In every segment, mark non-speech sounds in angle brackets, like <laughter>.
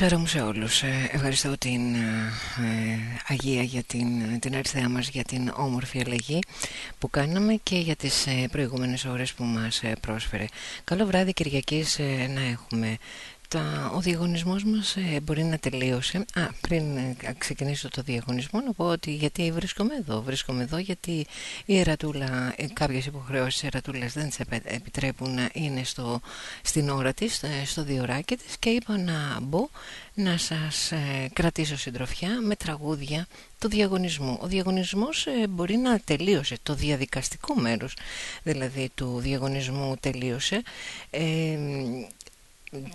Καλησπέρα μου σε όλους. Ε, ευχαριστώ την ε, ε, Αγία για την, την αριστερά μας για την όμορφη αλλαγή που κάναμε και για τις προηγούμενες ώρες που μας πρόσφερε. Καλό βράδυ Κυριακής να έχουμε τα, ο διαγωνισμός μας ε, μπορεί να τελείωσε. Α, πριν ε, ξεκινήσω το διαγωνισμό να πω ότι γιατί βρίσκομαι εδώ. Βρίσκομαι εδώ γιατί η ερατούλα ε, κάποιες υποχρεώσεις ερατούλας δεν σε επιτρέπουν να είναι στο, στην ώρα της ε, στο διοράκι της και είπα να μπω να σας κρατήσω συντροφιά με τραγούδια του διαγωνισμού. Ο διαγωνισμός μπορεί να τελείωσε, το διαδικαστικό μέρος δηλαδή του διαγωνισμού τελείωσε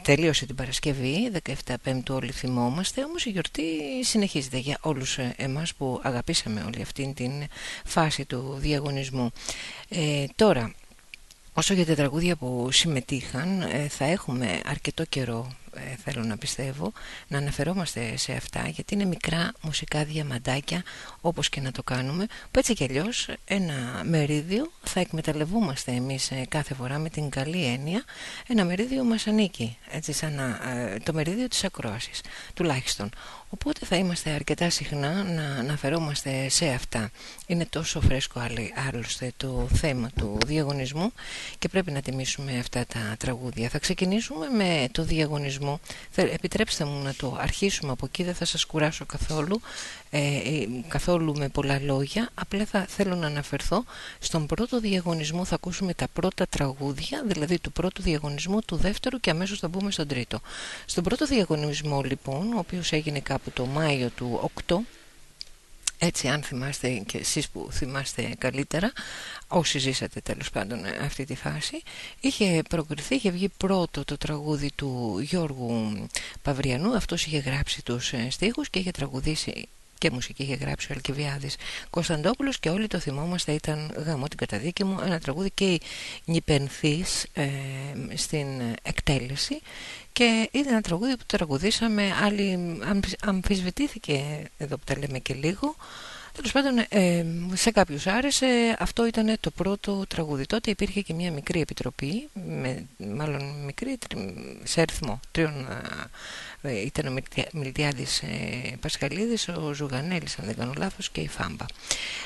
τελείωσε την Παρασκευή 17 Πέμπτου όλοι θυμόμαστε όμως η γιορτή συνεχίζεται για όλους ε, εμάς που αγαπήσαμε όλη αυτή την φάση του διαγωνισμού. Ε, τώρα όσο για τα τραγούδια που συμμετείχαν ε, θα έχουμε αρκετό καιρό ε, θέλω να πιστεύω να αναφερόμαστε σε αυτά γιατί είναι μικρά μουσικά διαμαντάκια όπως και να το κάνουμε που έτσι κι αλλιώς ένα μερίδιο θα εκμεταλλευόμαστε εμείς ε, κάθε φορά με την καλή έννοια. Ένα μερίδιο μας ανήκει έτσι σαν ε, το μερίδιο της ακρόασης τουλάχιστον Οπότε θα είμαστε αρκετά συχνά να αναφερόμαστε σε αυτά. Είναι τόσο φρέσκο άλλωστε το θέμα του διαγωνισμού και πρέπει να τιμήσουμε αυτά τα τραγούδια. Θα ξεκινήσουμε με το διαγωνισμό. Επιτρέψτε μου να το αρχίσουμε από εκεί, δεν θα σας κουράσω καθόλου. Ε, ε, καθόλου με πολλά λόγια. Απλά θα θέλω να αναφερθώ στον πρώτο διαγωνισμό. Θα ακούσουμε τα πρώτα τραγούδια δηλαδή του πρώτου διαγωνισμού του δεύτερου και αμέσως θα μπούμε στον τρίτο. Στον πρώτο διαγωνισμό λοιπόν ο οποίος έγινε κάπου το Μάιο του 8 έτσι αν θυμάστε και εσείς που θυμάστε καλύτερα όσοι ζήσατε τέλος πάντων αυτή τη φάση είχε προκριθεί, είχε βγει πρώτο το τραγούδι του Γιώργου Παυριανού. Αυτός είχε γράψει τους ε, στίχους και είχε τραγουδήσει και μουσική είχε γράψει ο Αλκιβιάδης Κωνσταντόπουλος και όλοι το θυμόμαστε ήταν γάμο την καταδίκη μου ένα τραγούδι και η Νιπενθής ε, στην εκτέλεση και ήταν ένα τραγούδι που τραγουδήσαμε άλλοι αμφισβητήθηκε εδώ που τα λέμε και λίγο Τέλος πάντων, ε, σε κάποιους άρεσε. Αυτό ήταν το πρώτο τραγούδι. Τότε υπήρχε και μια μικρή επιτροπή, με, μάλλον μικρή, σε αριθμό τριών ε, ήταν ο Μιλτιάδης ε, Πασχαλίδης, ο Ζουγανέλης αν δεν κάνω λάθος και η Φάμπα.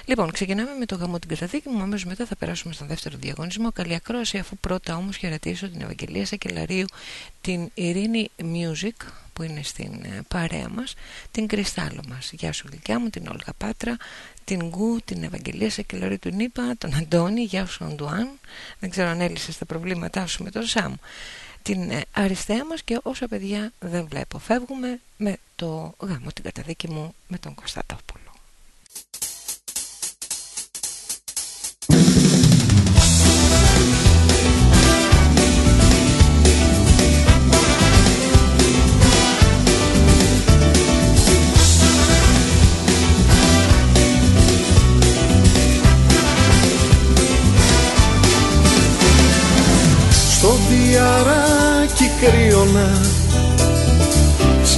Λοιπόν, ξεκινάμε με το γαμό την καταδίκη μου, αμέσως μετά θα περάσουμε στον δεύτερο διαγωνισμό. Καλή ακρόαση, αφού πρώτα όμως χαιρετήσω την Ευαγγελία Σακελαρίου, την Ειρήνη Music που είναι στην ε, παρέα μας, την Κρυστάλλο μας. Γεια σου γλυκιά μου, την Όλγα Πάτρα, την Γκου, την Ευαγγελία Σακελαρίου του Νίπα, τον Αντώνη, γεια σου Αντουάν. Δεν ξέρω αν έλυσες τα προβλήματά σου με τον Σάμ. Την ε, αριστεία μας και όσα παιδιά δεν βλέπω. Φεύγουμε με το γάμο την καταδίκη μου με τον Κωνσταντόπουλο.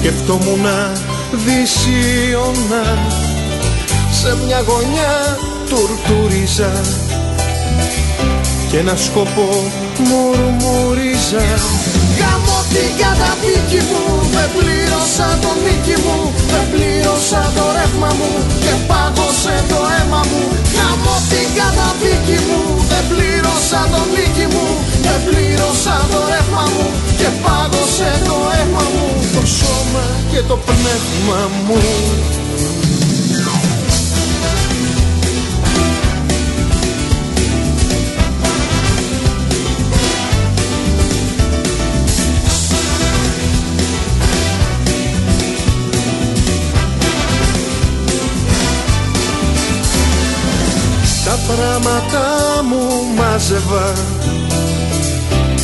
Σκεφτόμουν δυσίωνα Σε μια γωνιά τουρτούριζα Και ένα σκοπό μουρμούριζα. Γαμώ την καταδίκη μου Δεν πλήρωσα το νίκη μου Δεν πλήρωσα το ρεύμα μου Και πάγωσε το αίμα μου. Γαμώ την καταδίκη μου Δεν πλήρωσα το νίκη μου Δεν πλήρωσα το ρεύμα μου Και πάγωσε το αίμα μου Το σώμα και το πνεύμα μου. Τα πράγματα μου μάζευα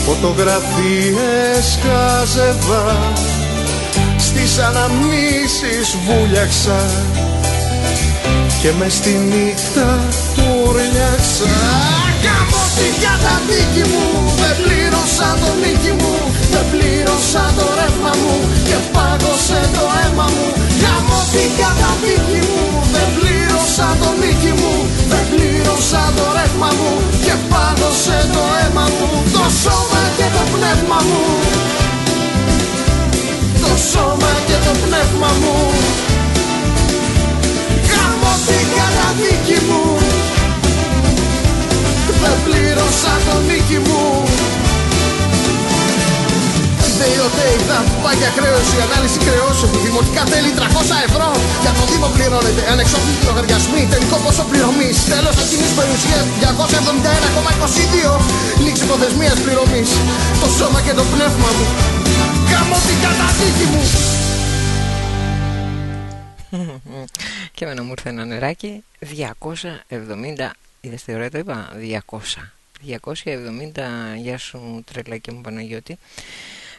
Φωτογραφίες χάζευα Στις αναμνήσεις βούλιαξα Και μες στη νύχτα ουρλιάξα Γαμώ την καταδίκη μου Δεν πλήρωσα το νίκη μου Δεν πλήρωσα το ρεύμα μου Και πάγωσε το αίμα μου. Γαμώ την καταδίκη μου Δεν πλήρωσα το νίκη μου Δεν πλήρωσα το ρεύμα μου Και πάγωσε το αίμα μου. Το σώμα και το πνεύμα μου. Το σώμα και το πνεύμα μου. Γαμώ την καταδίκη μου. Δεν πλήρωσα το νίκη μου Videotape, τα για χρέωση, ανάλυση χρεώσεων Δημοτικά τέλη 300 ευρώ. Για το Δήμο πληρώνεται Ανεξόφλητοι λογαριασμοί, τελικό ποσό πληρωμής. Τέλος τα κοινής περιουσίας 271,22 Λήξη προθεσμίας πληρωμής. Το σώμα και το πνεύμα μου. Κάμω την καταδίκη μου. Και εμένα μου ήρθε ένα νεράκι. 270 Είδες τι ωραία το είπα; 200 270 Γεια σου τρελάκι μου Παναγιώτη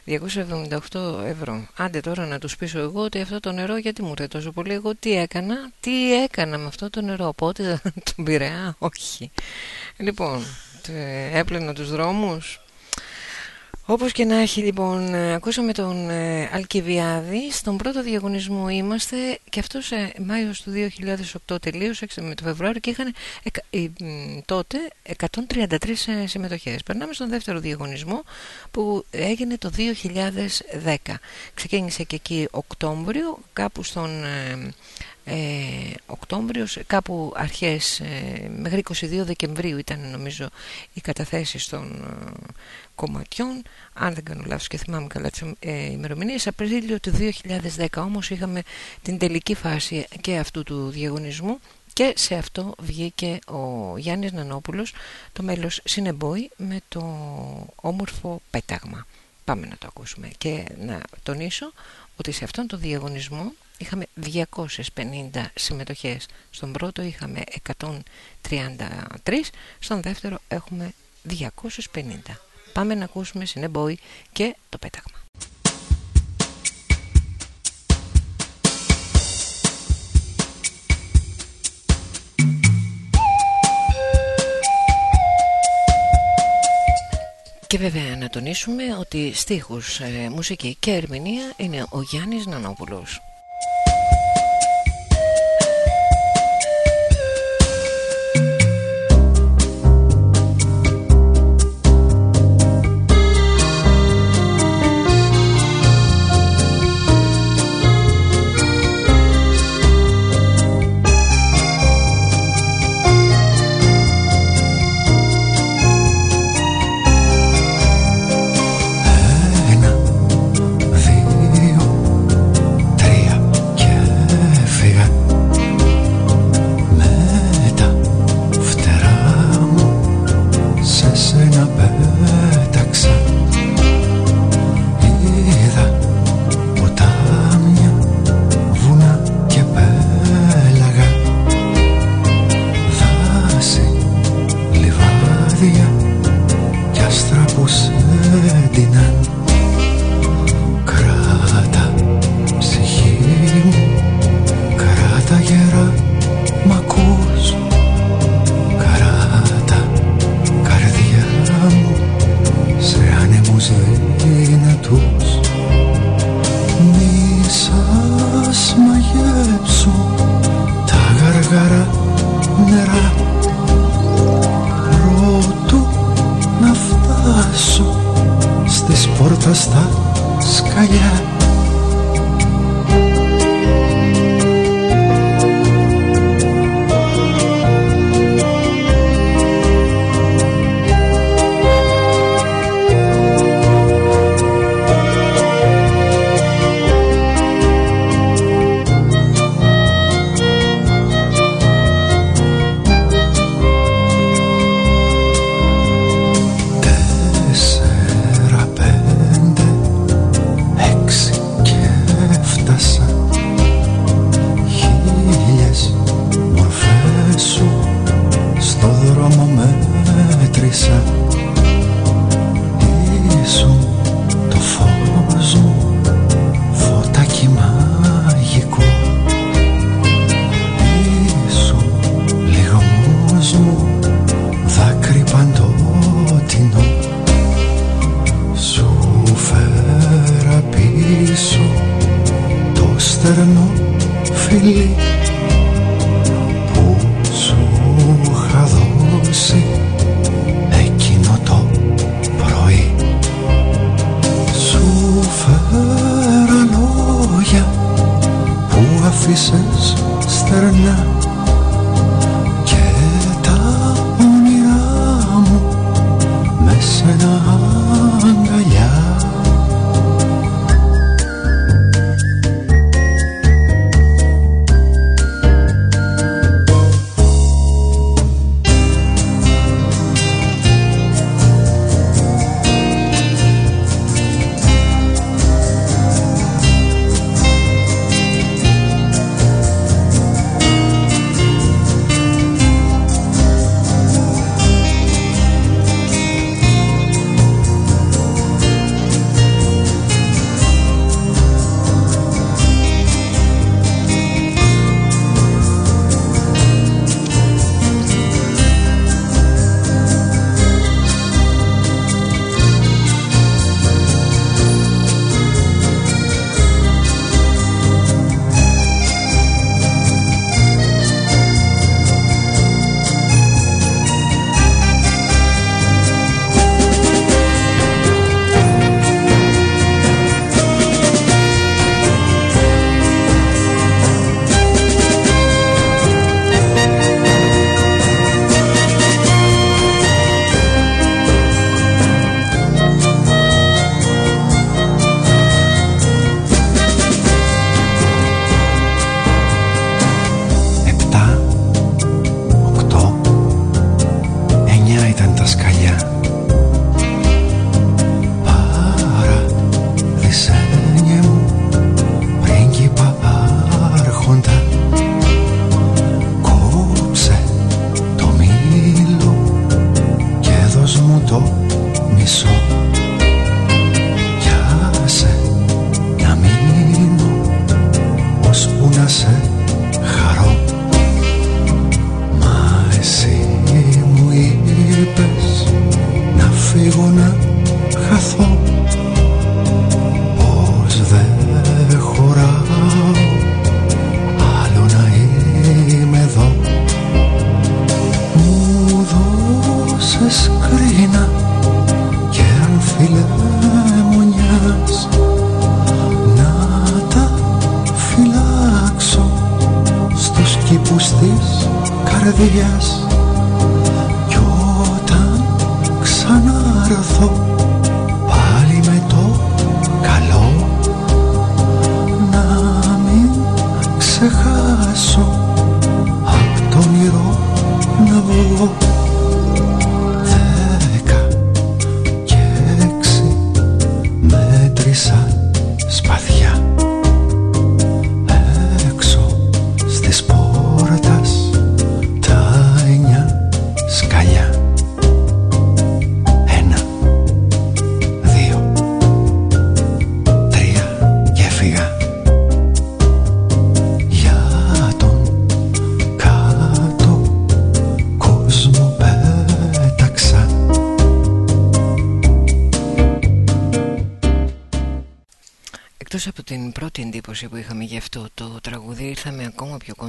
278 ευρώ. Άντε τώρα να τους πείσω εγώ ότι αυτό το νερό γιατί μου ήρθε τόσο πολύ Εγώ τι έκανα Τι έκανα με αυτό το νερό Οπότε τον Πειραιά όχι. Λοιπόν έπλαινα τους δρόμους όπως και να έχει λοιπόν, ε, ακούσαμε τον ε, Αλκιβιάδη, στον πρώτο διαγωνισμό είμαστε και αυτός ε, Μάιος του 2008 τελείωσε με το Φεβρουάριο και είχαν ε, τότε 133 ε, συμμετοχές. Περνάμε στον δεύτερο διαγωνισμό που έγινε το 2010. Ξεκίνησε και εκεί Οκτώβριο, κάπου στον... Ε, Οκτώβριος, κάπου αρχές μέχρι 22 Δεκεμβρίου ήταν νομίζω οι καταθέσεις των κομματιών αν δεν κάνω λάθος και θυμάμαι καλά τις ε, ημερομηνίες Απρίλιο του 2010 όμως είχαμε την τελική φάση και αυτού του διαγωνισμού και σε αυτό βγήκε ο Γιάννης Νανόπουλος το μέλος Συνεμπόη με το όμορφο πέταγμα. Πάμε να το ακούσουμε και να τονίσω ότι σε αυτόν τον διαγωνισμό είχαμε 250 συμμετοχές. Στον πρώτο είχαμε 133 στον δεύτερο έχουμε 250 Πάμε να ακούσουμε Συνεμπόη και το πέταγμα. Και βέβαια να τονίσουμε ότι στίχους, ε, μουσική και ερμηνεία είναι ο Γιάννης Νανόπουλος. allá.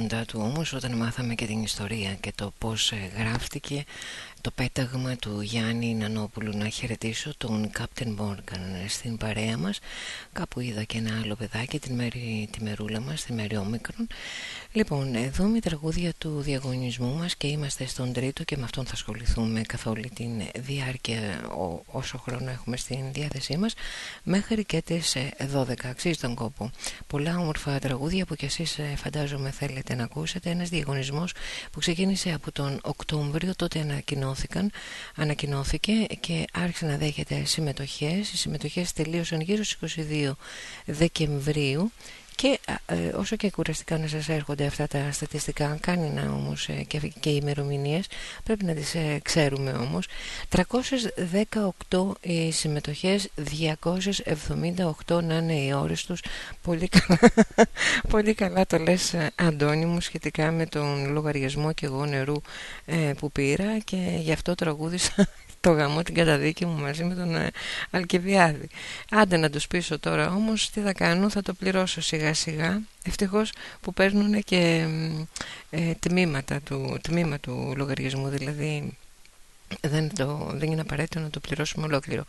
Κοντά του. Όμως όταν μάθαμε και την ιστορία και το πώς ε, γράφτηκε το πέταγμα του Γιάννη Νανόπουλου να χαιρετήσω τον Captain Morgan στην παρέα μας κάπου είδα και ένα άλλο παιδάκι την μέρη τη μερούλα μας, τη μέρη όμικρον Λοιπόν, εδώ με τραγούδια του διαγωνισμού μας και είμαστε στον τρίτο και με αυτόν θα ασχοληθούμε καθ' όλη τη διάρκεια όσο χρόνο έχουμε στην διάθεσή μας μέχρι και τις 12, ε, αξίζει τον κόπο. Πολλά όμορφα τραγούδια που κι εσείς ε, φαντάζομαι θέλετε να ακούσετε. Ένας διαγωνισμός που ξεκίνησε από τον Οκτώβριο, τότε ανακοινώθηκαν, ανακοινώθηκε και άρχισε να δέχεται συμμετοχές. Οι συμμετοχές τελείωσαν γύρω στις 22 Δεκεμβρίου και ε, όσο και κουραστικά να σας έρχονται αυτά τα στατιστικά, κάνει να όμως ε, και, και οι ημερομηνίες, πρέπει να τις ε, ξέρουμε όμως. 318 οι συμμετοχές, 278 να είναι οι ώρες τους. Πολύ καλά, <laughs> πολύ καλά το λες Αντώνη μου σχετικά με τον λογαριασμό και εγώ νερού που πήρα και γι' αυτό τραγούδισα το γαμό την καταδίκη μου μαζί με τον ε, Αλκεβιάδη. Άντε να τους πείσω τώρα όμως τι θα κάνω, θα το πληρώσω σιγά σιγά. Ευτυχώς που παίρνουν και ε, τμήματα του, τμήμα του λογαριασμού, δηλαδή δεν, το, δεν είναι απαραίτητο να το πληρώσουμε ολόκληρο.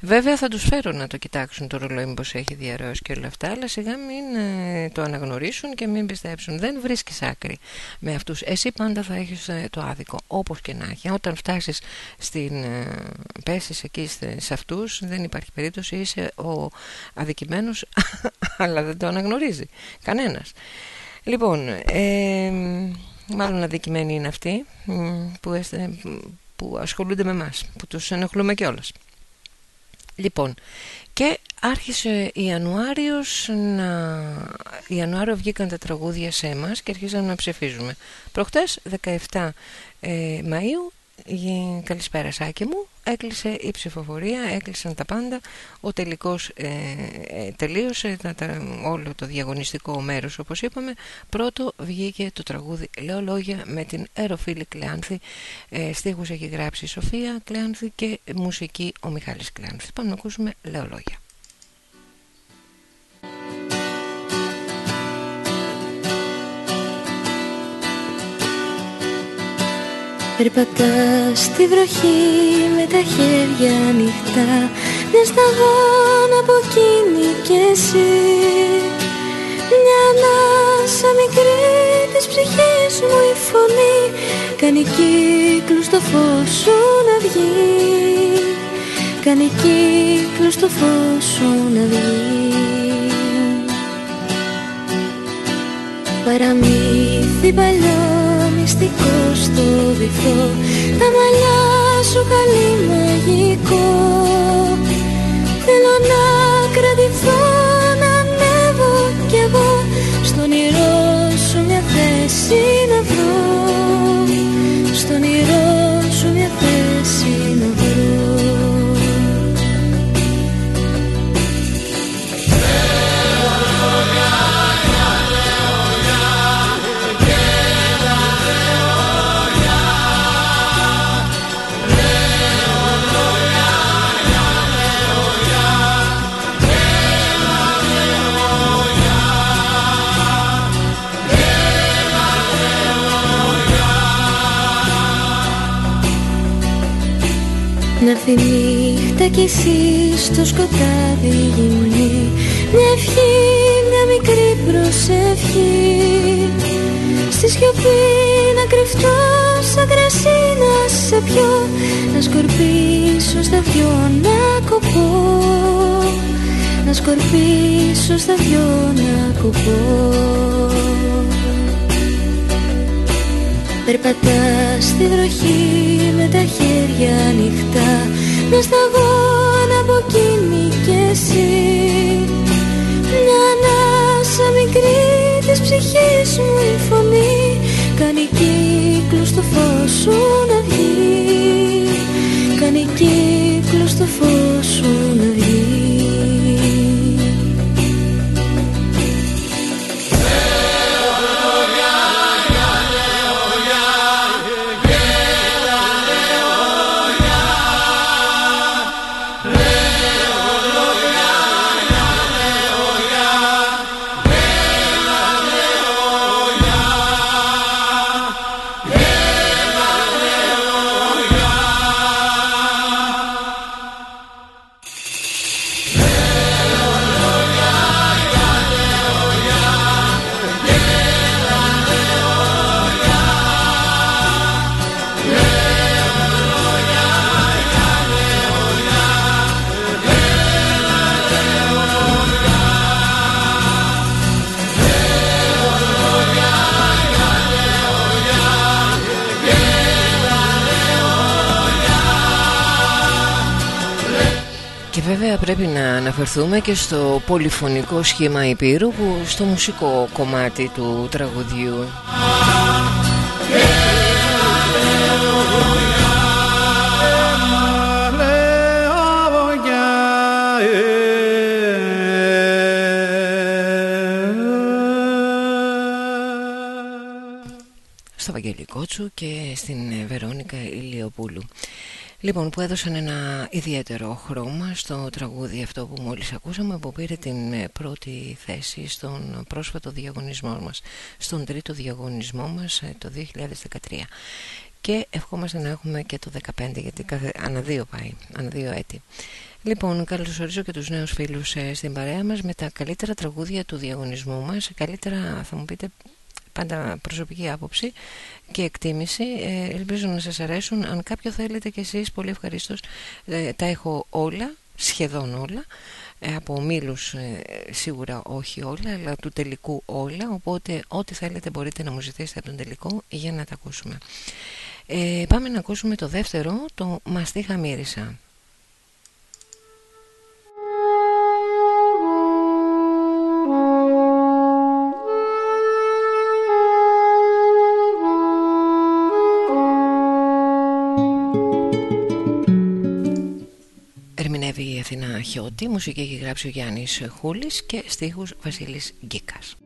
Βέβαια θα τους φέρω να το κοιτάξουν το ρολόι πως έχει διαρρώσει και όλα αυτά αλλά σιγά μην ε, το αναγνωρίσουν και μην πιστέψουν. Δεν βρίσκεις άκρη με αυτούς. Εσύ πάντα θα έχεις ε, το άδικο όπως και να έχει. Όταν φτάσεις στην ε, πέσεις εκεί σε αυτούς δεν υπάρχει περίπτωση είσαι ο αδικημένος <laughs> αλλά δεν το αναγνωρίζει κανένας. Λοιπόν, ε, μάλλον αδικημένοι είναι αυτοί που, που ασχολούνται με εμάς, που τους ενοχλούμε κιόλας. Λοιπόν, και άρχισε Ιανουάριος να... Ιανουάριο βγήκαν τα τραγούδια σε εμάς και αρχίσαμε να ψηφίζουμε. Προχτές, 17 ε, Μαΐου, Καλησπέρα Σάκη μου. Έκλεισε η ψηφοφορία Έκλεισαν τα πάντα. Ο τελικός ε, ε τελείωσε τα, Όλο το διαγωνιστικό μέρος Όπως είπαμε. Πρώτο βγήκε το τραγούδι Λέω λόγια με την Αεροφίλη Κλεάνθη. Ε, Στίχους έχει γράψει η Σοφία Κλεάνθη Και μουσική ο Μιχάλης Κλεάνθης. Πάμε να ακούσουμε Λέω λόγια Περπατάς στη βροχή με τα χέρια ανοιχτά Μιας σταγόνα από εκείνη κι εσύ. Μια ανάσα μικρή της ψυχής μου η φωνή Κάνει κύκλους στο φως σου να βγει. Κάνει κύκλους στο φως σου να βγει. Παραμύθι παλιό μυστικός στο βυθό. Τα μαλλιά σου καλή μαγικό. Θέλω να κρατηθώ, να ανέβω κι εγώ. Στον ήρω σου μια θέση να βρω. Στον ήρω Να έρθει νύχτα κι εσύ στο σκοτάδι γυμνή. Μια ευχή, μια μικρή προσευχή. Στη σιωπή να κρυφτώ σαν κρασί να σε πιω. Να σκορπίσω στα δυο να κοπώ. Να σκορπίσω στα δυο να κοπώ Περπατάς στη βροχή με τα χέρια ανοιχτά Με σταγόνα από εκείνη κι εσύ. Μια ανάσα μικρή της ψυχής μου η φωνή Κάνει κύκλο στο φως σου να βγει Κάνει κύκλο στο φως σου να βγει βέβαια πρέπει να αναφερθούμε και στο πολυφωνικό σχήμα Υπήρου που στο μουσικό κομμάτι του τραγουδιού στο Βαγγέλη Κότσου και στην Βερόνικα Ηλιοπούλου. Λοιπόν, που έδωσαν ένα ιδιαίτερο χρώμα στο τραγούδι αυτό που μόλις ακούσαμε που πήρε την ε, πρώτη θέση στον πρόσφατο διαγωνισμό μας, στον τρίτο διαγωνισμό μας ε, το 2013 και ευχόμαστε να έχουμε και το 2015 γιατί κάθε, ανά δύο πάει, ανά δύο έτη. Λοιπόν, καλωσορίζω και τους νέους φίλους ε, στην παρέα μας με τα καλύτερα τραγούδια του διαγωνισμού μας, καλύτερα θα μου πείτε πάντα προσωπική άποψη και εκτίμηση. Ε, ελπίζω να σας αρέσουν. Αν κάποιο θέλετε και εσείς πολύ ευχαριστώ ε, τα έχω όλα σχεδόν όλα. Ε, από μήλους σίγουρα όχι όλα αλλά του τελικού όλα. Οπότε ό,τι θέλετε μπορείτε να μου ζητήσετε από τον τελικό για να τα ακούσουμε. Πάμε να ακούσουμε το δεύτερο το μαστίχα μύρισα Αθηνά Χιώτη, μουσική έχει γράψει ο Γιάννης Χούλης και στίχους Βασίλης Γκίκας.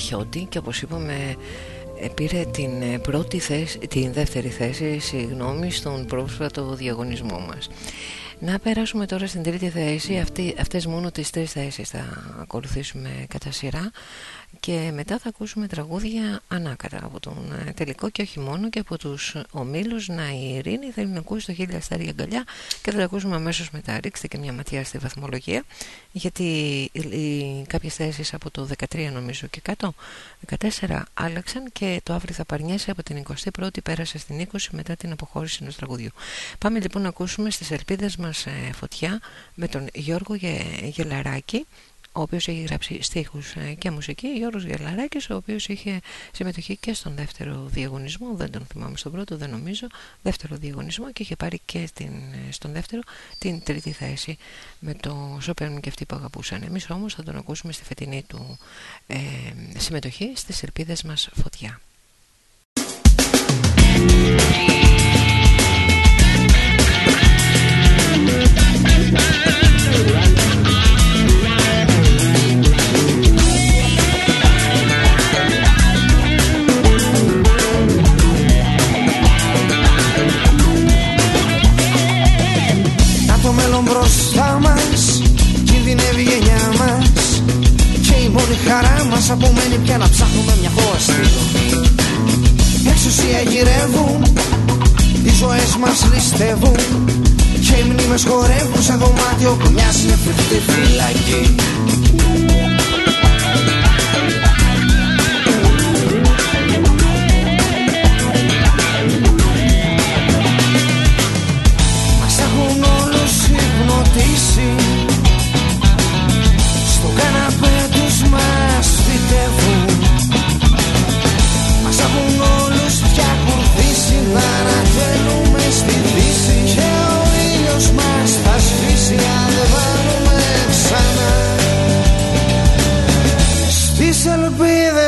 Αθηνά Χιόντι και όπως είπαμε πήρε την, πρώτη θέση, την δεύτερη θέση συγγνώμη, στον πρόσφατο διαγωνισμό μας. Να περάσουμε τώρα στην τρίτη θέση, Αυτή, αυτές μόνο τις τρεις θέσεις θα ακολουθήσουμε κατά σειρά και μετά θα ακούσουμε τραγούδια ανάκατα από τον ε, τελικό και όχι μόνο και από τους ομίλους. Να η Ειρήνη θέλει να ακούσει το χίλια αστάρια αγκαλιά και θα τα ακούσουμε αμέσως μετά. Ρίξτε και μια ματιά στη βαθμολογία γιατί οι, κάποιες θέσεις από το 13 νομίζω και κάτω 14 άλλαξαν και το αύριο θα παρνιέσει από την 21η πέρασε στην 20 μετά την αποχώρηση ενός τραγουδιού. Πάμε λοιπόν να ακούσουμε στις ελπίδες μας ε, φωτιά με τον Γιώργο Γελαράκη ο οποίος έχει γράψει στίχους ε, και μουσική, Γιώργος Γελαράκης, ο οποίος είχε συμμετοχή και στον δεύτερο διαγωνισμό, δεν τον θυμάμαι στον πρώτο, δεν νομίζω, δεύτερο διαγωνισμό και είχε πάρει και την, ε, στον δεύτερο την τρίτη θέση με το «Σοπέρν και αυτοί που αγαπούσαν». Εμείς όμως θα τον ακούσουμε στη φετινή του ε, συμμετοχή στις ελπίδες μας φωτιά. μπροστά μόνη χαρά μας απομένει πια να ψάχνουμε μια χώρα στη δομή Εξουσία γυρεύουν Οι ζωές μας ληστεύουν Και οι μνήμες χορεύουν σε δωμάτιο που μοιάζει με φυλακή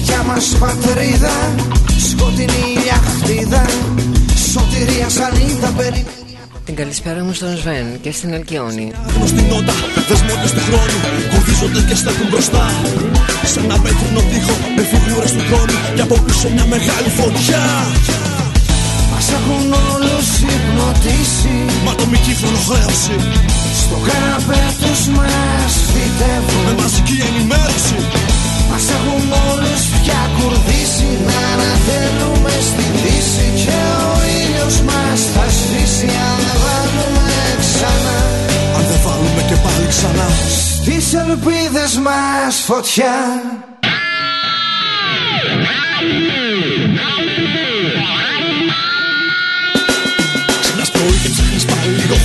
Κι γλυκιά μας πατρίδα Σκοτεινή ηλιαχτίδα Σωτηρία σανίδα περιμένει την καλησπέρα μου στον Σβέν και στην Αλκιόνη. Γνωστή νότα, δεσμότες του χρόνου Κουρδίζονται και στέκουν μπροστά. Σε ένα πέτρινο τοίχο με φιγούρες του χρόνου Και από πίσω μια μεγάλη φωτιά. Μας έχουν όλους υπνοτήσει. Μα το μη χρέωση. Στο καναπέ τους μας φυτεύουν. Με μαζική ενημέρωση Μας έχουν όλους πια κουρδίσει Να ανατέλουμε στη δύση Και ο ήλιος μας θα σβήσει Αν δεν βάλουμε ξανά. Αν δεν βάλουμε και πάλι ξανά. Στις ελπίδες μας φωτιά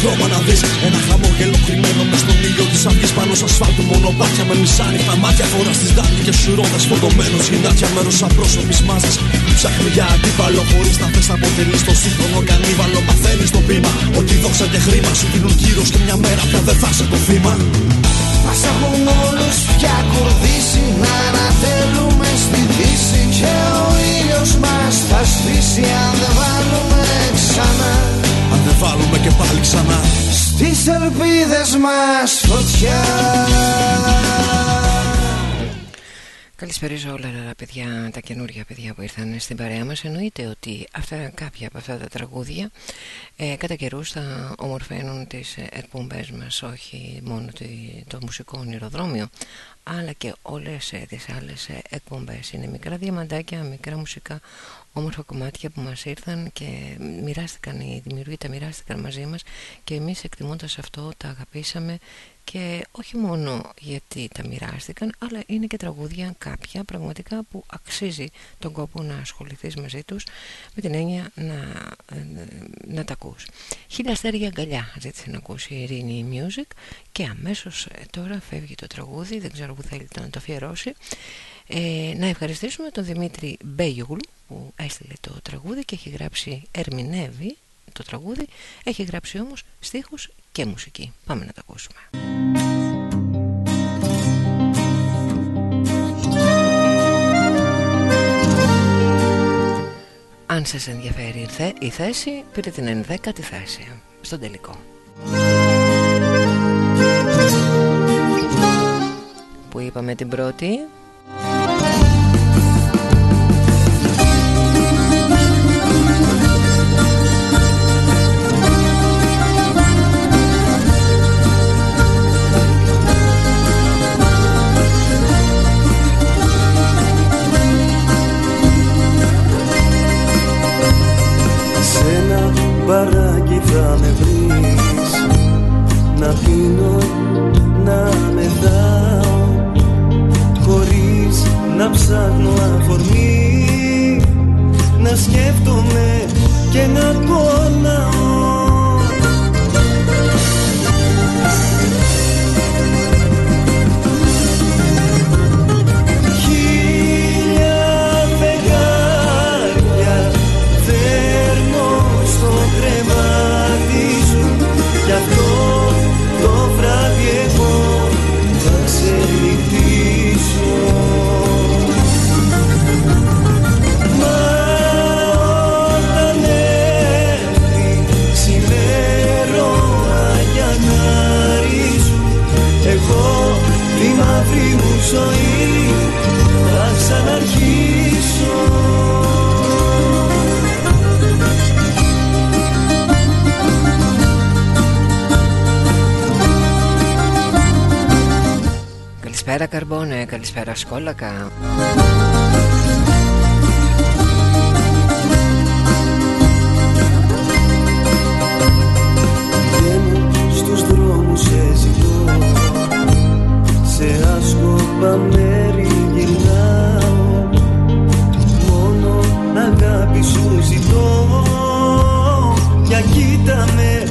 λίγο χρώμα να δεις Ένα χαμόγελο κρυμμένο μες στον ήλιο της αυγής Πάνω σ' ασφάλτου μονοπάτια με μισάνυχτα μάτια Φοράς στις δάκρυ και σουρώδες φωτομένος Γυνάτια μέρος απρόσωπης μάζας. Ψάχνει για αντίπαλο χωρίς να θες να αποτελείς το σύγχρονο κανίβαλο. Μαθαίνεις το πείμα ότι δόξα και χρήμα σου δίνουν κύρος Και μια μέρα πια δεν θα είσαι το θύμα. Μας έχουν όλους πια κουρδίσει Να ανατέλουμε στη δύση Και ο ήλιος μας θα σβήσει αν δεν βάλουμε ξανά. αν δεν βάλουμε και πάλι ξανά. Στις ελπίδες μας φωτιά Καλησπέριζω όλα τα παιδιά, τα καινούργια παιδιά που ήρθαν στην παρέα μας. Εννοείται ότι αυτά, κάποια από αυτά τα τραγούδια ε, κατά καιρούς θα ομορφαίνουν τις εκπομπές μας Όχι μόνο το μουσικό ονειροδρόμιο αλλά και όλες ε, τις άλλες ε, εκπομπές. Είναι μικρά διαμαντάκια, μικρά μουσικά όμορφα κομμάτια που μας ήρθαν και μοιράστηκαν οι δημιουργοί, τα μοιράστηκαν μαζί μας και εμείς εκτιμώντας αυτό τα αγαπήσαμε και όχι μόνο γιατί τα μοιράστηκαν αλλά είναι και τραγούδια κάποια πραγματικά που αξίζει τον κόπο να ασχοληθείς μαζί τους με την έννοια να, να τα ακούς. Χίλια αστέρια αγκαλιά ζήτησε να ακούσει η Ειρήνη Music. Και αμέσως ε, τώρα φεύγει το τραγούδι δεν ξέρω που θέλετε να το αφιερώσει. Ε, να ευχαριστήσουμε τον Δημήτρη Μπέγιουγλου που έστειλε το τραγούδι και έχει γράψει ερμηνεύει το τραγούδι. Έχει γράψει όμως στίχους και μουσική. Πάμε να το ακούσουμε. Αν σας ενδιαφέρει η θέση, πείτε την ενδέκατη θέση, στον τελικό. Που είπαμε την πρώτη, μπαράκι θα με βρεις. Να πίνω, να μετάω Χωρίς να ψάχνω αφορμή. Να σκέφτομαι και να πονάω Καλησπέρα Καρμπόνε, καλησπέρα Σκόλακα. Βγαίνω στους δρόμους σε ζητώ. Σε άσκοπα μέρη γυρνάω. Μόνο αγάπη σου ζητώ. Για κοίτα με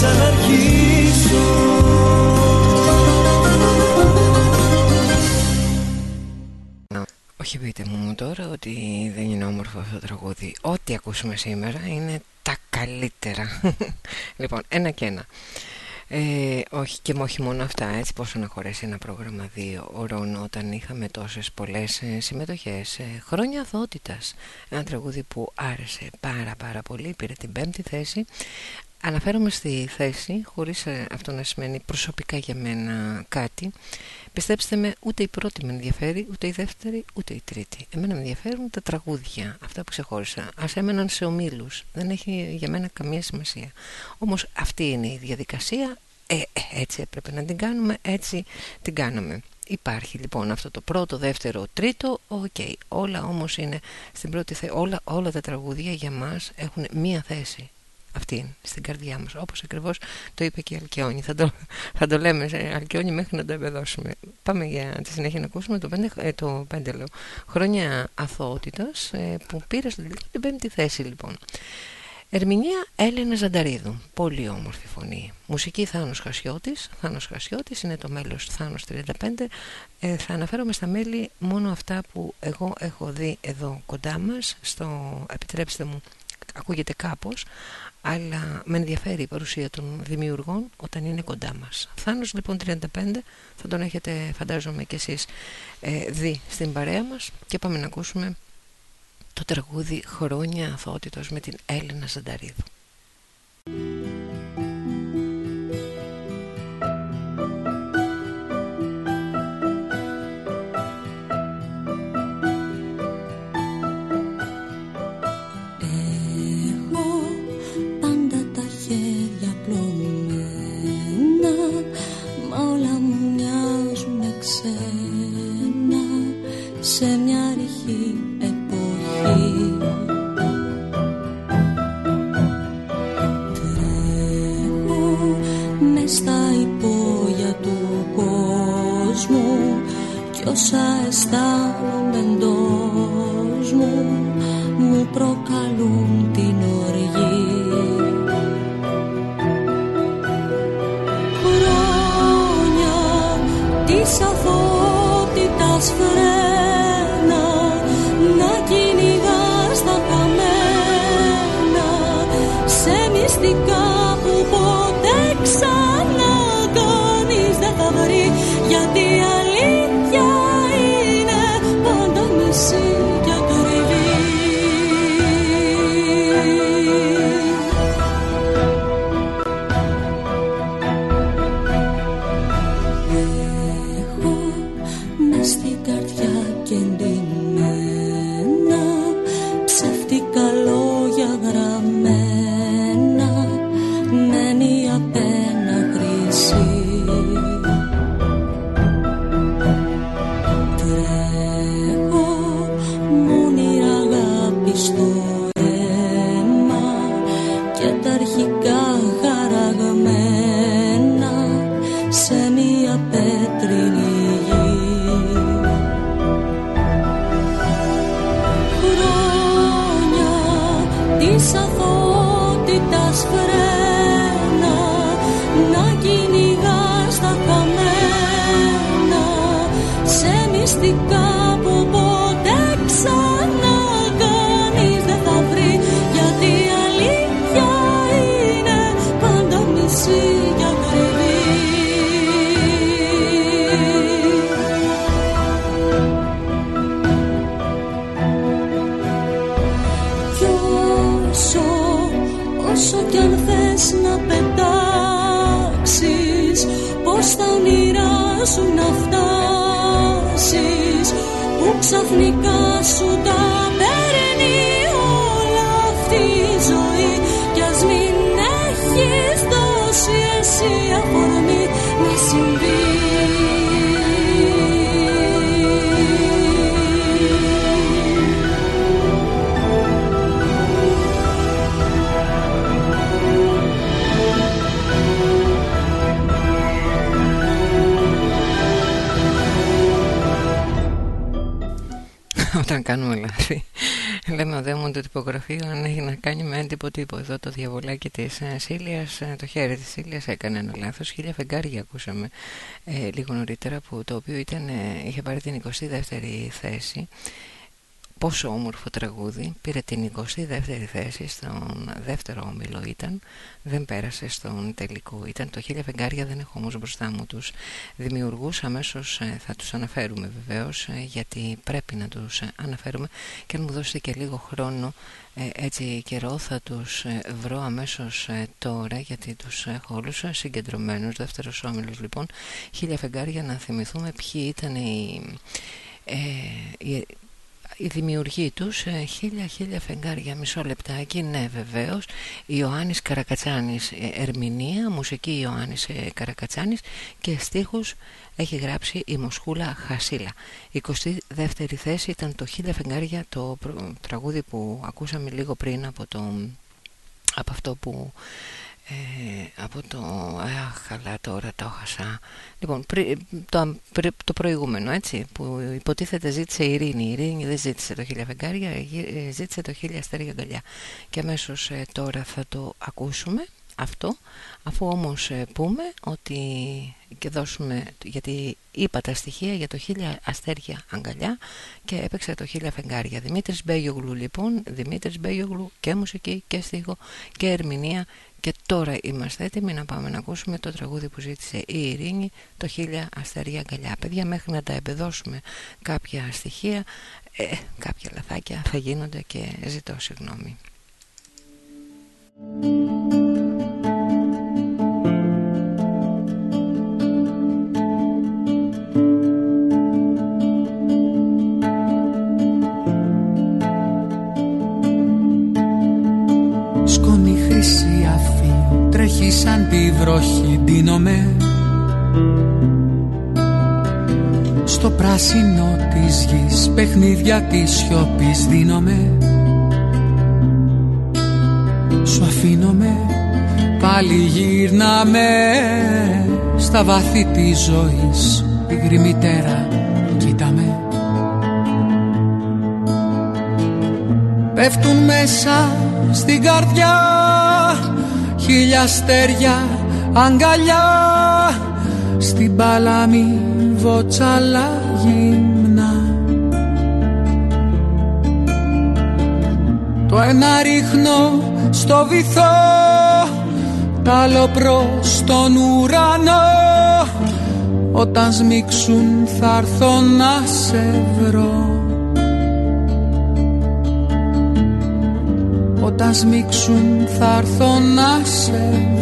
ξαναρχίσω. Όχι πείτε μου τώρα ότι δεν είναι όμορφο αυτό το τραγούδι. Ό,τι ακούσουμε σήμερα είναι τα καλύτερα. <laughs> Λοιπόν, ένα και ένα. Ε, όχι και όχι μόνο αυτά έτσι πόσο να χωρέσει ένα πρόγραμμα δύο ώρων όταν είχαμε τόσες πολλές ε, συμμετοχές ε, χρόνια αθότητας ένα τραγούδι που άρεσε πάρα πάρα πολύ πήρε την πέμπτη θέση Αναφέρομαι στη θέση, χωρίς ε, αυτό να σημαίνει προσωπικά για μένα κάτι. Πιστέψτε με, ούτε η πρώτη με ενδιαφέρει, ούτε η δεύτερη, ούτε η τρίτη. Εμένα με ενδιαφέρουν τα τραγούδια, αυτά που ξεχώρισα. Ας έμεναν σε ομίλους, δεν έχει για μένα καμία σημασία. Όμως αυτή είναι η διαδικασία, ε, ε, έτσι έπρεπε να την κάνουμε, έτσι την κάναμε. Υπάρχει λοιπόν αυτό το πρώτο, δεύτερο, τρίτο, οκ. Όλα όμως είναι στην πρώτη θέση, όλα, όλα τα τραγούδια για μας έχουν μία θέση αυτή στην καρδιά μας όπως ακριβώς το είπε και η Αλκιόνη θα το, θα το λέμε σε Αλκιόνη μέχρι να το εμπεδώσουμε πάμε για τη συνέχεια να ακούσουμε το πέντε, ε, το πέντε λέω, χρόνια αθωότητας ε, που πήρε στην την πέμπτη θέση λοιπόν Ερμηνεία Έλενα Ζανταρίδου. Πολύ όμορφη φωνή. Μουσική Θάνος Χασιώτης. Θάνος Χασιώτης είναι το μέλος Θάνος 35. Ε, θα αναφέρομαι στα μέλη μόνο αυτά που εγώ έχω δει εδώ κοντά μας. Στο, επιτρέψτε μου, ακούγεται κάπως, αλλά με ενδιαφέρει η παρουσία των δημιουργών όταν είναι κοντά μας. Θάνος λοιπόν 35, θα τον έχετε φαντάζομαι και εσείς ε, δει στην παρέα μας και πάμε να ακούσουμε το τραγούδι «Χρόνια αθότητος» με την Έλληνα Ζανταρίδου. Τύπο εδώ το διαβολάκι της ε, Σίλιας ε, το χέρι της Σίλιας έκανε ένα λάθος. Χίλια φεγγάρια ακούσαμε ε, λίγο νωρίτερα που το οποίο ήταν, ε, είχε πάρει την 22η θέση πόσο όμορφο τραγούδι. Πήρε την 22η θέση στον δεύτερο όμιλο ήταν. Δεν πέρασε στον τελικό. Ήταν το χίλια φεγγάρια δεν έχω όμως μπροστά μου τους δημιουργούς. Αμέσως θα τους αναφέρουμε βεβαίως γιατί πρέπει να τους αναφέρουμε. Και αν μου δώσετε και λίγο χρόνο ε, έτσι καιρό θα τους ε, βρω αμέσως ε, τώρα γιατί τους έχω όλους συγκεντρωμένους. Δεύτερος όμιλος λοιπόν χίλια φεγγάρια να θυμηθούμε ποιοι ήταν οι, οι η δημιουργοί τους χίλια χίλια φεγγάρια μισό λεπτάκι ναι βεβαίως Ιωάννης Καρακατσάνης ερμηνεία μουσική Ιωάννης Καρακατσάνης και στίχους έχει γράψει η Μοσχούλα Χασίλα. 22η θέση ήταν το «Χίλια φεγγάρια» το τραγούδι που ακούσαμε λίγο πριν από το από αυτό που ε, από το αχ αλλά τώρα το έχασα. Λοιπόν το, το προηγούμενο έτσι που υποτίθεται ζήτησε η ειρήνη. Η ειρήνη δεν ζήτησε το χίλια φεγγάρια ε, ζήτησε το χίλια αστέρια αγκαλιά και αμέσως ε, τώρα θα το ακούσουμε αυτό αφού όμως ε, πούμε ότι και δώσουμε γιατί είπα τα στοιχεία για το χίλια αστέρια αγκαλιά και έπαιξε το χίλια φεγγάρια. Δημήτρης Μπέγιογλου λοιπόν Δημήτρης Μπέγιογλου και μουσική και στίχο και ερμηνεία και τώρα είμαστε έτοιμοι να πάμε να ακούσουμε το τραγούδι που ζήτησε η Ειρήνη το χίλια αστέρια αγκαλιά παιδιά μέχρι να τα εμπεδώσουμε κάποια στοιχεία ε, κάποια λαθάκια θα γίνονται και ζητώ συγγνώμη βροχή ντύνομαι Στο πράσινο της γης παιχνίδια της σιωπής δίνομαι. Σου αφήνομαι πάλι γύρναμε Στα βάθη της ζωής. Πικρή μητέρα κοίταμε Πέφτουν μέσα στην καρδιά χίλια αστέρια αγκαλιά στην παλάμη βότσαλα γυμνά. Το ένα ρίχνω στο βυθό τ' άλλο προς τον ουρανό. Όταν σμίξουν θα έρθω να σε βρω. Όταν σμίξουν θα έρθω να σε βρω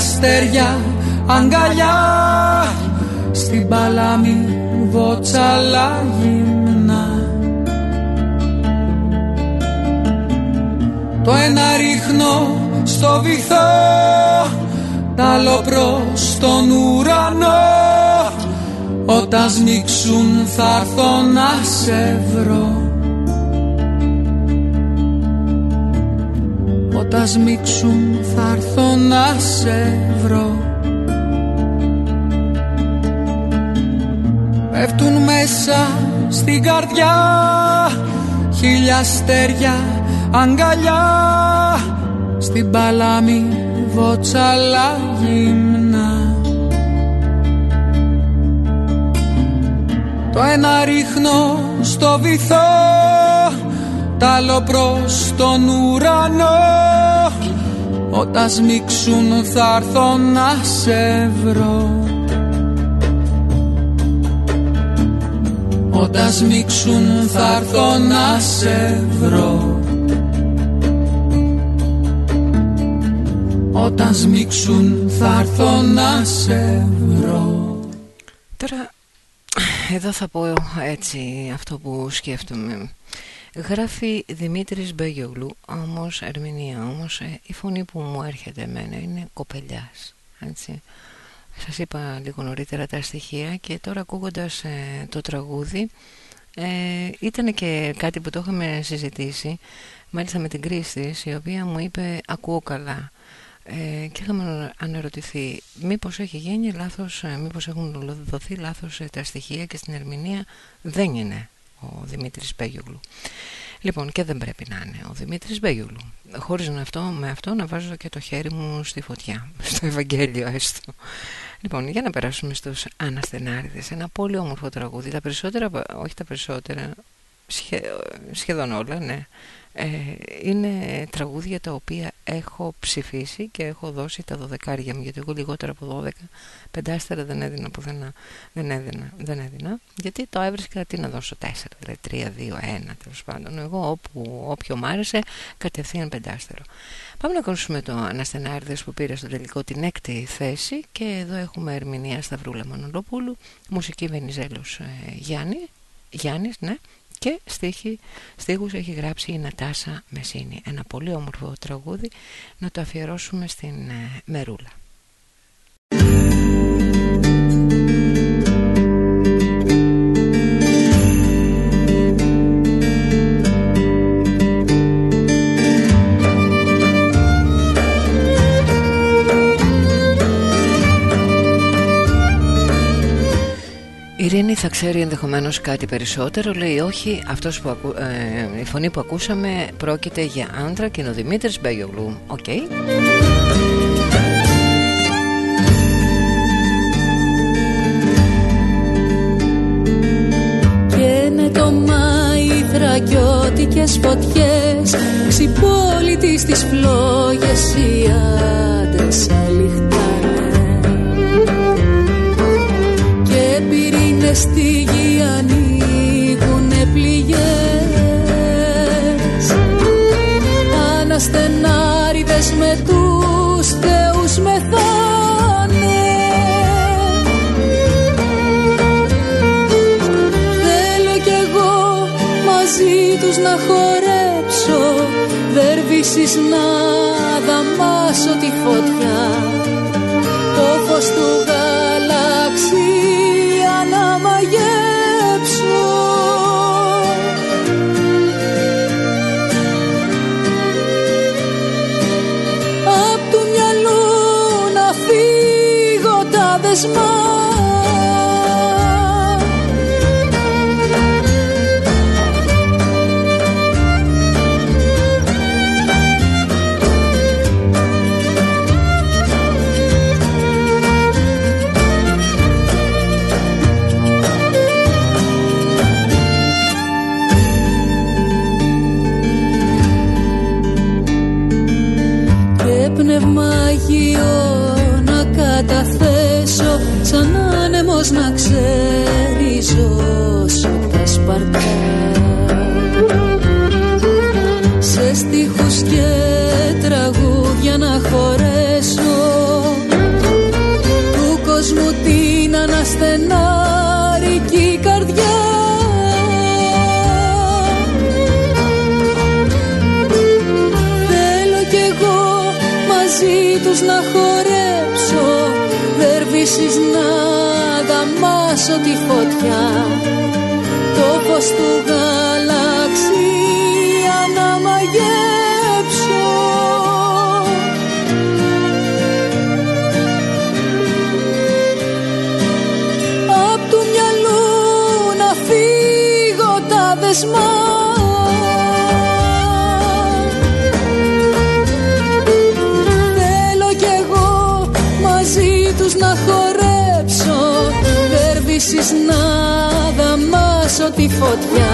αστέρια αγκαλιά. Στην παλάμη βότσαλα γυμνά. Το ένα ρίχνω στο βυθό Τ' άλλο προς τον ουρανό. Όταν σμίξουν θα έρθω να σε βρω Όταν σμίξουν θα έρθω να σε βρω. Πέφτουν μέσα στην καρδιά χίλια αστέρια αγκαλιά. Στην παλάμη βότσαλα γυμνά. Το ένα ρίχνω στο βυθό τ' άλλο προς τον ουρανό όταν σμίξουν θα έρθω να σε βρω. Όταν σμίξουν θα έρθω να σε βρω. Όταν σμίξουν θα έρθω να σε βρω. Τώρα εδώ θα πω έτσι αυτό που σκέφτομαι Γράφει Δημήτρης Μπέγιογλου Όμως ερμηνεία Όμως ε, η φωνή που μου έρχεται εμένα είναι κοπελιάς Έτσι. Σας είπα λίγο νωρίτερα τα στοιχεία και τώρα ακούγοντας ε, το τραγούδι ε, ήταν και κάτι που το είχαμε συζητήσει μάλιστα με την Κρίστη η οποία μου είπε ακούω καλά ε, και είχαμε αναρωτηθεί μήπως έχει γίνει λάθος, ε, μήπως έχουν δοθεί λάθος ε, τα στοιχεία και στην ερμηνεία δεν είναι ο Δημήτρης Μπέγιογλου. Λοιπόν, και δεν πρέπει να είναι ο Δημήτρης Μπέγιογλου. Χωρίς να αυτό, με αυτό να βάζω και το χέρι μου στη φωτιά, <laughs> στο Ευαγγέλιο έστω. Λοιπόν, για να περάσουμε στους Αναστενάριδες. Ένα πολύ όμορφο τραγούδι. Τα περισσότερα, όχι τα περισσότερα, σχεδόν όλα, ναι. Ε, είναι τραγούδια τα οποία έχω ψηφίσει και έχω δώσει τα δωδεκάρια μου γιατί εγώ λιγότερο από δώδεκα πεντάστερα δεν έδινα πουθενά δεν έδινα, δεν έδινα. Γιατί το έβρισκα τι να δώσω τέσσερα δηλαδή τρία, δύο, ένα τέλος πάντων. Εγώ όπου, όποιο μ' άρεσε κατευθείαν πεντάστερο. Πάμε να ακούσουμε το Αναστενάρδες που πήρε στο τελικό την έκτη θέση και εδώ έχουμε ερμηνεία Σταυρούλα Μανολοπούλου μουσική Βενιζέλος ε, Γιάννη Γιάννης, ναι, και στίχη, στίχους έχει γράψει η Νατάσα Μεσίνη. Ένα πολύ όμορφο τραγούδι. Να το αφιερώσουμε στην ε, Μερούλα Ειρήνη θα ξέρει ενδεχομένως κάτι περισσότερο. Λέει όχι, αυτός που ε, η φωνή που ακούσαμε πρόκειται για άντρα και είναι ο Δημήτρης Μπέγιογλου. Οκ. Και με το Μάη θρακιώτικες φωτιές Ξυπόλυτη στις φλόγες στη γη ανοίγουνε πληγές. Αναστενάριδες με τους θεούς μεθάνε Θέλω κι εγώ μαζί τους να χορέψω Δερβίσεις να small χάσω τη φωτιά. Το φως του γαλαξία να μαγέψω Απ' του μυαλού να φύγω τα δεσμά δαμάσω τη φωτιά.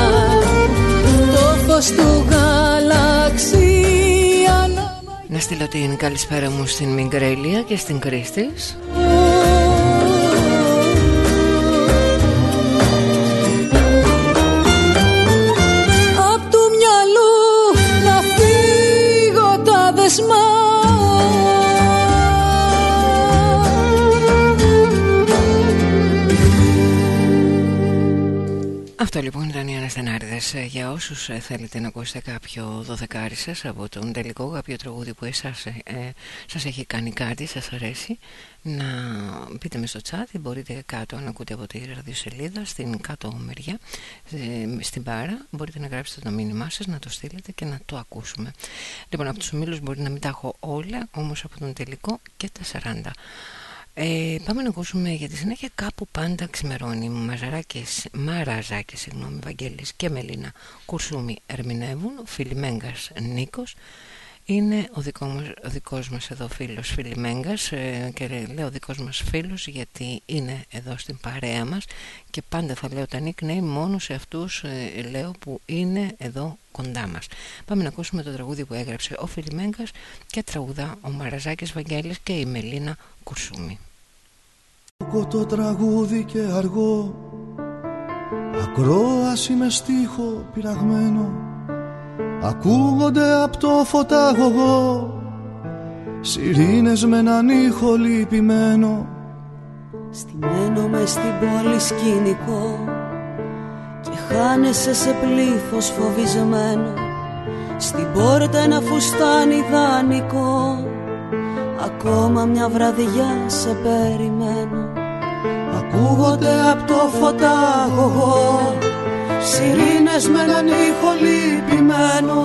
Το φως του γαλαξία Να στείλω την καλησπέρα μου στην Μιγκρέλια και στην Κρίστης Αναστενάριδες ε, Για όσους ε, θέλετε να ακούσετε κάποιο δωδεκάρι σας Από τον τελικό κάποιο τραγούδι που εσάς ε, ε, σας έχει κάνει κάτι Σας αρέσει Να πείτε με στο chat. Μπορείτε κάτω να ακούτε από τη ραδιοσελίδα Στην κάτω μεριά Στην πάρα Μπορείτε να γράψετε το μήνυμά σας Να το στείλετε και να το ακούσουμε. Λοιπόν από τους ομίλους μπορεί να μην τα έχω όλα Όμως από τον τελικό και τα 40 ε, πάμε να ακούσουμε για τη συνέχεια κάπου πάντα ξημερώνει Μαζαράκες, Μαραζάκες, συγγνώμη, Βαγγέλης και Μελίνα Κουρσούμη ερμηνεύουν Φιλιμέγκας Νίκος είναι ο, δικό μας, ο δικός μας εδώ φίλος Φιλιμέγκας ε, και λέω δικός μας φίλος γιατί είναι εδώ στην παρέα μας και πάντα θα λέω τα nickname μόνο σε αυτούς ε, λέω που είναι εδώ κοντά μας. Πάμε να ακούσουμε το τραγούδι που έγραψε ο Φιλιμέγκας και τραγουδά ο Μαραζάκης Βαγγέλης και η Μελίνα Κουρσούμη. Το τραγούδι και αργό Ακρόαση με στίχο πειραγμένο. Ακούγονται από το φωταγωγό. Σιρήνες με έναν ήχο λυπημένο. Στημένο με στην πόλη σκηνικό. Και χάνεσαι σε πλήθος φοβισμένο. Στην πόρτα ένα φουστάνι δανεικό Ακόμα μια βραδιά σε περιμένω. Ακούγονται από το φωταγωγό Σιρήνες με έναν ήχο λυπημένο.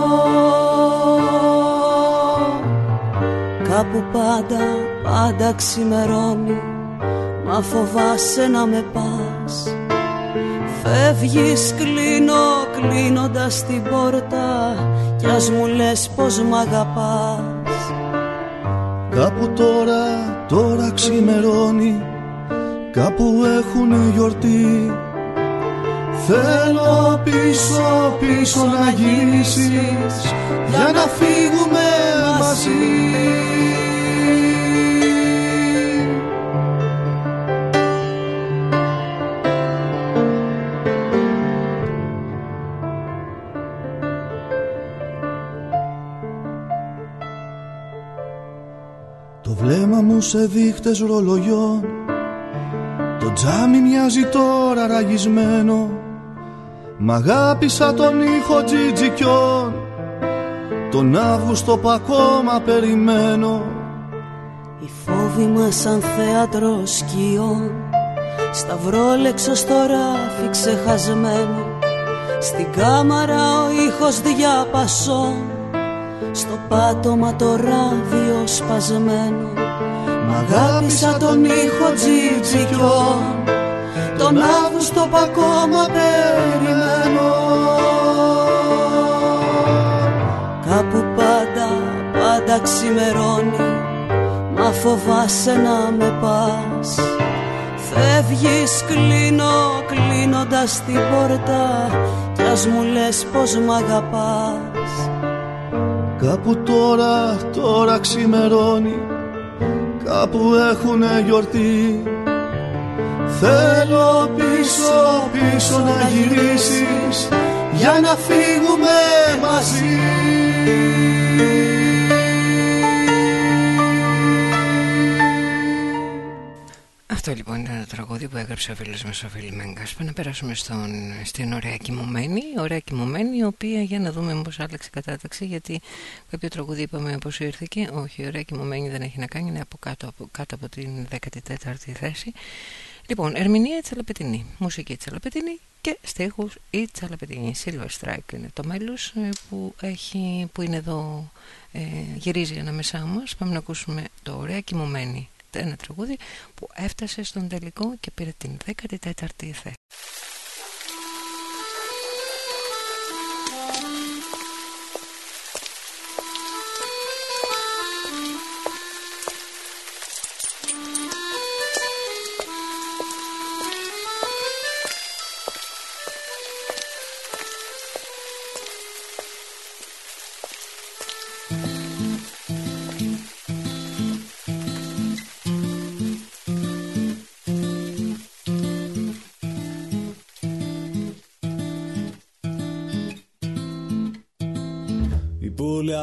Κάπου πάντα, πάντα ξημερώνει. Μα φοβάσαι να με πας. Φεύγεις κλείνω κλείνοντας την πόρτα. Κι ας μου λες πως μ' αγαπάς Κάπου τώρα, τώρα ξημερώνει Κάπου έχουν γιορτή Θέλω πίσω πίσω να γυρίσεις Για να φύγουμε μαζί σε δείχτες ρολογιών. Το τζάμι μοιάζει τώρα ραγισμένο. Μ' αγάπησα τον ήχο τζιτζικιών. Τον Αύγουστο που ακόμα περιμένω. Οι φόβοι μας σαν θέατρο σκιών. Σταυρόλεξος στο ράφι ξεχασμένο Στην κάμαρα ο ήχος διαπασών. Στο πάτωμα το ράδιο σπασμένο. Μ' αγάπησα τον ήχο τζιτζικιών Τον Αύγουστο που ακόμα περιμένω Κάπου πάντα, πάντα ξημερώνει Μα φοβάσαι να με πας. Φεύγεις κλείνω, κλείνοντας την πόρτα Κι ας μου λες πως μ' αγαπάς. Κάπου τώρα, τώρα ξημερώνει Κάπου έχουνε γιορτή. Θέλω πίσω, πίσω να γυρίσεις Για να φύγουμε μαζί Αυτό λοιπόν ήταν το τραγούδι που έγραψε ο φίλος μας ο Φίλη Μέγκας. Πάμε να περάσουμε στον, στην ωραία κοιμωμένη. Ωραία κοιμωμένη, η οποία για να δούμε μήπως άλλαξε κατάταξη, γιατί κάποιο τραγούδι είπαμε πώς ήρθε. Όχι, η ωραία κοιμωμένη δεν έχει να κάνει, είναι από κάτω από, κάτω από την 14η θέση. Λοιπόν, ερμηνεία η Τσαλαπετινή, μουσική Τσαλαπετινή και στίχους η Τσαλαπετινή. Silver Strike είναι το μέλος ε, που, έχει, που είναι εδώ, ε, γυρίζει ανάμεσά μας. Πάμε να ακούσουμε το ωραία κοιμωμένη ένα τραγούδι που έφτασε στον τελικό και πήρε την 14η θέση.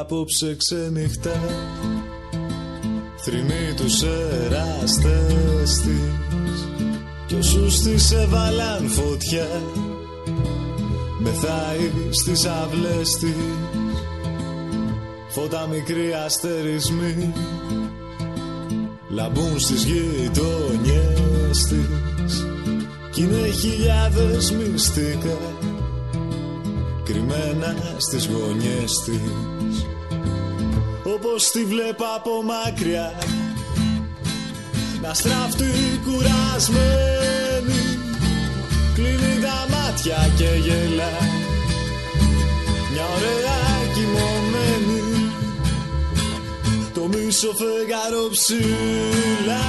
Απόψε ξενυχτά Θρυνεί τους εράστες της. Κι όσους της έβαλαν φωτιά. Μεθάει στις αυλές της. Φώτα μικροί αστερισμοί. Λαμπούν στις γειτονιές της. Κι είναι χιλιάδες μυστικά. Κρυμμένα στις γωνιές της όπως τη βλέπω από μακριά. Να στράφτει κουρασμένη κλείνει τα μάτια και γελά. Μια ωραία κοιμωμένη το μίσο φεγγάρο ψηλά.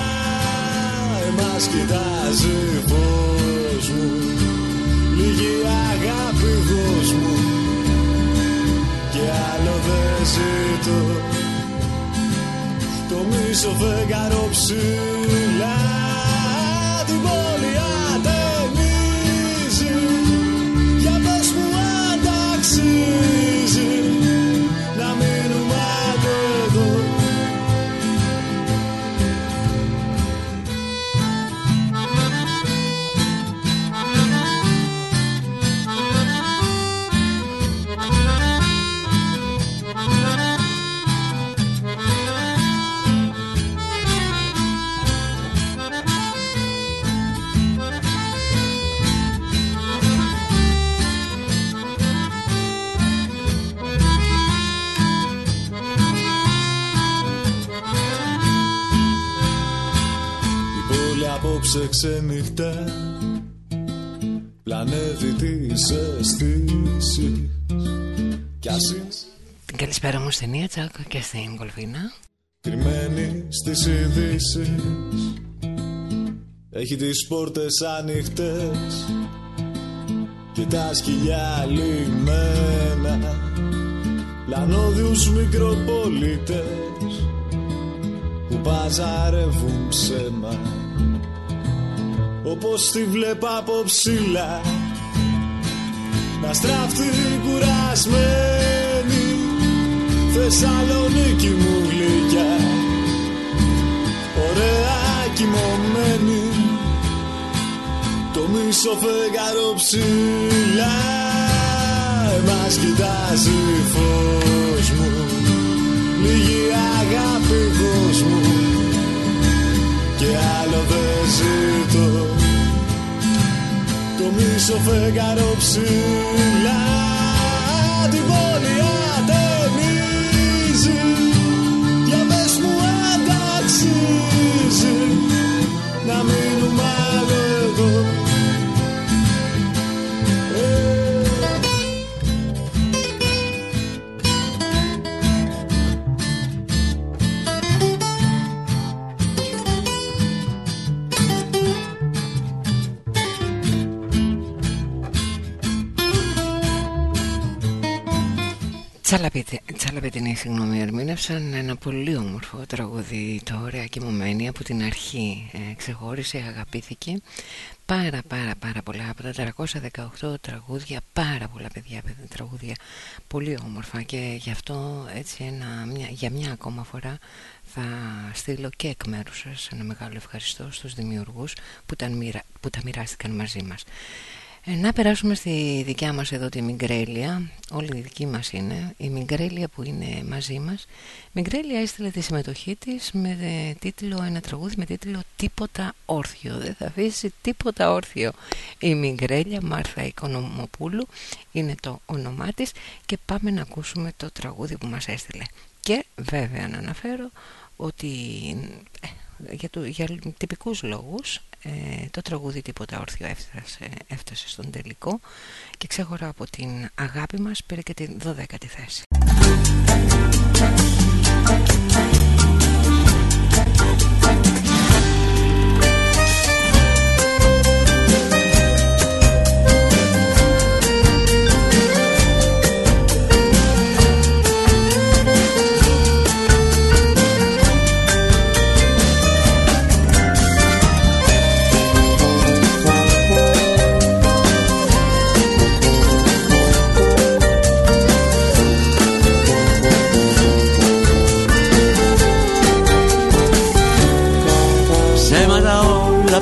Εμάς κοιτάζει φως μου Λίγη αγάπη δώσ' μου. Και άλλο δεν ζητώ. Το μίσο φεγγάρο ψηλά απόψε ξενυχτά Πλανεύει τις αισθήσεις Κι ας είναι. Την καλησπέρα μου στην Τσάκ και στην Κολφίνα. κρυμμένη στις ειδήσει. Έχει τις πόρτες ανοιχτές. Και τα σκυλιά λιμένα. Λανόδιους μικροπολίτες Που παζαρεύουν ψέμα Όπως τη βλέπα από ψηλά. Να στράφτει κουρασμένη Θεσσαλονίκη μου γλυκιά. Ωραία κοιμωμένη Το μίσο φεγγάρο ψηλά. Εμάς κοιτάζει φως μου Λίγη αγάπη δώσ' μου. Και άλλο δεν ζητώ. Το μίσο φεγγάρο ψηλά Την πόλη ατεμίζει. Για πες μου αν ταξίζει. Να μείνουμε άλλο εδώ Τσαλαπετινή, συγγνώμη, ερμήνευσαν ένα πολύ όμορφο τραγούδι το ωραία κοιμωμένη από την αρχή ε, ξεχώρισε, αγαπήθηκε. Πάρα πάρα πάρα πολλά από τα 418 τραγούδια πάρα πολλά παιδιά παιδιά τραγούδια πολύ όμορφα. Και γι' αυτό έτσι ένα, μια, για μια ακόμα φορά θα στείλω και εκ μέρους σας ένα μεγάλο ευχαριστώ στους δημιουργούς που τα, μοιρα, που τα μοιράστηκαν μαζί μας. ε, να περάσουμε στη δικιά μας εδώ τη Μιγκρέλια. Όλη η δική μας είναι. Η Μιγκρέλια που είναι μαζί μας. Μιγκρέλια έστειλε τη συμμετοχή της Με ε, τίτλο, ένα τραγούδι με τίτλο Τίποτα όρθιο Δεν θα αφήσει τίποτα όρθιο. Η Μιγκρέλια Μάρθα Οικονομοπούλου Είναι το όνομά της Και πάμε να ακούσουμε το τραγούδι που μας έστειλε. Και βέβαια να αναφέρω Ότι ε, για, το, για τυπικούς λόγους ε, το τραγούδι τίποτα όρθιο έφτασε, έφτασε στον τελικό και ξέχωρα από την αγάπη μας πήρε και την 12η θέση. Ψέματα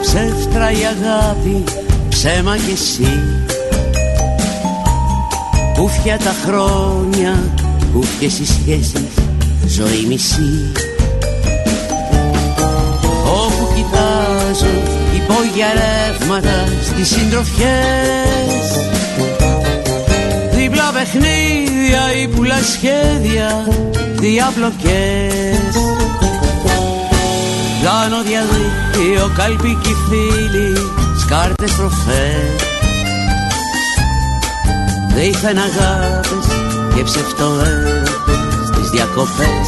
ψεύτρα η αγάπη, ψέμα κι εσύ. Κούφια τα χρόνια, κούφιες οι σχέσεις, ζωή μισή. Όπου κοιτάζω, υπόγεια ρεύματα στις συντροφιές. Δίπλα παιχνίδια, ύπουλα σχέδια, διαπλοκές Κάνω διαδίκτυο, καλπικοί φίλοι, σκάρτες τροφές. Δίθεν αγάπες και ψευτοέρωτες στις διακοπές.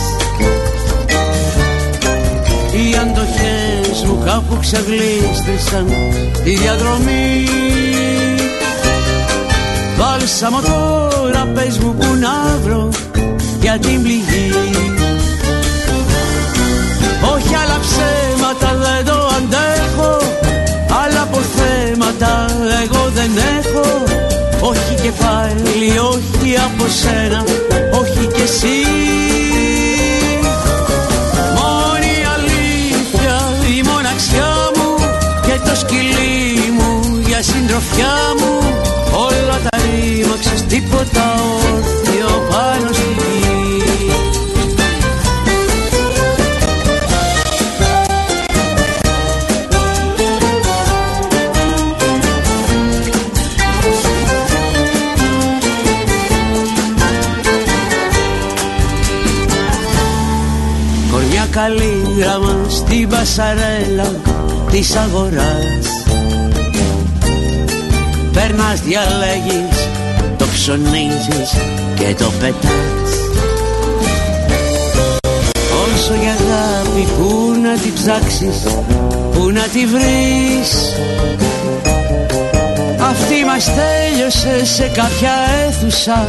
Οι αντοχές μου κάπου ξεγλίστησαν τη διαδρομή. Βάλσαμο τώρα πες μου που να βρω για την πληγή αποθέματα εγώ δεν έχω. Όχι κεφάλι, όχι από σένα, όχι κι εσύ. Μόνη αλήθεια, η μοναξιά μου και το σκυλί μου για συντροφιά μου. Όλα τα ρήμαξες, τίποτα όρθιο πασαρέλα της αγοράς. Περνάς διαλέγεις, το ψωνίζεις και το πετάς. Όσο για αγάπη που να την ψάξεις, που να τη βρεις. Αυτή μας τέλειωσε σε κάποια αίθουσα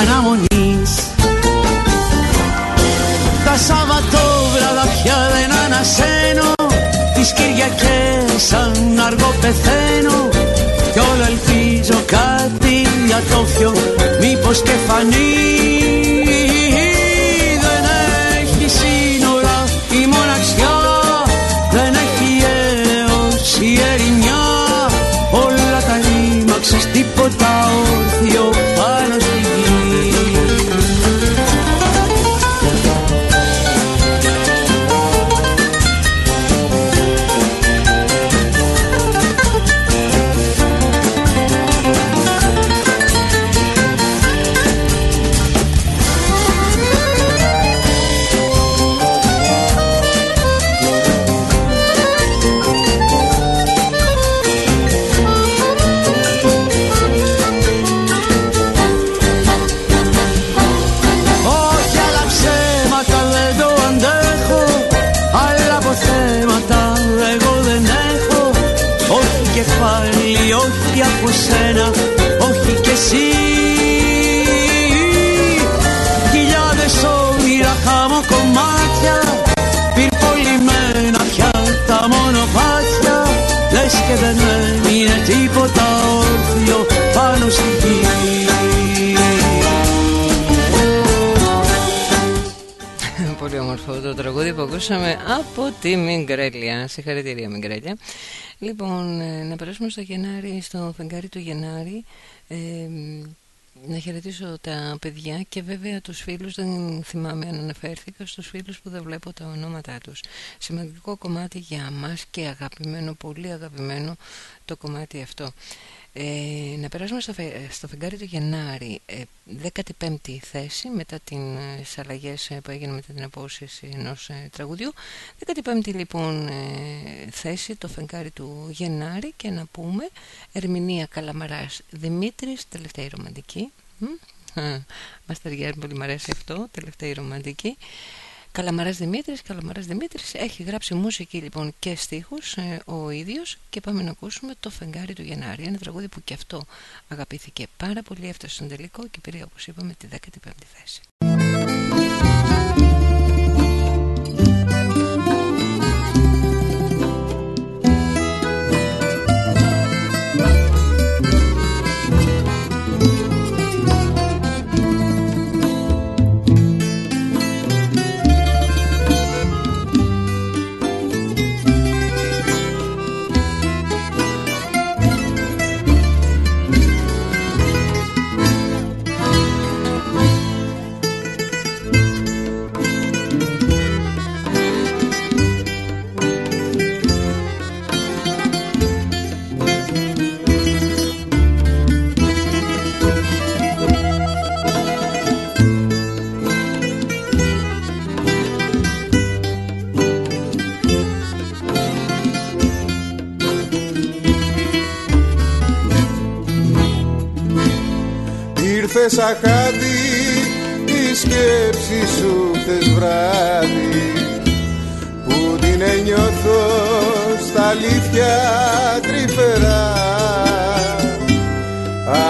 αναμονής. Τα Σαββατόβραδα πια δεν ανασένω Τις Κυριακές σαν αργό πεθαίνω. Κι όλο ελπίζω κάτι για το φιο Μήπως και φανεί Συγχαρητήρια Μιγκρέλια. Λοιπόν, ε, να περάσουμε στο Γενάρη, στο φεγγάρι του Γενάρη. Ε, να χαιρετήσω τα παιδιά και βέβαια τους φίλους, δεν θυμάμαι αν αναφέρθηκα, στους φίλους που δεν βλέπω τα ονόματά τους. Σημαντικό κομμάτι για μας και αγαπημένο, πολύ αγαπημένο το κομμάτι αυτό. Ε, να περάσουμε στο, φε, στο φεγγάρι του Γενάρη, ε, 15η θέση μετά τις αλλαγές που έγιναν μετά την απόσυση ενός ε, τραγουδιού. 15η λοιπόν ε, θέση το φεγγάρι του Γενάρη και να πούμε Ερμηνεία Καλαμαράς Δημήτρης, τελευταία ρομαντική. Μας ταιριάζει πολύ, μου αρέσει αυτό, τελευταία ρομαντική. Καλαμαράς Δημήτρης, Καλαμαράς Δημήτρης. Έχει γράψει μουσική λοιπόν και στίχους ε, ο ίδιος. Και πάμε να ακούσουμε το φεγγάρι του Γενάρη ένα τραγούδι που και αυτό αγαπήθηκε πάρα πολύ. Έφτασε στον τελικό και πήρε όπως είπαμε τη 15η θέση Ήρθε σαν κάτι η σκέψη σου χθες βράδυ. Που τη είναι νιώθω στα αλήθεια τρυφερά.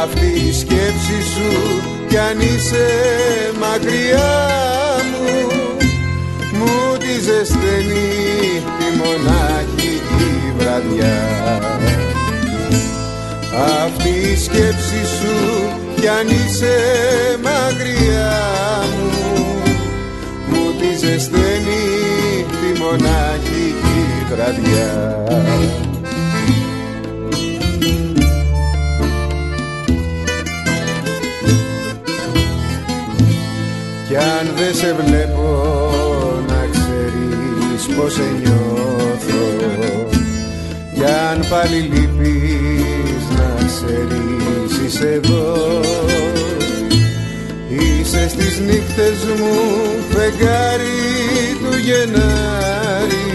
Αυτή η σκέψη σου κι αν είσαι μακριά μου μου τη ζεσθενεί τη μοναχική βραδιά. Αυτή η σκέψη σου κι αν είσαι μακριά μου μου τη ζεσθενεί τη μοναχική βραδιά Κι αν δεν σε βλέπω να ξέρεις πως σε νιώθω Κι αν πάλι λείπεις να ξέρεις είσαι εδώ. Είσαι στις νύχτες μου φεγγάρι του Γενάρη.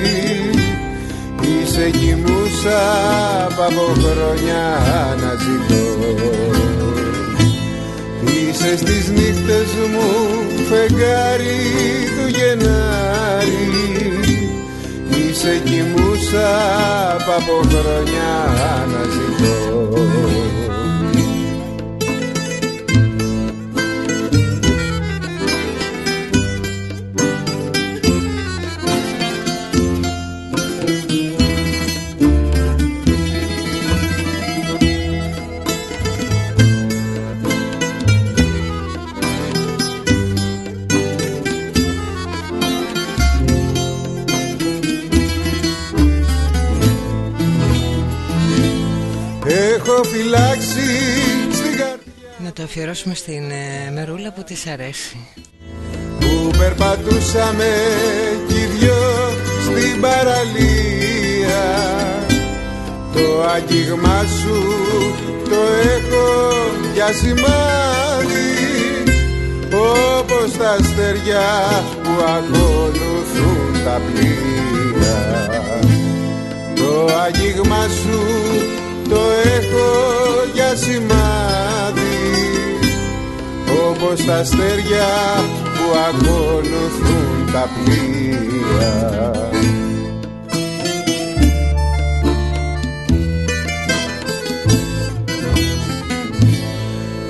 Είσαι κοιμούσα από χρόνια να ζητώ. Είσαι στις νύχτες μου φεγγάρι του Γενάρη Είσαι κοιμούσα από χρόνια να ζητώ Έχω φυλάξει στην καρδιά. Να το αφιερώσουμε στην ε, Μερούλα που της αρέσει. Που περπατούσαμε κι οι δυο στην παραλία. Το άγγιγμά σου το έχω για σημάδι. Όπως τα αστέρια που ακολουθούν τα πλοία. Το άγγιγμά σου το έχω για σημάδι όπως τα αστέρια που ακολουθούν τα πλοία.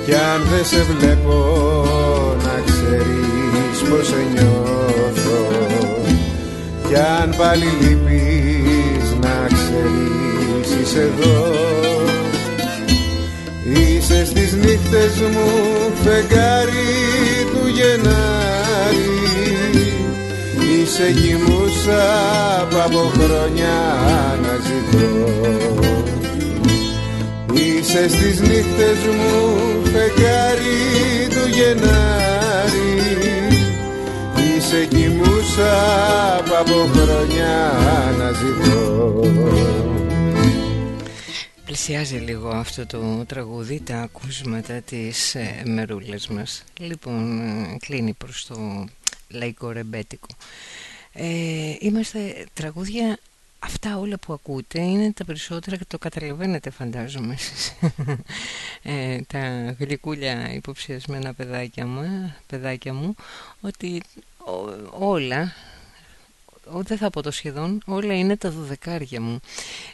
Κι αν δεν σε βλέπω να ξέρεις πως σε νιώθω Κι αν πάλι λείπεις να ξέρεις είσαι εδώ. Είσαι στις νύχτες μου φεγγάρι του Γενάρη. Είσαι κοιμούσα από χρόνια να ζητώ. Είσαι στις νύχτες μου φεγγάρι του Γενάρη. Είσαι κοιμούσα από χρόνια να ζητώ Πλησιάζει λίγο αυτό το τραγούδι τα ακούσματα της ε, μερούλας μας. Λοιπόν, ε, κλείνει προς το λαϊκό ρεμπέτικο. Ε, Είμαστε τραγούδια Αυτά όλα που ακούτε είναι τα περισσότερα και το καταλαβαίνετε φαντάζομαι <laughs> ε, τα γλυκούλια υποψιασμένα παιδάκια μου, παιδάκια μου ότι όλα δεν θα πω το σχεδόν, όλα είναι τα δωδεκάρια μου.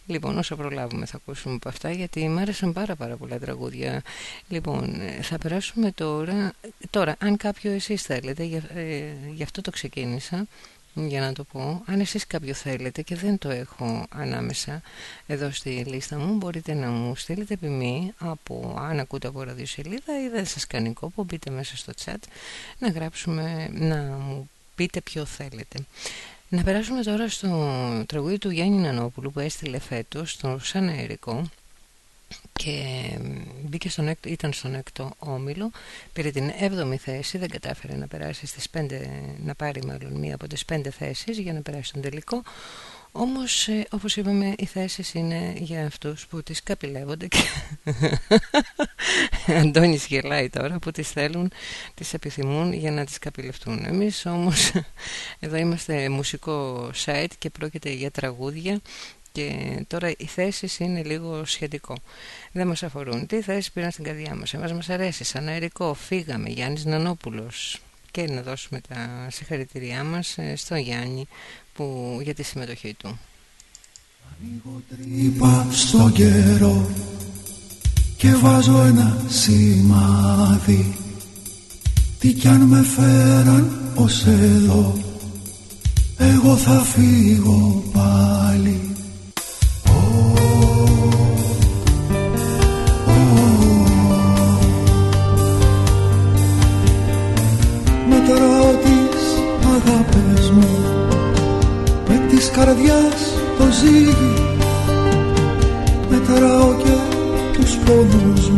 Λοιπόν, όσο προλάβουμε θα ακούσουμε από αυτά, γιατί μου άρεσαν πάρα πάρα πολλά τραγούδια. Λοιπόν, ε, θα περάσουμε τώρα, τώρα αν κάποιο εσείς θέλετε, γι' ε, αυτό το ξεκίνησα, για να το πω αν εσείς κάποιο θέλετε και δεν το έχω ανάμεσα εδώ στη λίστα μου μπορείτε να μου στείλετε επιμή από αν ακούτε από ραδιοσελίδα ή δεν σας κάνει κόπο μπείτε μέσα στο chat να γράψουμε να μου πείτε ποιο θέλετε να περάσουμε τώρα στο τραγούδι του Γιάννη Νανόπουλου που έστειλε φέτος στο Σαν Αερικό και μπήκε στον έκτο, ήταν στον έκτο όμιλο πήρε την 7η θέση δεν κατάφερε να περάσει στις 5 να πάρει μάλλον μία από τις 5 θέσεις για να περάσει τον τελικό όμως ε, όπως είπαμε οι θέσεις είναι για αυτούς που τις καπηλεύονται και <laughs> Αντώνης γελάει τώρα που τις θέλουν, τις επιθυμούν για να τις καπηλευτούν εμείς όμως <laughs> εδώ είμαστε μουσικό site και πρόκειται για τραγούδια και τώρα οι θέσεις είναι λίγο σχετικό. Δεν μας αφορούν. Τι θέσεις πήραν στην καρδιά μας; Εμάς μας αρέσει. Σαν αερικό φύγαμε. Γιάννης Νανόπουλος. Και να δώσουμε τα συγχαρητήριά μας στον Γιάννη που, για τη συμμετοχή του. Ανοίγω τρύπα στον καιρό και βάζω ένα σημάδι. Τι κι αν με φέραν ως εδώ εγώ θα φύγω πάλι. Μετράω τις αγάπες μου με της καρδιάς το ζύγι. Μετράω και τους πόνους μου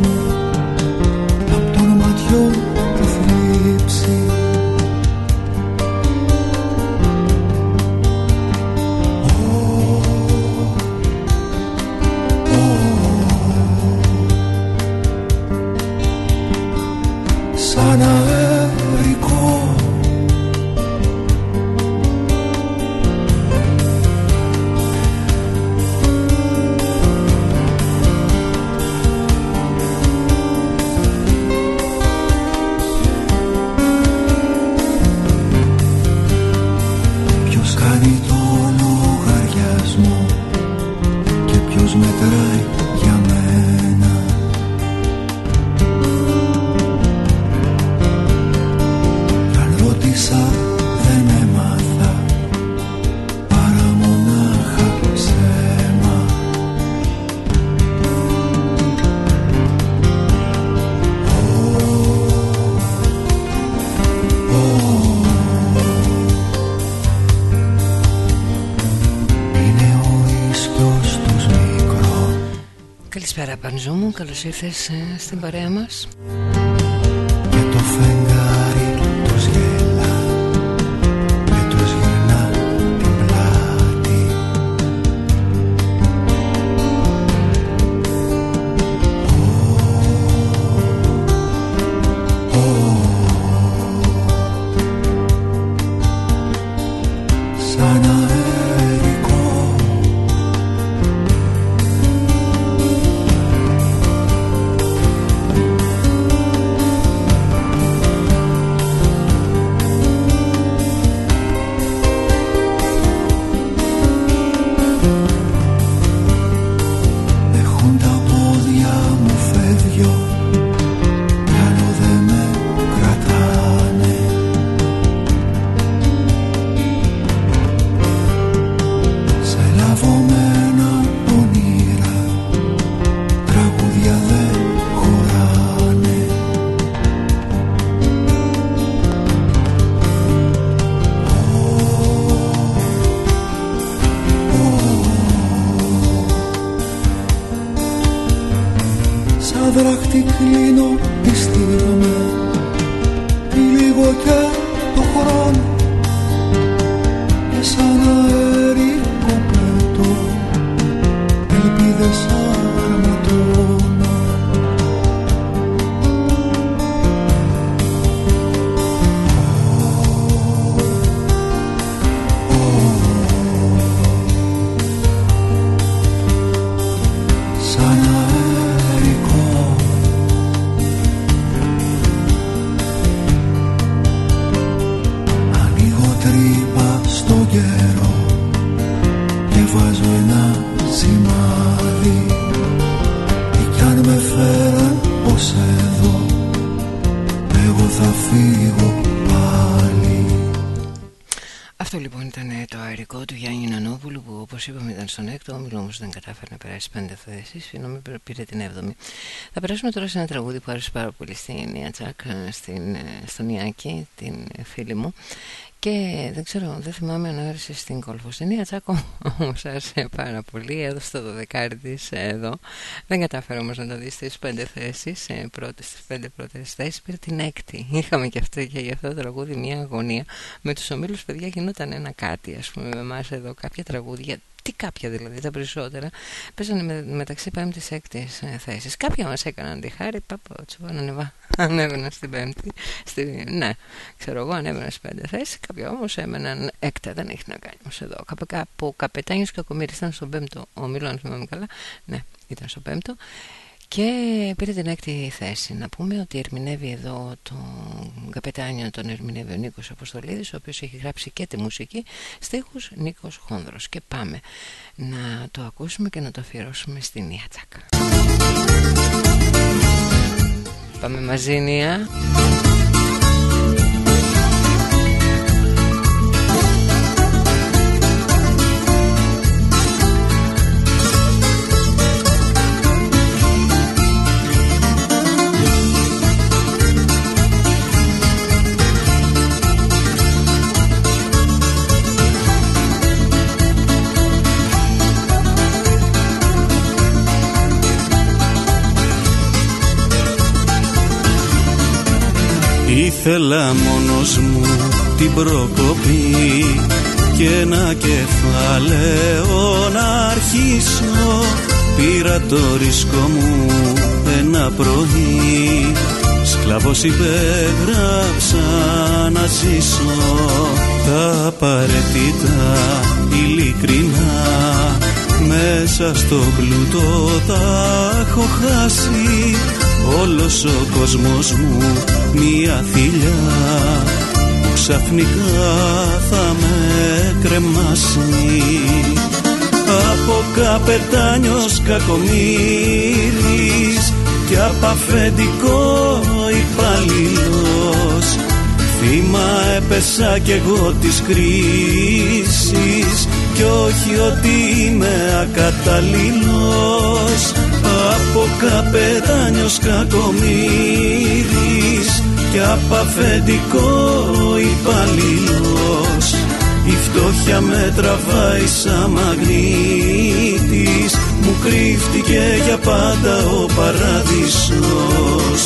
Καλησπέρα Πανζού μου, καλώς ήρθες ε, στην παρέα μας. Κατάφερε να περάσει πέντε θέσεις ενώ με πήρε την έβδομη. Θα περάσουμε τώρα σε ένα τραγούδι που άρεσε πάρα πολύ στην Νία Τσάκ, ε, στην, ε, στον Ιάκη, την ε, φίλη μου και δεν ξέρω, δεν θυμάμαι αν άρεσε στην κόλφο. Στην Νία Τσάκ όμως άρεσε πάρα πολύ, έδωσε το δωδεκάρι της εδώ. Δεν κατάφερε όμως να το δεις στις πέντε θέσεις, ε, πρώτες, στις πέντε πρώτες θέσεις, πήρε την έκτη. Είχαμε και αυτό και για αυτό το τραγούδι μια αγωνία. Με τους ομίλους παιδιά γινόταν ένα κάτι, ας πούμε, με εμάς εδώ κάποια τραγούδια τι κάποια δηλαδή, τα περισσότερα, παίζανε με, μεταξύ πέμπτης και έκτη ε, θέση. Κάποια μα έκαναν τη χάρη, πάπα, τσουβάν ανεβα, <laughs> ανέβαιναν στην πέμπτη. Στη, ναι, ξέρω εγώ, ανέβαιναν στις πέντε θέσεις. Κάποια όμως έμεναν έκτα, δεν έχει να κάνει όμως εδώ. Από καπετάνιος και κακομίρι ήταν στον πέμπτο, ο Μιλόν, θυμάμαι καλά. Ναι, ήταν στο πέμπτο. Και πήρε την έκτη θέση. Να πούμε ότι ερμηνεύει εδώ τον καπετάνιο τον ερμηνεύει ο Νίκος Αποστολίδης ο οποίος έχει γράψει και τη μουσική στίχους Νίκος Χόνδρος και πάμε να το ακούσουμε και να το αφιερώσουμε στην Ιατσάκα. Πάμε μαζί Νία. Ήθελα μόνος μου την προκοπή και ένα κεφάλαιο να αρχίσω. Πήρα το ρίσκο μου ένα πρωί. Σκλαβός υπέγραψα να ζήσω. Τα απαραίτητα ειλικρινά Μέσα στο πλούτο τα έχω χάσει. Όλος ο κόσμος μου μία θηλιά. Που ξαφνικά θα με κρεμάσει. Από καπετάνιος κακομύρης και απ' αφεντικό υπαλλήλος Θύμα έπεσα κι εγώ της κρίσης κι όχι ότι είμαι ακαταλληλός από καπετάνιος κακομύρης και απ' αφεντικό υπαλλήλος. Η φτώχεια με τραβάει σαν μαγνήτης. Μου κρύφτηκε για πάντα ο παράδεισος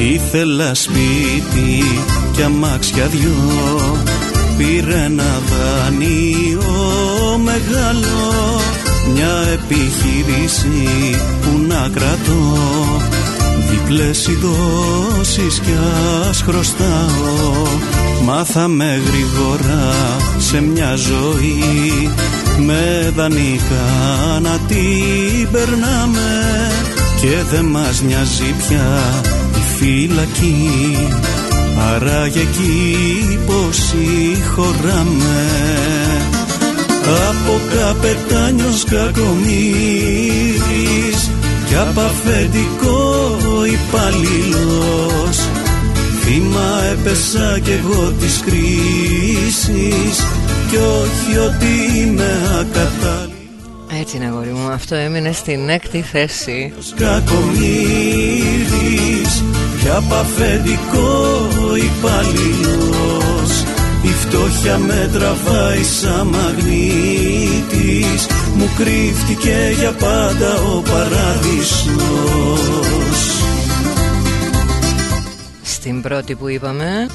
Ήθελα σπίτι κι αμάξια δυο. Πήρε ένα δάνειο μεγάλο. Μια επιχείρηση που να κρατώ. Διπλές οι δόσεις κι ας χρωστάω Μάθαμε γρήγορα σε μια ζωή. Με δανεικά να την περνάμε. Και δεν μας νοιάζει πια φυλακή. Άραγε εκεί πως χωράμε Από καπετάνιος κακομύρης Κι απ' αφεντικό υπαλλήλος. Θύμα έπεσα κι εγώ της κρίσης Κι όχι ότι είμαι ακατάλληλος. Έτσι είναι αγόρι μου, αυτό έμεινε στην έκτη θέση. Κακομύρης για παφεντικό υπαλλήλος η φτώχεια με τραβάει σαν μαγνήτης. Μου κρύφτηκε για πάντα ο παράδεισος. Στην πρώτη που είπαμε.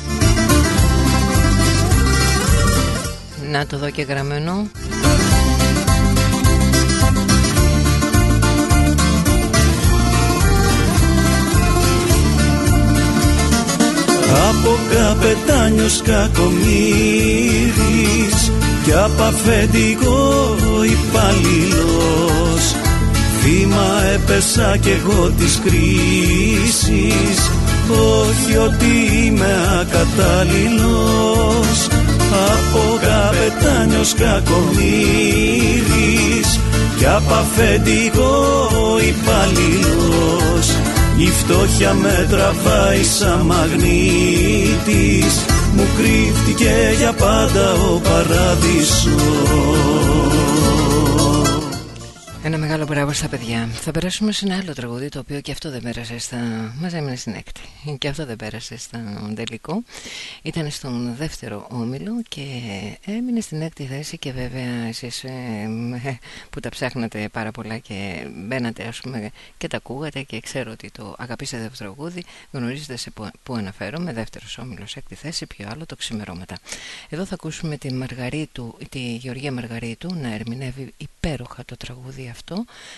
Να το δω και γραμμένο από καπετάνιος κακομύρης κι απ' αφεντικό υπαλλήλος. Θύμα έπεσα κι εγώ της κρίσης όχι ότι είμαι ακατάλληλος. Από καπετάνιος κακομύρης κι απ' αφεντικό υπαλλήλος η φτώχεια με τραβάει σαν μαγνήτης. Μου κρύφτηκε για πάντα ο παράδεισος ένα μεγάλο μπράβο στα παιδιά. Θα περάσουμε σε ένα άλλο τραγούδι το οποίο και αυτό δεν πέρασε στα. Μας έμεινε στην έκτη. Και αυτό δεν πέρασε στα τελικό. Ήταν στον δεύτερο όμιλο και έμεινε στην έκτη θέση. Και βέβαια εσείς ε, που τα ψάχνατε πάρα πολλά και μπαίνατε, ας πούμε, και τα ακούγατε και ξέρω ότι το αγαπήσατε το τραγούδι, γνωρίζετε σε που, που αναφέρομαι. Δεύτερος όμιλος, έκτη θέση, πιο άλλο το ξημερώματα. Εδώ θα ακούσουμε τη, Μαργαρίτου, τη Γεωργία Μαργαρίτου να ερμηνεύει υπέροχα το τραγούδι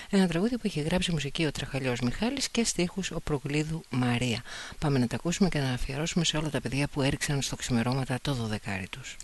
ένα τραγούδι που έχει γράψει μουσική ο Τραχαλιός Μιχάλης και στίχους ο Προγλίδου Μαρία. Πάμε να τα ακούσουμε και να αφιερώσουμε σε όλα τα παιδιά που έριξαν στο ξημερώματα το 12 τους.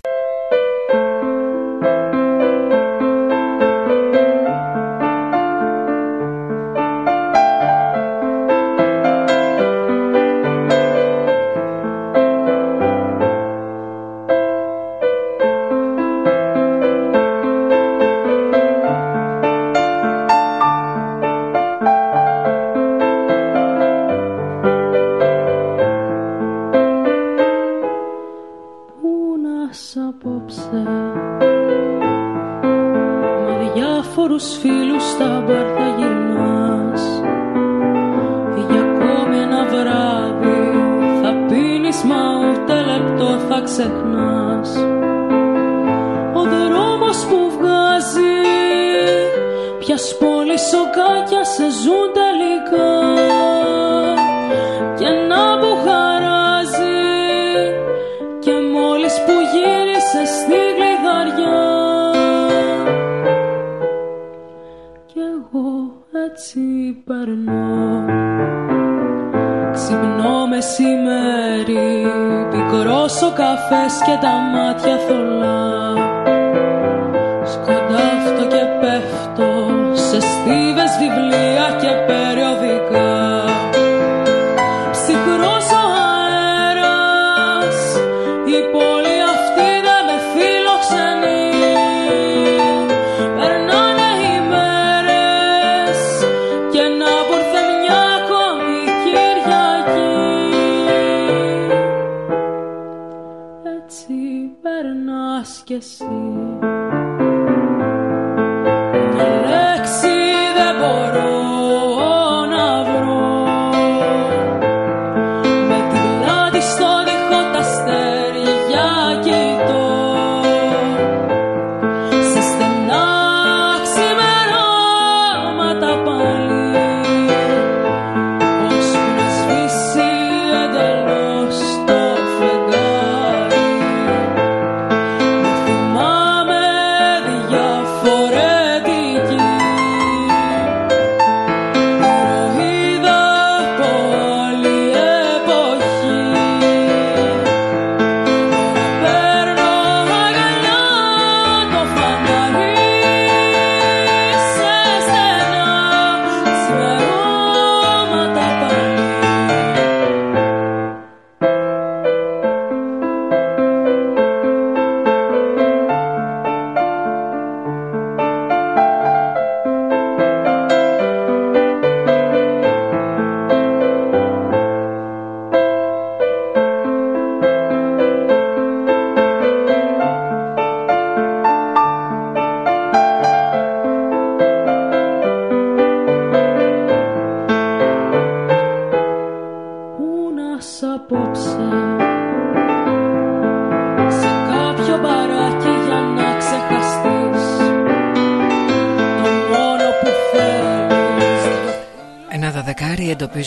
διάφορους φίλους στα μπαρ θα γυρνάς. Για ακόμη ένα βράδυ θα πίνεις μα ούτε λεπτό θα ξεχνάς. Ο δρόμος που βγάζει πιας πόλης σοκάκια σε ζουν τελικά. περνώ. Ξυπνώ μεσημέρι Πικρός ο καφές και τα μάτια θολά. Σκοντάφτω και πέφτω Σε στίβες βιβλία και περι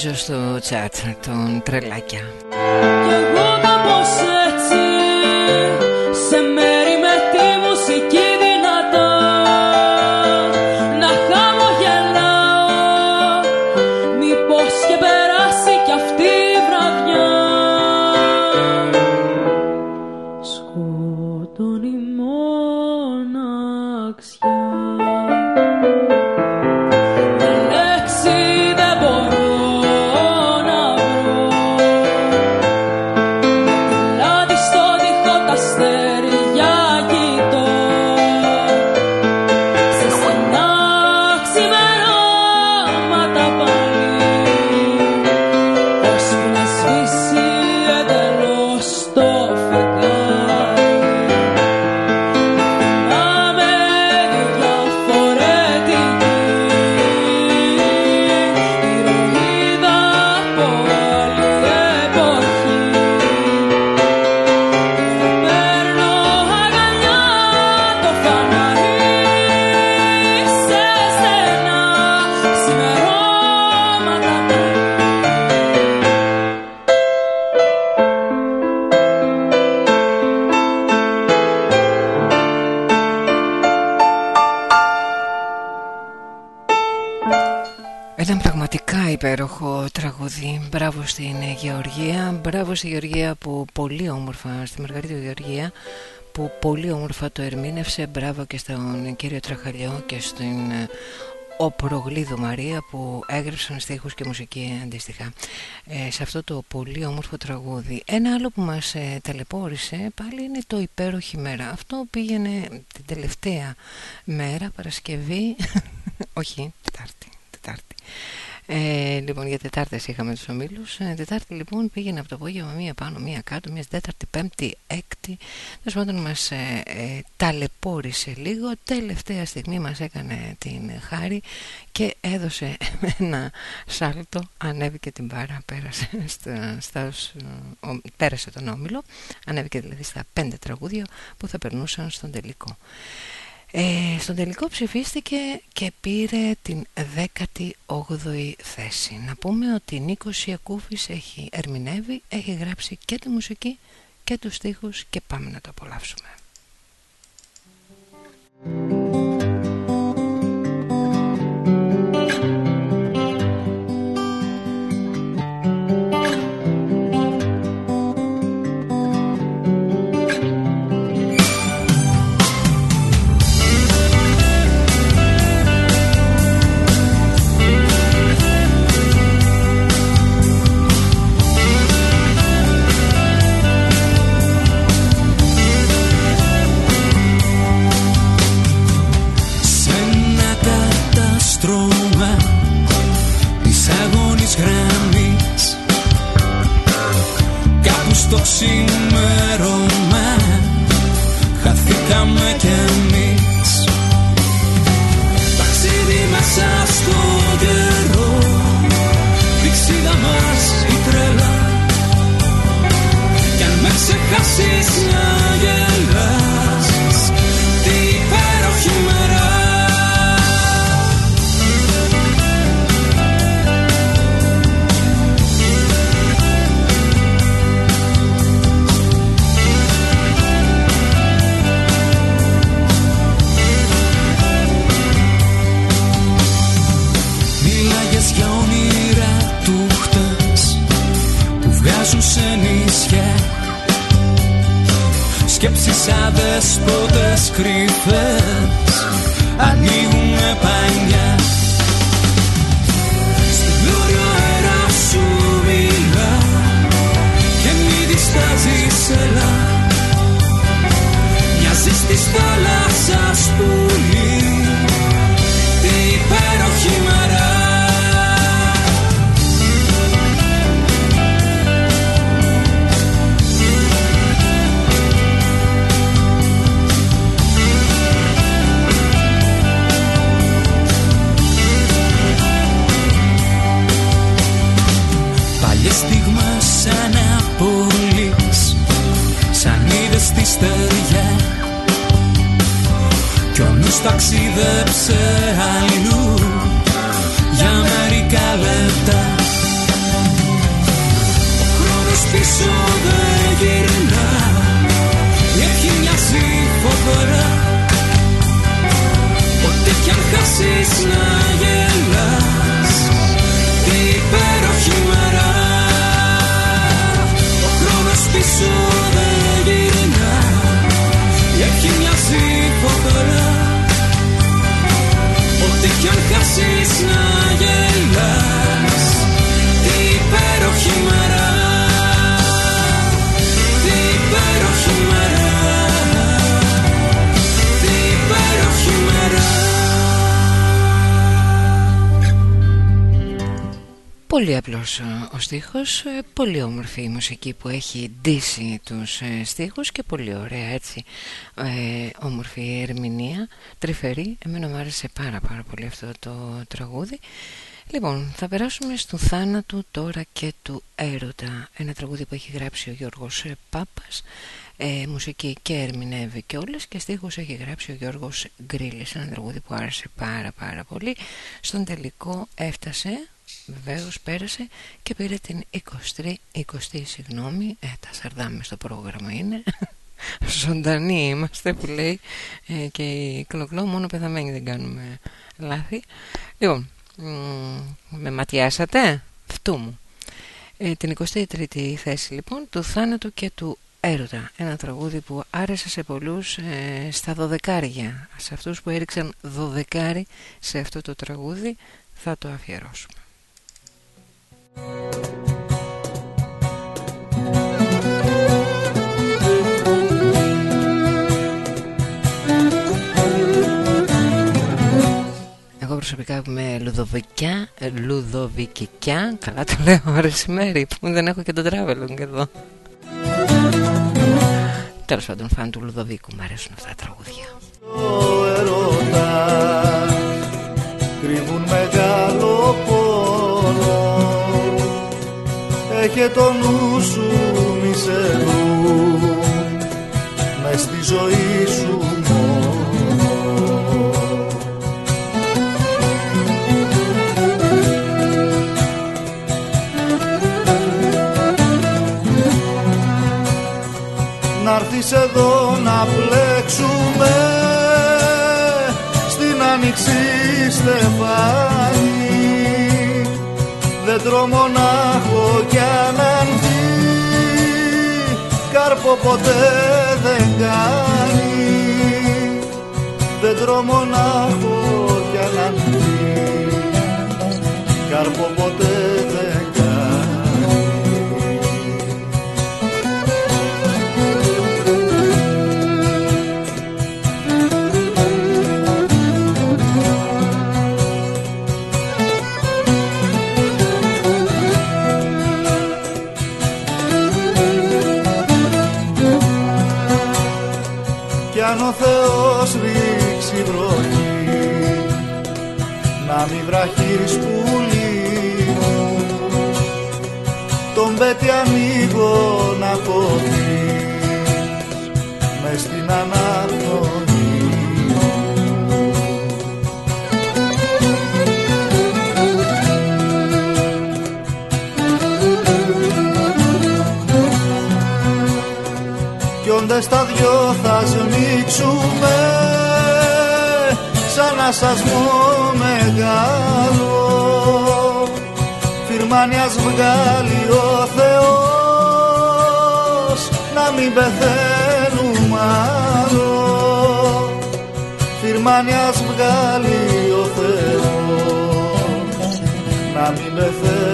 νομίζω στο chat των τρελάκια. Στη Γεωργία που πολύ όμορφα, στη Μαργαρίτη Γεωργία, που πολύ όμορφα το ερμήνευσε. Μπράβο και στον κύριο Τραχαλιό και στην ε, ο Προγλίδου Μαρία που έγραψαν στίχους και μουσική αντίστοιχα ε, σε αυτό το πολύ όμορφο τραγούδι. Ένα άλλο που μας ε, ταλαιπώρησε πάλι είναι το υπέροχη μέρα. Αυτό πήγαινε την τελευταία μέρα, Παρασκευή, <laughs> όχι, Τετάρτη, Τετάρτη. Ε, λοιπόν, για Τετάρτες είχαμε τους ομίλους. Ε, τετάρτη λοιπόν πήγαινε από το απόγευμα μία πάνω, μία κάτω, μία Τέταρτη, Πέμπτη, Έκτη. Τέλος πάντων, μας ε, ε, ταλαιπώρησε λίγο. Τελευταία στιγμή μας έκανε την χάρη και έδωσε <laughs> ένα σάλτο. Ανέβηκε την πάρα, πέρασε, στα, στα, πέρασε τον όμιλο. Ανέβηκε δηλαδή στα πέντε τραγούδια που θα περνούσαν στον τελικό. Ε, στον τελικό ψηφίστηκε και πήρε την 18η θέση. Να πούμε ότι Νίκος Ιακούφης έχει ερμηνεύει, έχει γράψει και τη μουσική και τους στίχους και πάμε να το απολαύσουμε. Στο ξημέρωμα Σκέψεις αδεσπότες κρυφές Ανοίγουνε πανιά. Στην πλούριο αέρας σου μιλά Και μη διστάζεις ελά Μοιάζεις της θάλασσας πουλί στίχος, ε, πολύ όμορφη η μουσική που έχει ντύσει τους ε, στίχους και πολύ ωραία έτσι ε, όμορφη ερμηνεία, τρυφερή, εμένα μου άρεσε πάρα πάρα πολύ αυτό το τραγούδι. Λοιπόν, θα περάσουμε στο θάνατο τώρα και του έρωτα, ένα τραγούδι που έχει γράψει ο Γιώργος Πάπας, ε, μουσική και ερμηνεύει και όλες και στίχους έχει γράψει ο Γιώργος Γκρίλης, ένα τραγούδι που άρεσε πάρα πάρα πολύ. Στον τελικό έφτασε Βεβαίως πέρασε και πήρε την 20η, 20η συγγνώμη, ε, τα σαρδάμε στο πρόγραμμα είναι, <laughs> ζωντανοί είμαστε που λέει ε, και η κλοκλό μόνο πεθαμένοι δεν κάνουμε λάθη. Λοιπόν, με ματιάσατε; Αυτού μου. Ε, την 23η θέση λοιπόν του θάνατου και του έρωτα. Ένα τραγούδι που άρεσε σε πολλούς ε, στα δωδεκάρια. Σε αυτούς που έριξαν δωδεκάρι σε αυτό το τραγούδι θα το αφιερώσουμε Εγώ προσωπικά είμαι Λουδοβικιά, Λουδοβικικιά, καλά το λέω ώρες μέρη που δεν έχω και τον traveling εδώ. Τέλος πάντων, φαν του Λουδοβίκου, μου αρέσουν αυτά τα τραγούδια. κρύβουν Έχε το νου σου μη σε μες στη ζωή σου Να'ρθεις εδώ να πλέξουμε στην άνοιξη στεφάνι δέντρο μονάχο κι αναντή κάρπο ποτέ δεν κάνει. Δέντρο μονάχο κι αναντή κάρπο ποτέ να μη βραχείς πουλί μου τον πέτει ανοίγω να φωθείς μες στην αναπνοή Κι στα δυο θα σμίξουμε σαν ασασμό μεγάλο Φυρμάνιας βγάλει ο Θεός να μην πεθαίνουμε άλλο. Φυρμάνιας βγάλει ο Θεός να μην πεθαίνουμε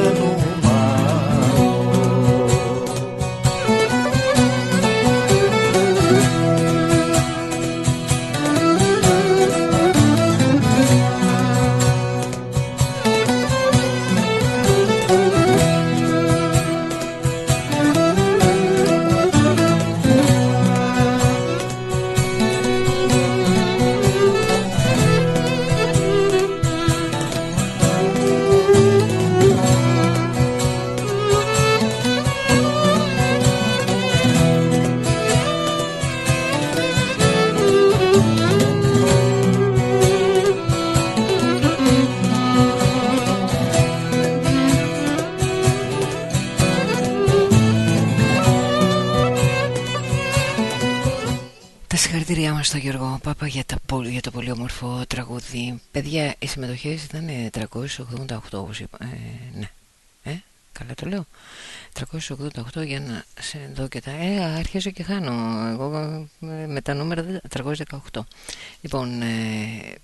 στο Γιώργο Πάπα για, τα, για το πολύ όμορφο τραγούδι. Παιδιά, οι συμμετοχές ήταν 388 όπως είπα. Ε, ναι. Ε, καλά το λέω. 388 για να σε δω και τα... Ε, αρχίζω και χάνω. Εγώ ε, με τα νούμερα 318. Λοιπόν, ε,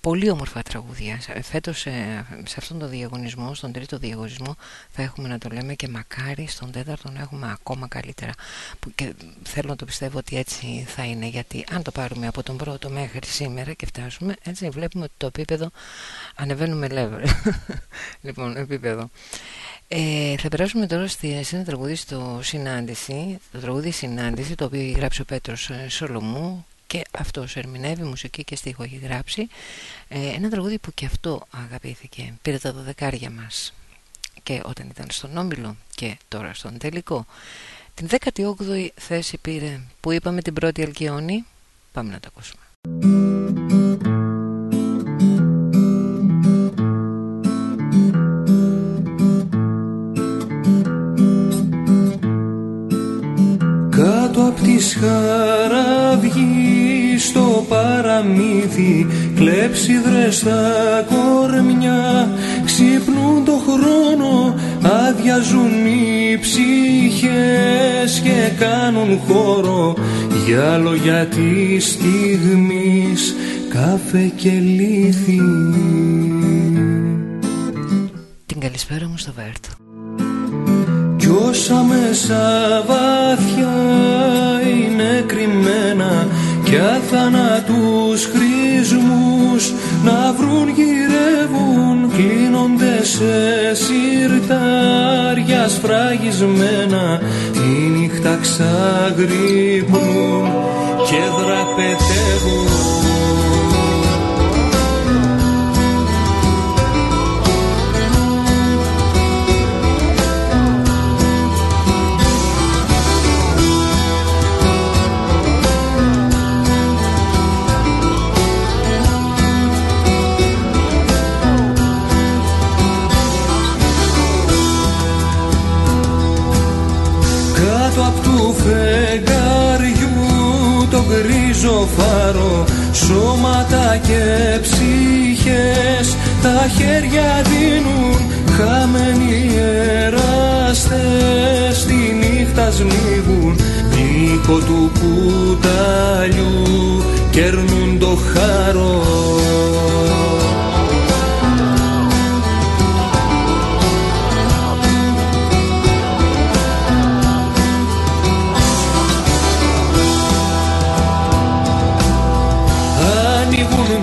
πολύ όμορφα τραγούδια. Φέτος ε, σε αυτόν τον διαγωνισμό, στον τρίτο διαγωνισμό θα έχουμε να το λέμε και μακάρι στον τέταρτο να έχουμε ακόμα καλύτερα. Και θέλω να το πιστεύω ότι έτσι θα είναι γιατί αν το πάρουμε από τον πρώτο μέχρι σήμερα και φτάσουμε έτσι βλέπουμε ότι το επίπεδο ανεβαίνουμε level. <laughs> λοιπόν, επίπεδο. Ε, θα περάσουμε τώρα στη, σε ένα τραγούδι στο Συνάντηση, το τραγούδι Συνάντηση, το οποίο γράψει ο Πέτρος ε, Σολομού και αυτός ερμηνεύει μουσική και στίχο έχει γράψει. Ε, ένα τραγούδι που και αυτό αγαπήθηκε. Πήρε τα δωδεκάρια μας. Και όταν ήταν στον Όμιλο και τώρα στον τελικό. Την 18η θέση πήρε. Που είπαμε την πρώτη Αλκιόνη; Πάμε να το ακούσουμε. Κάτω απ' τις χαραυγή στο παρά παραμύθι κλέψιδρες στα κορμιά ξυπνούν το χρόνο αδειάζουν οι ψυχές και κάνουν χώρο για λόγια της στιγμής. Καφέ και λύθι Την καλησπέρα μου στο Βέρτο. Κι όσα μέσα βάθια είναι κρυμμένα κι αθανάτους χρήσμους να βρουν γυρεύουν κλείνονται σε σιρτάρια σφραγισμένα τη νύχτα ξαγρύπνουν και δραπετεύουν γκρίζο φάρο Σώματα και ψυχές. Τα χέρια δίνουν Χαμένοι εράστες Τη νύχτα σμίγουν Νίκο του κουταλιού Κέρνουν το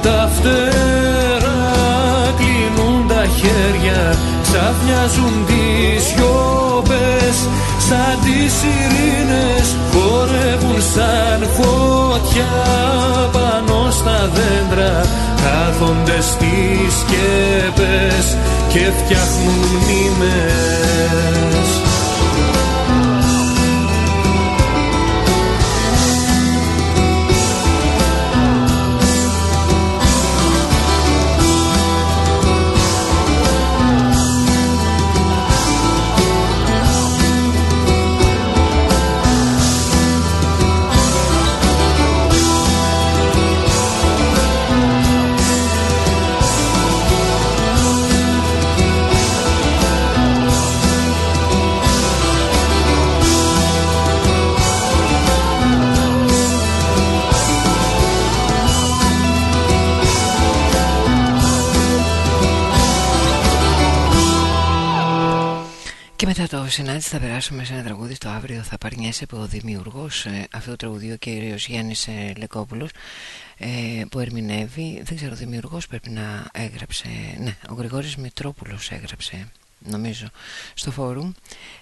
χάρο ξαφνιάζουν τις σιώπες σαν τις ειρήνες χορεύουν σαν φωτιά πάνω στα δέντρα κάθονται στις σκέπες και φτιάχνουν μνήμες συνάντηση θα περάσουμε σε ένα τραγούδι στο αύριο θα παρνιέσαι από ο δημιουργός ε, αυτό το τραγουδί ο κύριος Γιάννης ε, Λεκόπουλος ε, που ερμηνεύει. Δεν ξέρω ο δημιουργός πρέπει να έγραψε ναι ο Γρηγόρης Μητρόπουλος έγραψε νομίζω στο φόρουμ.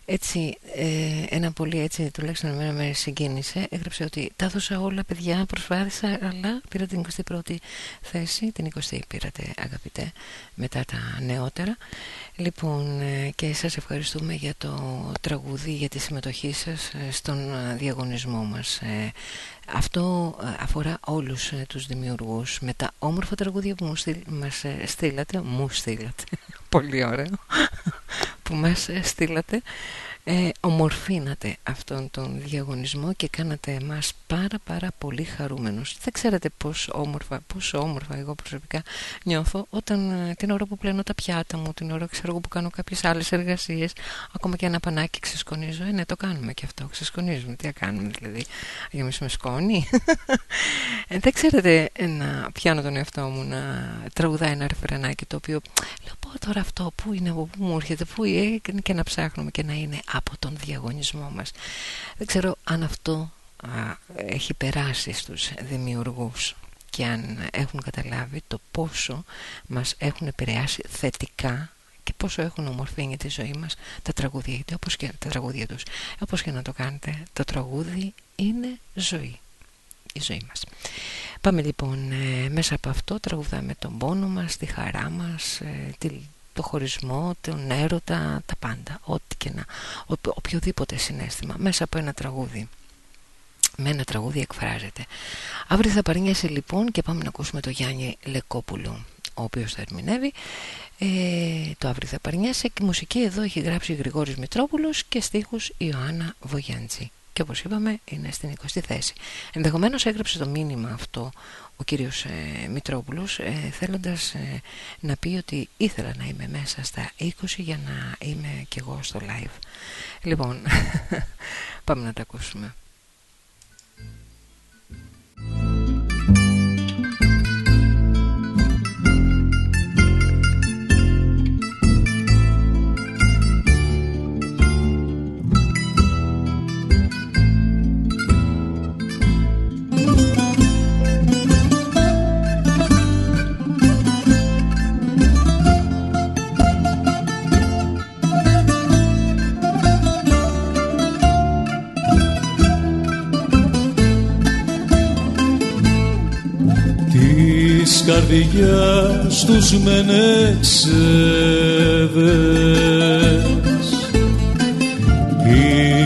Έτσι ε, ένα πολύ έτσι τουλάχιστον εμένα με συγκίνησε. Έγραψε ότι τα έδωσα όλα παιδιά προσπάθησα αλλά πήρα την 21η θέση την 20η πήρατε αγαπητέ μετά τα νεότερα Λοιπόν ε, και σας ευχαριστούμε για το τραγούδι, για τη συμμετοχή σας ε, στον ε, διαγωνισμό μας. Αυτό αφορά όλους τους δημιουργούς. Με τα όμορφα τραγούδια που μας στείλατε, μου στείλατε, πολύ ωραίο, που μας στείλατε ε, ομορφήνατε αυτόν τον διαγωνισμό και κάνατε εμάς πάρα πάρα πολύ χαρούμενους. Δεν ξέρετε πόσο όμορφα, πόσο όμορφα εγώ προσωπικά νιώθω όταν ε, την ώρα που πλένω τα πιάτα μου την ώρα ξέρω που κάνω κάποιες άλλες εργασίες ακόμα και ένα πανάκι ξεσκονίζω. Ε, ναι το κάνουμε και αυτό, ξεσκονίζουμε. Τι θα κάνουμε δηλαδή, γεμίσουμε σκόνη. Ε, δεν ξέρετε ε, να πιάνω τον εαυτό μου να τραγουδάει ένα ρεφρενάκι το οποίο λέω πω τώρα αυτό που είναι, από πού μου έρχεται, πού είναι και να ψάχνουμε και να είναι από τον διαγωνισμό μας. Δεν ξέρω αν αυτό έχει περάσει στους δημιουργούς και αν έχουν καταλάβει το πόσο μας έχουν επηρεάσει θετικά και πόσο έχουν ομορφύνει τη ζωή μας τα τραγούδια, όπως και, τα τραγούδια τους. Όπως και να το κάνετε, το τραγούδι είναι ζωή, η ζωή μας. Πάμε λοιπόν ε, μέσα από αυτό, τραγουδάμε τον πόνο μας, τη χαρά μας, ε, τη το χωρισμό, τον έρωτα, τα πάντα, ό,τι και να, οποιοδήποτε συνέστημα, μέσα από ένα τραγούδι. Με ένα τραγούδι εκφράζεται. Αύριο θα παρνιέσει λοιπόν και πάμε να ακούσουμε το Γιάννη Λεκόπουλο, ο οποίος θα ερμηνεύει. Ε, το αύριο θα παρνιέσει και μουσική εδώ έχει γράψει Γρηγόρης Μητρόπουλος και στίχους Ιωάννα Βογιάντζη. και όπως είπαμε είναι στην 20η θέση. Ενδεχομένως έγραψε το μήνυμα αυτό ο κύριος ε, Μητρόπουλος ε, θέλοντας ε, να πει ότι ήθελα να είμαι μέσα στα 20 για να είμαι κι εγώ στο live. Λοιπόν, <laughs> πάμε να τα ακούσουμε. Καρδιάς τους μενεξέδες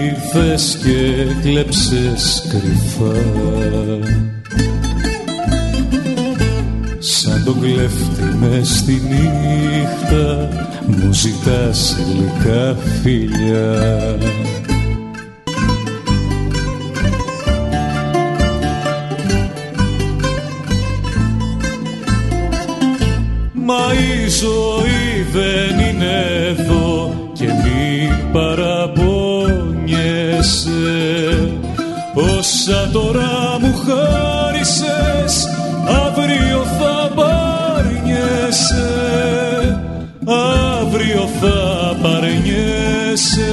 ήρθες και κλέψες κρυφά. Σαν τον κλέφτη μες στη νύχτα μου ζητάς γλυκά φιλιά ζωή δεν είναι εδώ και μην παραπονιέσαι. Όσα τώρα μου χάρισες αύριο θα παρνιέσαι. Αύριο θα παρνιέσαι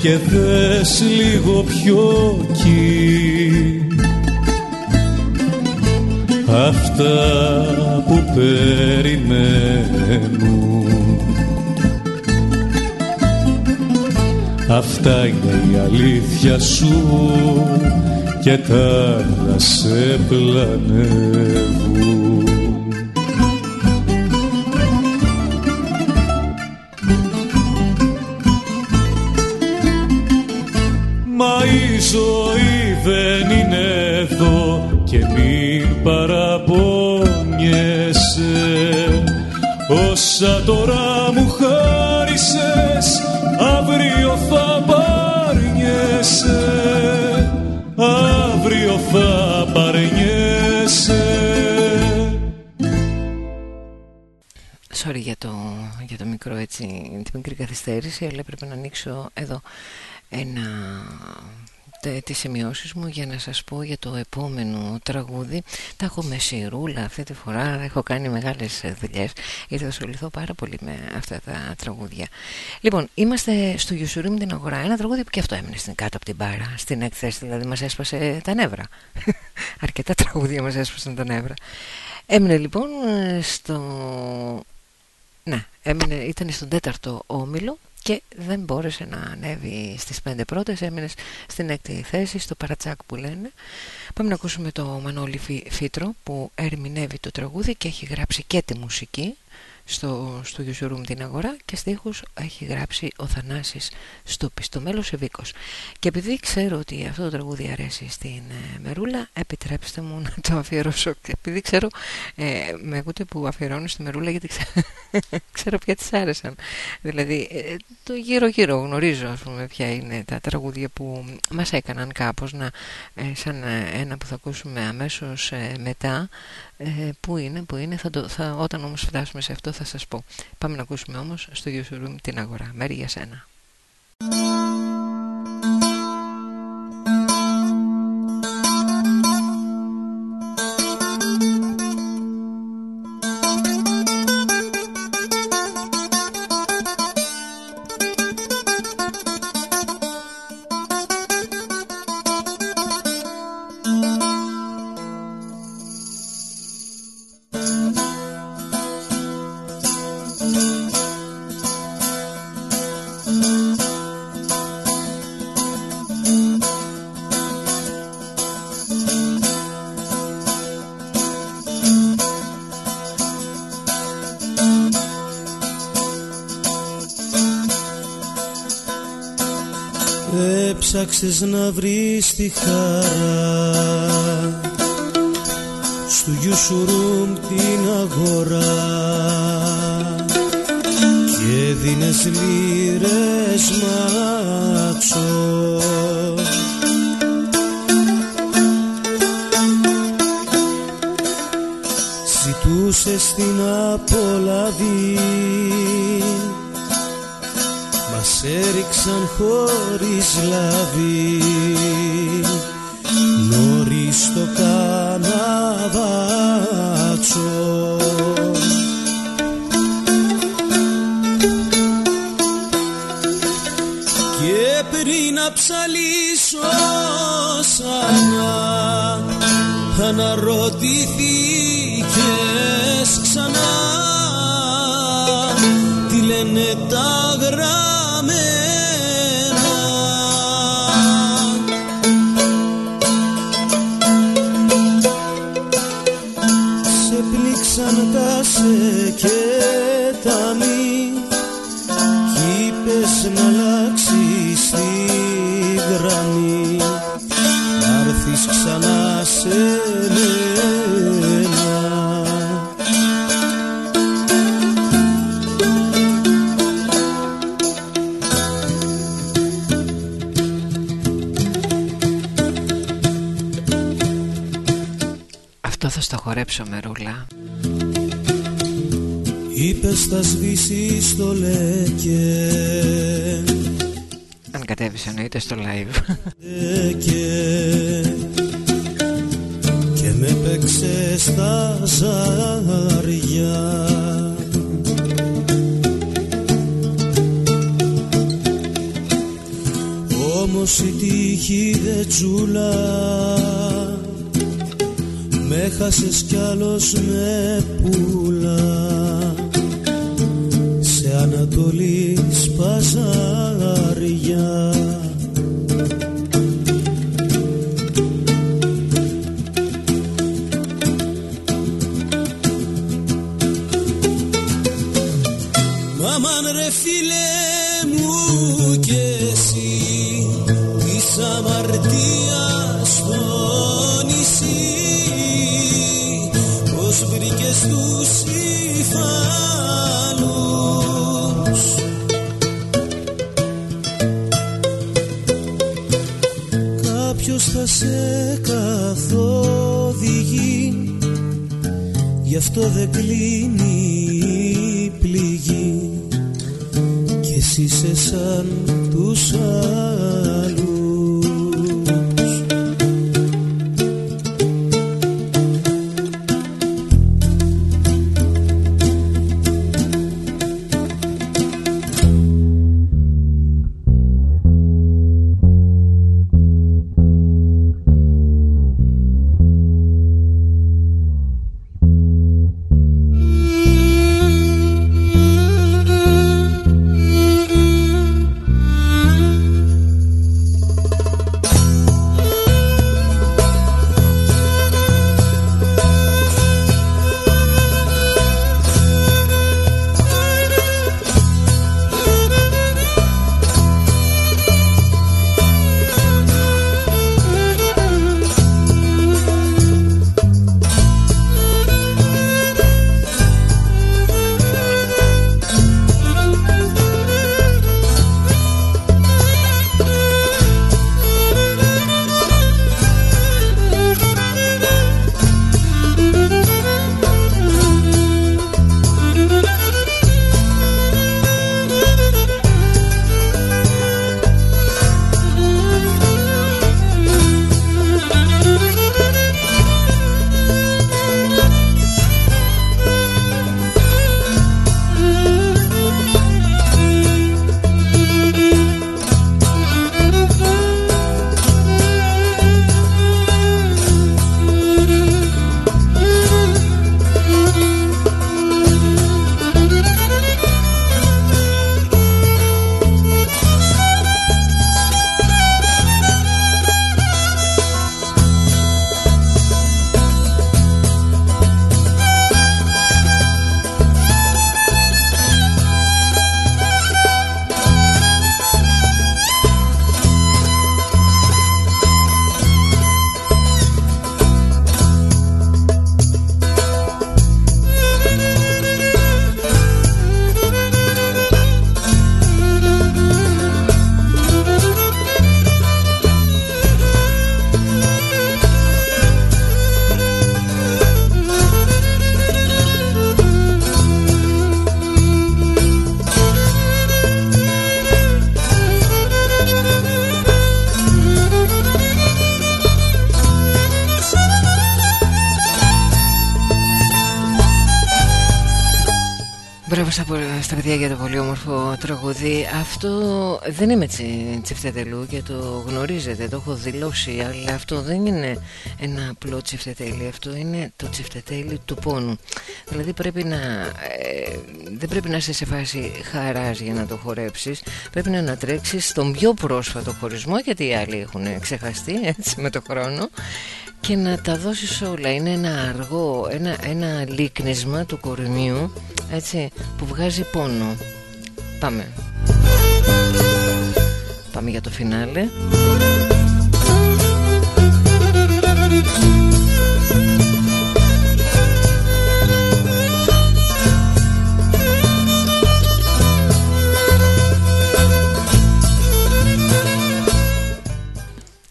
και δες λίγο πιο κι αυτά που περιμένουν. Αυτά είναι η αλήθεια σου και τα άλλα σε πλανεύουν Όσα τώρα μου χάρισες Αύριο θα παρνιέσαι. Αύριο θα παρνιέσαι. Sorry για το, για το μικρό έτσι, την μικρή καθυστέρηση αλλά έπρεπε να ανοίξω εδώ ένα τις σημειώσεις μου για να σας πω για το επόμενο τραγούδι. Τα έχω με σιρούλα αυτή τη φορά έχω κάνει μεγάλες δουλειές. Γιατί θα ασχοληθώ πάρα πολύ με αυτά τα τραγούδια. Λοιπόν είμαστε στο Γιουσουρί με την αγορά. Ένα τραγούδι που και αυτό έμεινε στην κάτω από την μπάρα στην έκθεση. Δηλαδή μας έσπασε τα νεύρα. <laughs> Αρκετά τραγούδια μας έσπασαν τα νεύρα. Έμεινε λοιπόν στο ναι, έμεινε, ήταν στον τέταρτο όμιλο και δεν μπόρεσε να ανέβει στις πέντε πρώτες έμεινε στην έκτη θέση στο παρατσάκ που λένε. Πάμε να ακούσουμε το Μανώλη Φίτρο που ερμηνεύει το τραγούδι και έχει γράψει και τη μουσική στο, στο YouTube την αγορά και στίχους έχει γράψει ο Θανάσης στο πιστομέλο Σεβίκος και επειδή ξέρω ότι αυτό το τραγούδι αρέσει στην ε, Μερούλα επιτρέψτε μου να το αφιερώσω. Επειδή ξέρω ε, με ακούτε που αφιερώνω στη Μερούλα γιατί ξέρω, <laughs> ξέρω ποια της άρεσαν. Δηλαδή ε, το γύρω γύρω γνωρίζω ας πούμε ποια είναι τα τραγούδια που μας έκαναν κάπως να, ε, σαν ένα που θα ακούσουμε αμέσως μετά ε, πού είναι, πού είναι, θα το, θα, όταν όμως φτάσουμε σε αυτό θα σας πω. Πάμε να ακούσουμε όμως στο YouTube την αγορά. Μέρη για σένα. Έψαξες να βρεις τη χαρά. Στου γιου σου την αγορά. Και δίνες λίρες μάτσο Ζητούσες την απολαβή Μας έριξαν χωρίς λαβή θα στο χορέψω με ρούλα. Είπες θα σβήσεις το λέκε. Αν κατέβεις εννοείται στο live. Και, και με παίξε στα ζάρια. Όμως η τύχη δε τσούλα με χάσες κι άλλος με πουλά. Σε Ανατολής παζάρια στα παιδιά για το πολύ όμορφο τραγουδί. Αυτό δεν είμαι τσι, τσιφτετελού και το γνωρίζετε, το έχω δηλώσει, αλλά αυτό δεν είναι ένα απλό τσιφτετέλι, αυτό είναι το τσιφτετέλι του πόνου. Δηλαδή πρέπει να, ε, δεν πρέπει να είσαι σε φάση χαράς για να το χορέψεις, πρέπει να ανατρέξεις στον πιο πρόσφατο χωρισμό, γιατί οι άλλοι έχουν ξεχαστεί έτσι με το χρόνο και να τα δώσεις όλα είναι ένα αργό ένα, ένα λίκνισμα του κορμιού έτσι που βγάζει πόνο. Πάμε. Πάμε για το φινάλε.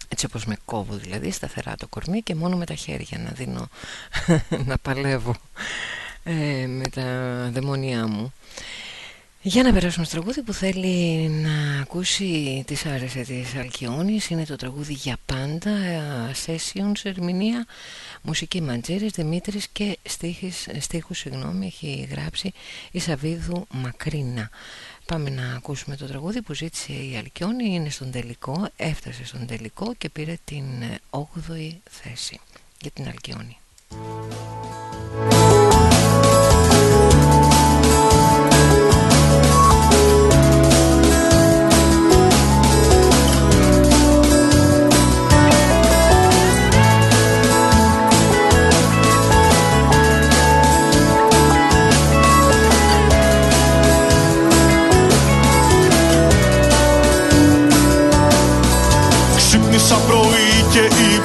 Έτσι όπως με κόβω δηλαδή σταθερά το κορμί και μόνο με τα χέρια να δίνω <laughs> να παλεύω ε, με τα δαιμόνια μου. Για να περάσουμε στο τραγούδι που θέλει να ακούσει τις άρεσε της Αλκιόνης είναι το τραγούδι για πάντα Sessions ερμηνεία μουσική Μαντζέρης Δημήτρης και στίχους, στίχους συγγνώμη, έχει γράψει η Σαβίδου Μακρίνα. Πάμε να ακούσουμε το τραγούδι που ζήτησε η Αλκιόνη Είναι στον τελικό, έφτασε στον τελικό και πήρε την 8η θέση για την Αλκιόνη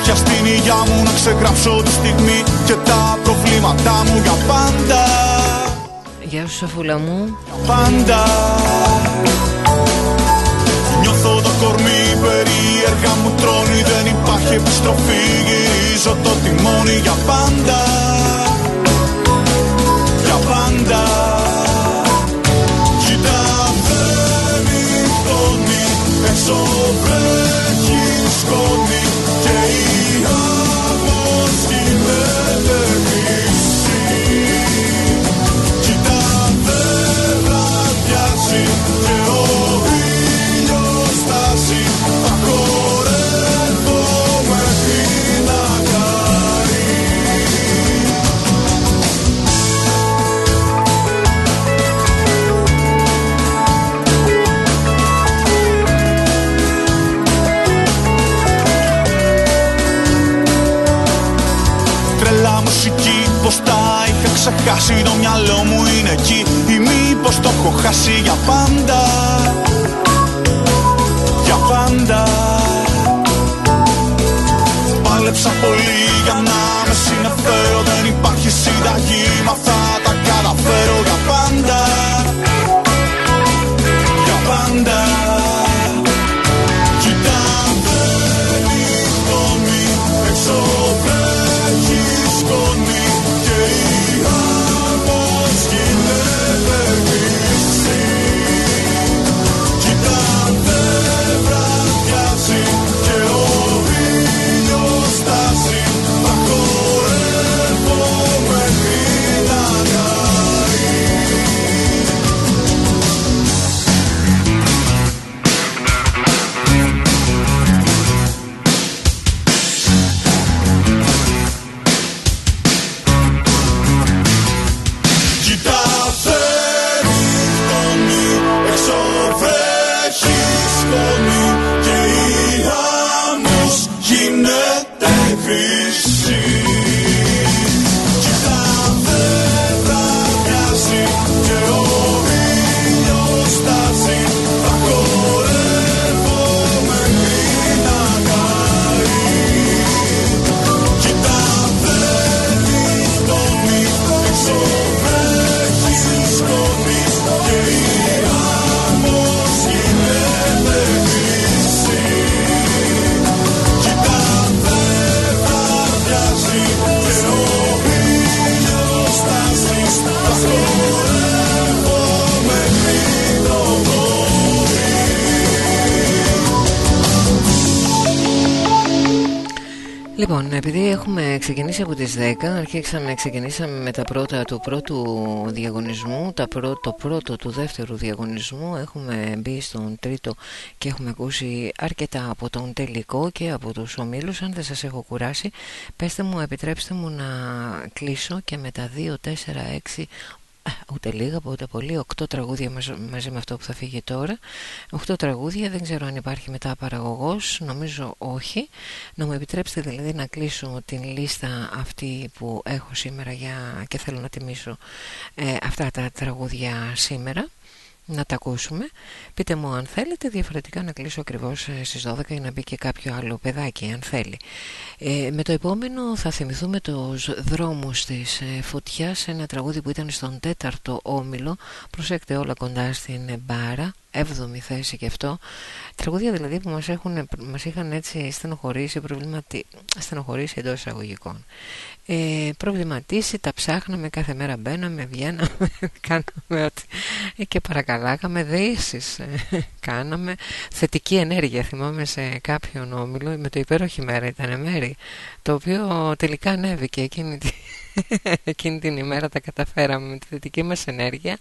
και ήπια στην υγειά μου Να ξεγράψω τη στιγμή και τα προβλήματά μου για πάντα. Γεια σου Σοφούλα μου. Για πάντα. Νιώθω το κορμί περίεργα μου τρώνει Δεν υπάρχει επιστροφή. Γυρίζω το τιμόνι για πάντα. Για πάντα. Κοίτα δεν νυχτώνει Έξω βρέχεις σκόνη ξεχάσει Το μυαλό μου είναι εκεί. Ή μήπως το έχω χάσει για πάντα. Για πάντα. Πάλεψα πολύ για να με συνεφέρω. Δεν υπάρχει συνταγή Μα θα τα καταφέρω ξεκινήσει από τις 10, αρχίσαμε, ξεκινήσαμε με τα πρώτα του πρώτου διαγωνισμού, τα πρό, το πρώτο του δεύτερου διαγωνισμού, έχουμε μπει στον τρίτο και έχουμε ακούσει αρκετά από τον τελικό και από τους ομίλους. Αν δεν σας έχω κουράσει, πέστε μου, επιτρέψτε μου να κλείσω και με τα 2, 4, 6, ούτε λίγα, ούτε πολύ, οκτώ τραγούδια μαζί με αυτό που θα φύγει τώρα. Οκτώ τραγούδια, δεν ξέρω αν υπάρχει μετά παραγωγός, νομίζω όχι. Να μου επιτρέψετε δηλαδή να κλείσω την λίστα αυτή που έχω σήμερα για... και θέλω να τιμήσω ε, αυτά τα τραγούδια σήμερα να τα ακούσουμε. Πείτε μου αν θέλετε, διαφορετικά να κλείσω ακριβώς ε, στις 12 για να μπει και κάποιο άλλο παιδάκι αν θέλει. Ε, με το επόμενο θα θυμηθούμε τους δρόμους της ε, φωτιάς, ένα τραγούδι που ήταν στον τέταρτο όμιλο. Προσέξτε όλα κοντά στην μπάρα, έβδομη θέση και αυτό. Τραγούδια δηλαδή που μας, έχουν, μας είχαν έτσι στενοχωρήσει, προβληματι... στενοχωρήσει εντός εισαγωγικών ε, προβληματίσει, τα ψάχναμε κάθε μέρα μπαίναμε, βγαίναμε, <laughs> κάναμε ό,τι. Ε, και παρακαλάγαμε δεήσεις ε, κάναμε. Θετική ενέργεια θυμάμαι σε κάποιον όμιλο με το υπέροχη μέρα ήταν μέρη το οποίο τελικά ανέβηκε εκείνη τη <laughs> εκείνη την ημέρα τα καταφέραμε με τη θετική μας ενέργεια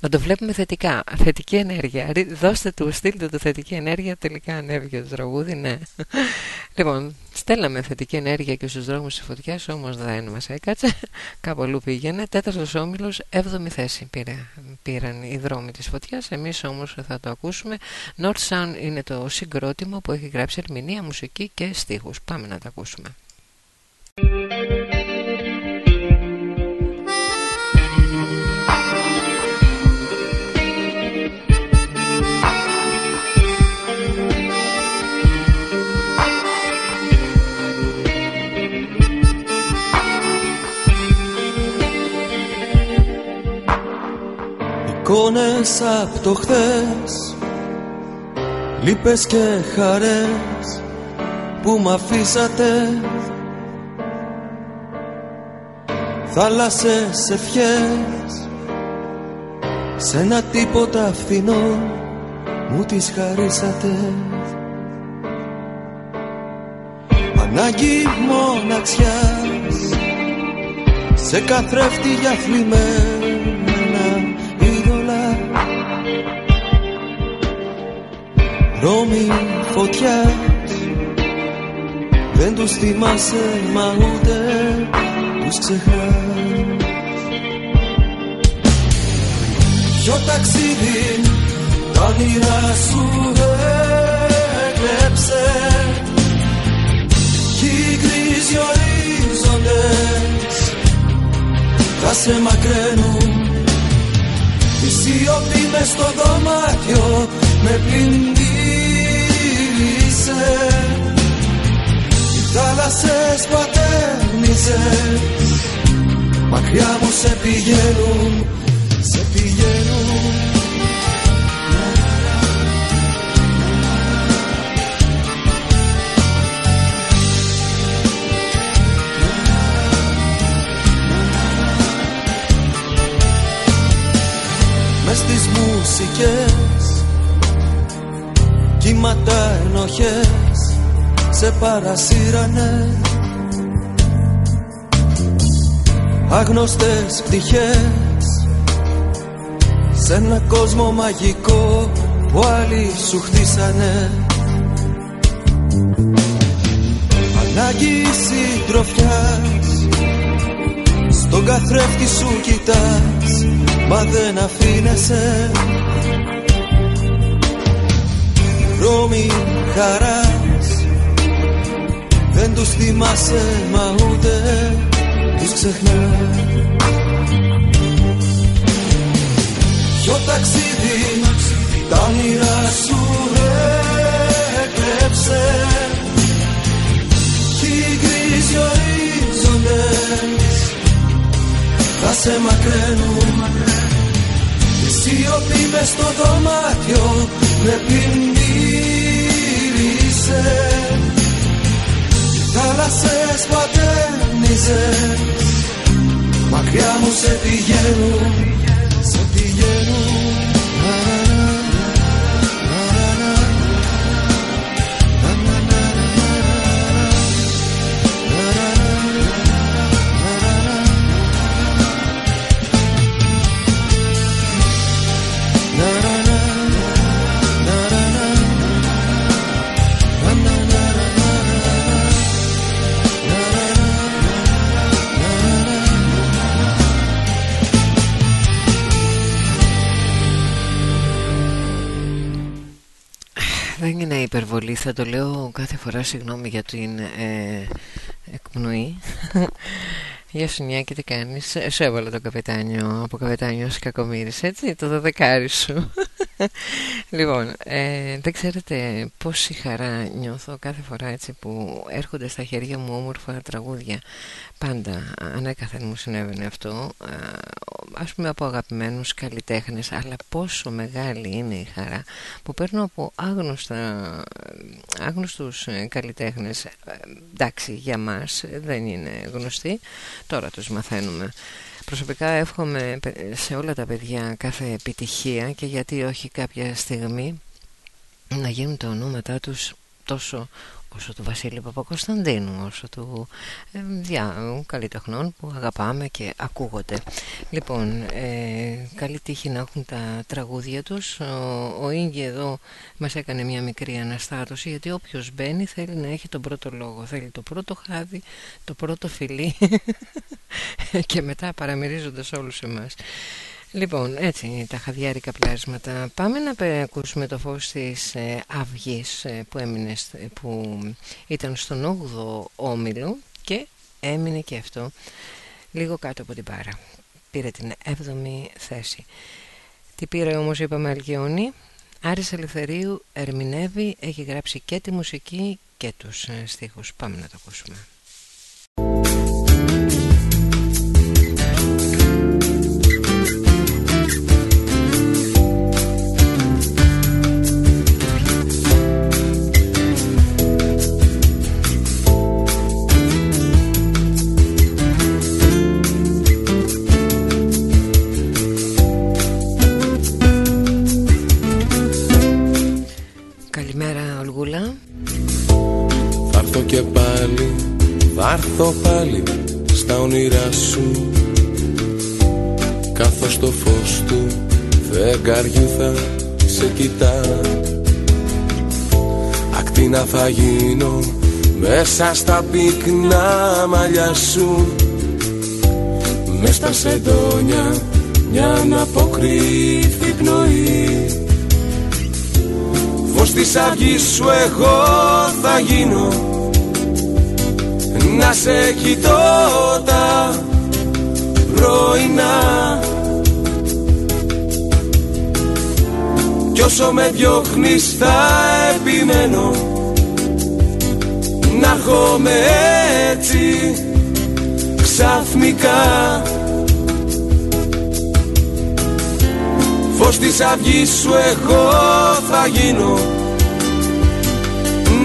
να το βλέπουμε θετικά. Θετική ενέργεια. Δώστε του, στείλτε του θετική ενέργεια τελικά ανέβηκε το τραγούδι ναι. <laughs> Λοιπόν στέλναμε θετική ενέργεια και στους δρόμους της φωτιάς όμως δεν μας έκατσε. <laughs> Κάπου αλλού πήγαινε. Τέταρτος όμιλος έβδομη θέση πήρε, πήραν οι δρόμοι της φωτιάς. Εμείς όμως θα το ακούσουμε. North Sun είναι το συγκρότημα που έχει γράψει ερμηνεία, μουσική και στίχους. Πάμε να το ακούσουμε Εικόνες από το χθες. Λύπες και χαρές που μ' αφήσατε. Θάλασσες ευχές σε ένα τίποτα φθηνό μου τις χαρίσατε. Ανάγκη μοναξιάς σε καθρέφτη για Ρώμη φωτιάς. Δεν τους θυμάσαι μα ούτε τους ξεχνάς. Ποιο ταξίδι τα όνειρά σου έκλεψε. Κι οι γκρίζοι ορίζοντες θα σε μακραίνουν. Η σιωπή μες στο δωμάτιο με πλυντήρισε Οι θάλασσες πατέρνιζες Μακριά μου σε πηγαίνουν, σε πηγαίνουν. Μες στις μουσικές κύματα ενοχές σε παρασύρανε. Άγνωστες πτυχές σε ένα κόσμο μαγικό που άλλοι σου χτίσανε. Ανάγκη συντροφιάς στον καθρέφτη σου κοιτάς μα δεν αφήνεσαι δρόμοι χαράς. Δεν τους θυμάσαι μα ούτε τους ξεχνάς. Ποιο ταξίδι τα όνειρά σου έκλεψε. Κι οι γκρίζοι ορίζοντες θα σε μακραίνουν Η σιωπή μες στο δωμάτιο με πλυντήρισε Θάλασσες πατένιζες. Μακριά μου σε πηγαίνουν υπερβολή, θα το λέω κάθε φορά συγγνώμη για την ε, εκπνοή. Γεια σου Νιάκη τι κάνεις; Σου έβαλα το καπετάνιο Από καπετάνιο κακομύρης έτσι Το δωδεκάρι σου. <laughs> Λοιπόν ε, Δεν ξέρετε πόση χαρά νιώθω Κάθε φορά έτσι που έρχονται στα χέρια μου Όμορφα τραγούδια. Πάντα ανέκαθεν μου συνέβαινε αυτό ε, Ας πούμε από αγαπημένους καλλιτέχνες Αλλά πόσο μεγάλη είναι η χαρά Που παίρνω από άγνωστα Άγνωστους ε, καλλιτέχνες. Ε, Εντάξει για μας δεν είναι γνωστοί Τώρα τους μαθαίνουμε. Προσωπικά εύχομαι σε όλα τα παιδιά κάθε επιτυχία και γιατί όχι κάποια στιγμή να γίνουν τα ονόματά τους τόσο όσο του Βασίλη Παπακοσταντίνου, όσο του ε, διά, καλλιτεχνών που αγαπάμε και ακούγονται. Λοιπόν, ε, καλή τύχη να έχουν τα τραγούδια τους. Ο, ο Ίγκη εδώ μας έκανε μια μικρή αναστάτωση, γιατί όποιος μπαίνει θέλει να έχει τον πρώτο λόγο. Θέλει το πρώτο χάδι, το πρώτο φιλί <laughs> και μετά παραμερίζοντας όλους εμάς. Λοιπόν, έτσι τα χαδιάρικα πλάσματα. Πάμε να ακούσουμε το φως της ε, αυγής ε, που, έμεινε, που ήταν στον 8ο όμιλο και έμεινε και αυτό λίγο κάτω από την πάρα. Πήρε την 7η θέση. Τι πήρε όμως είπαμε Αλκιόνι. Άρης Ελευθερίου ερμηνεύει, έχει γράψει και τη μουσική και τους ε, στίχους. Πάμε να το ακούσουμε. Και πάλι, θα έρθω πάλι στα όνειρά σου. Καθώς το φως του φεγγαριού θα σε κοιτά. Ακτίνα θα γίνω μέσα στα πυκνά μαλλιά σου. Μες στα σεντόνια μια αναποκρίθη πνοή. Φως της αυγής σου εγώ θα γίνω Να σε κοιτώ τα πρωινά. Κι όσο με διώχνεις θα επιμένω Να έρχομαι έτσι ξαφνικά. Φως της αυγής σου εγώ θα γίνω.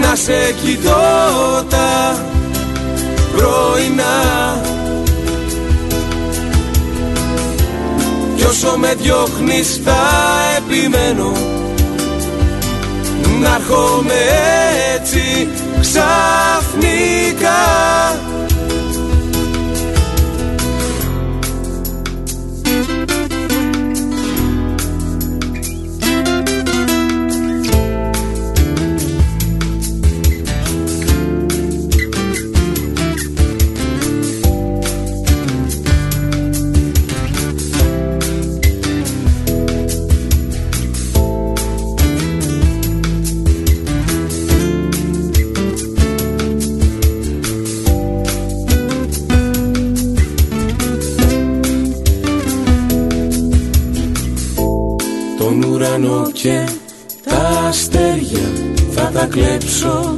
Να σε κοιτώ τα πρωινά. Κι όσο με διώχνεις θα επιμένω Να έρχομαι έτσι ξαφνικά και τα αστέρια θα τα κλέψω.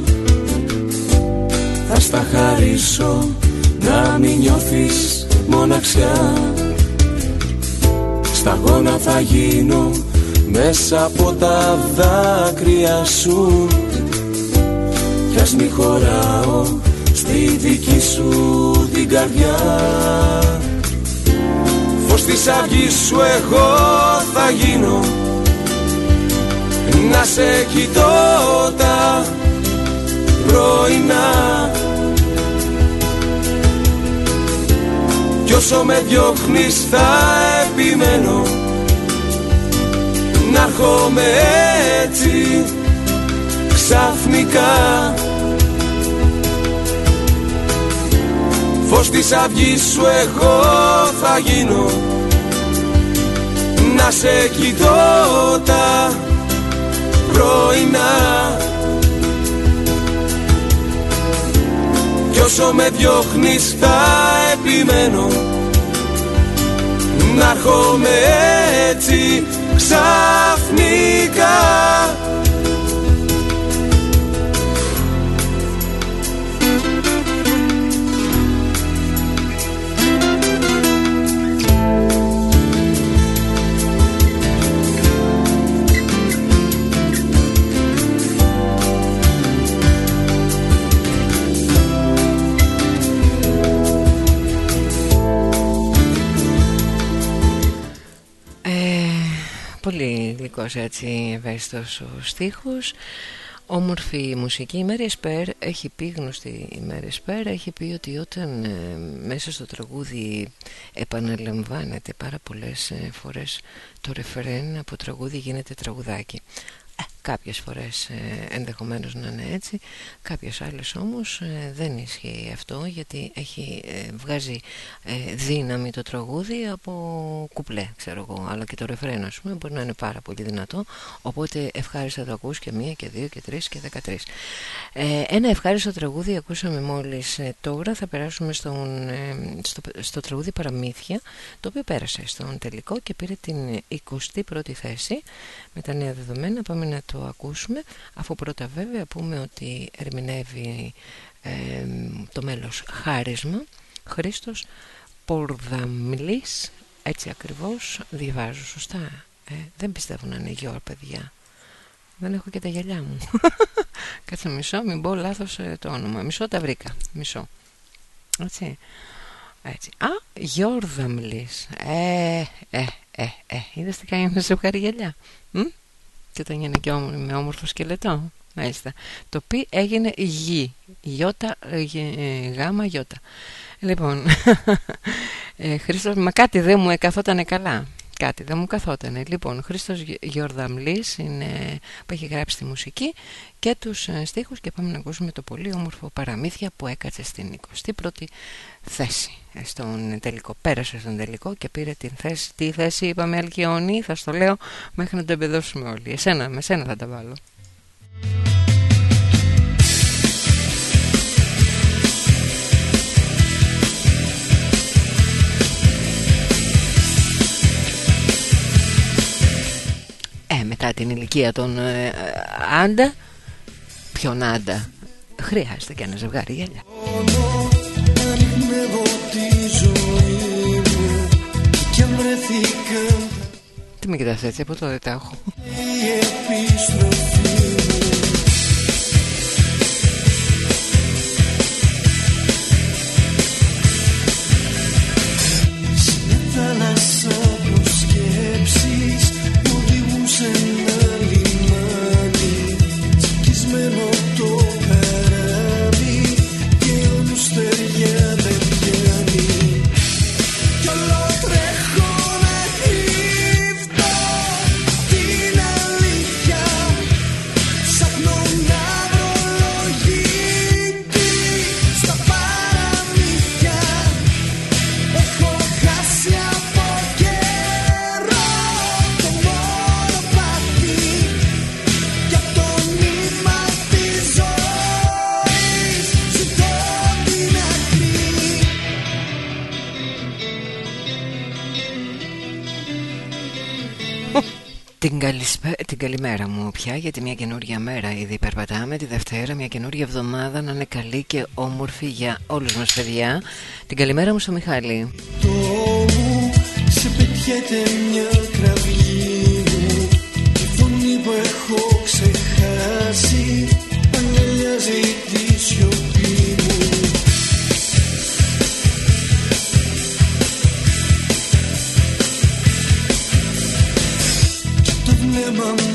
Θα στα χαρίσω να μην νιώθεις μοναξιά. Σταγόνα θα γίνω μέσα από τα δάκρυα σου. Κι ας μη χωράω στη δική σου την καρδιά. Φως της αυγής σου εγώ θα γίνω να σε κοιτώ τα πρωινά. Κι όσο με διώχνεις θα επιμένω Να έρχομαι έτσι ξαφνικά. Φως της αυγής σου εγώ θα γίνω Να σε κοιτώ τα πρωινά. Κι όσο με διώχνεις θα επιμένω Να έρχομαι έτσι ξαφνικά. Πολύ γλυκός έτσι ευαίσθητος ο στίχος Όμορφη μουσική. Η Μέρη Εσπέρ έχει πει, γνωστή η Μέρη Εσπέρ, έχει πει ότι όταν ε, μέσα στο τραγούδι επαναλαμβάνεται πάρα πολλές ε, φορές το ρεφερέν από τραγούδι γίνεται τραγουδάκι. Κάποιες φορές ε, ενδεχομένως να είναι έτσι Κάποιες άλλες όμως ε, δεν ισχύει αυτό Γιατί έχει, ε, βγάζει ε, δύναμη το τραγούδι από κουπλέ ξέρω εγώ. Αλλά και το ρεφρέν ας πούμε μπορεί να είναι πάρα πολύ δυνατό. Οπότε ευχάριστα το ακούς και μία και δύο και τρεις και δεκατρεις ε, Ένα ευχάριστο τραγούδι ακούσαμε μόλις τώρα. Θα περάσουμε στον, στο, στο τραγούδι Παραμύθια Το οποίο πέρασε στον τελικό και πήρε την 21η θέση Με τα νέα δεδομένα. Πάμε να το ακούσουμε. Αφού πρώτα βέβαια πούμε ότι ερμηνεύει το μέλος Χάρισμα Χρήστος Πορδαμιλής. Έτσι ακριβώς διαβάζω σωστά; Ε, δεν πιστεύω να είναι γιο παιδιά. Δεν έχω και τα γυαλιά μου. <laughs> Κάτσε μισό μην πω λάθος ε, το όνομα. Μισό τα βρήκα. Μισό. Έτσι. Έτσι. Α, Γιόρδαμλης. Ε, ε, ε, ε. Είδες τι κάνει με ζευγάρι γυαλιά. Μ; και όταν είναι και με όμορφο σκελετό. Μάλιστα. Το π έγινε γη. Γιώτα, ε, γάμα, γιώτα. Λοιπόν, <laughs> ε, Χρήστος, μα κάτι δεν μου εκαθότανε καλά. Κάτι δεν μου καθότανε. Λοιπόν, Χρήστος Γιορδαμλής είναι, που έχει γράψει τη μουσική και τους ε, στίχους και πάμε να ακούσουμε το πολύ όμορφο παραμύθια που έκατσε στην 21η θέση ε, στον τελικό. Πέρασε στον τελικό και πήρε την θέση. Τι θέση είπαμε Αλκιόνι, θα στο λέω μέχρι να το εμπεδώσουμε όλοι. Εσένα, με σένα θα τα βάλω. Μετά την ηλικία των ε, Άντα Ποιον Άντα. Χρειάζεται και ένα ζευγάρι γέλια. Τι με κοιτάς έτσι από τότε τα έχω Την, καλησπέ... την καλημέρα μου πια γιατί μια καινούργια μέρα ήδη περπατάμε Τη Δευτέρα μια καινούργια εβδομάδα να είναι καλή και όμορφη για όλους μας παιδιά. Την καλημέρα μου στο Μιχάλη. Το μου σε πετιέται μια κραυγή μου. Η φωνή που έχω ξεχάσει minimum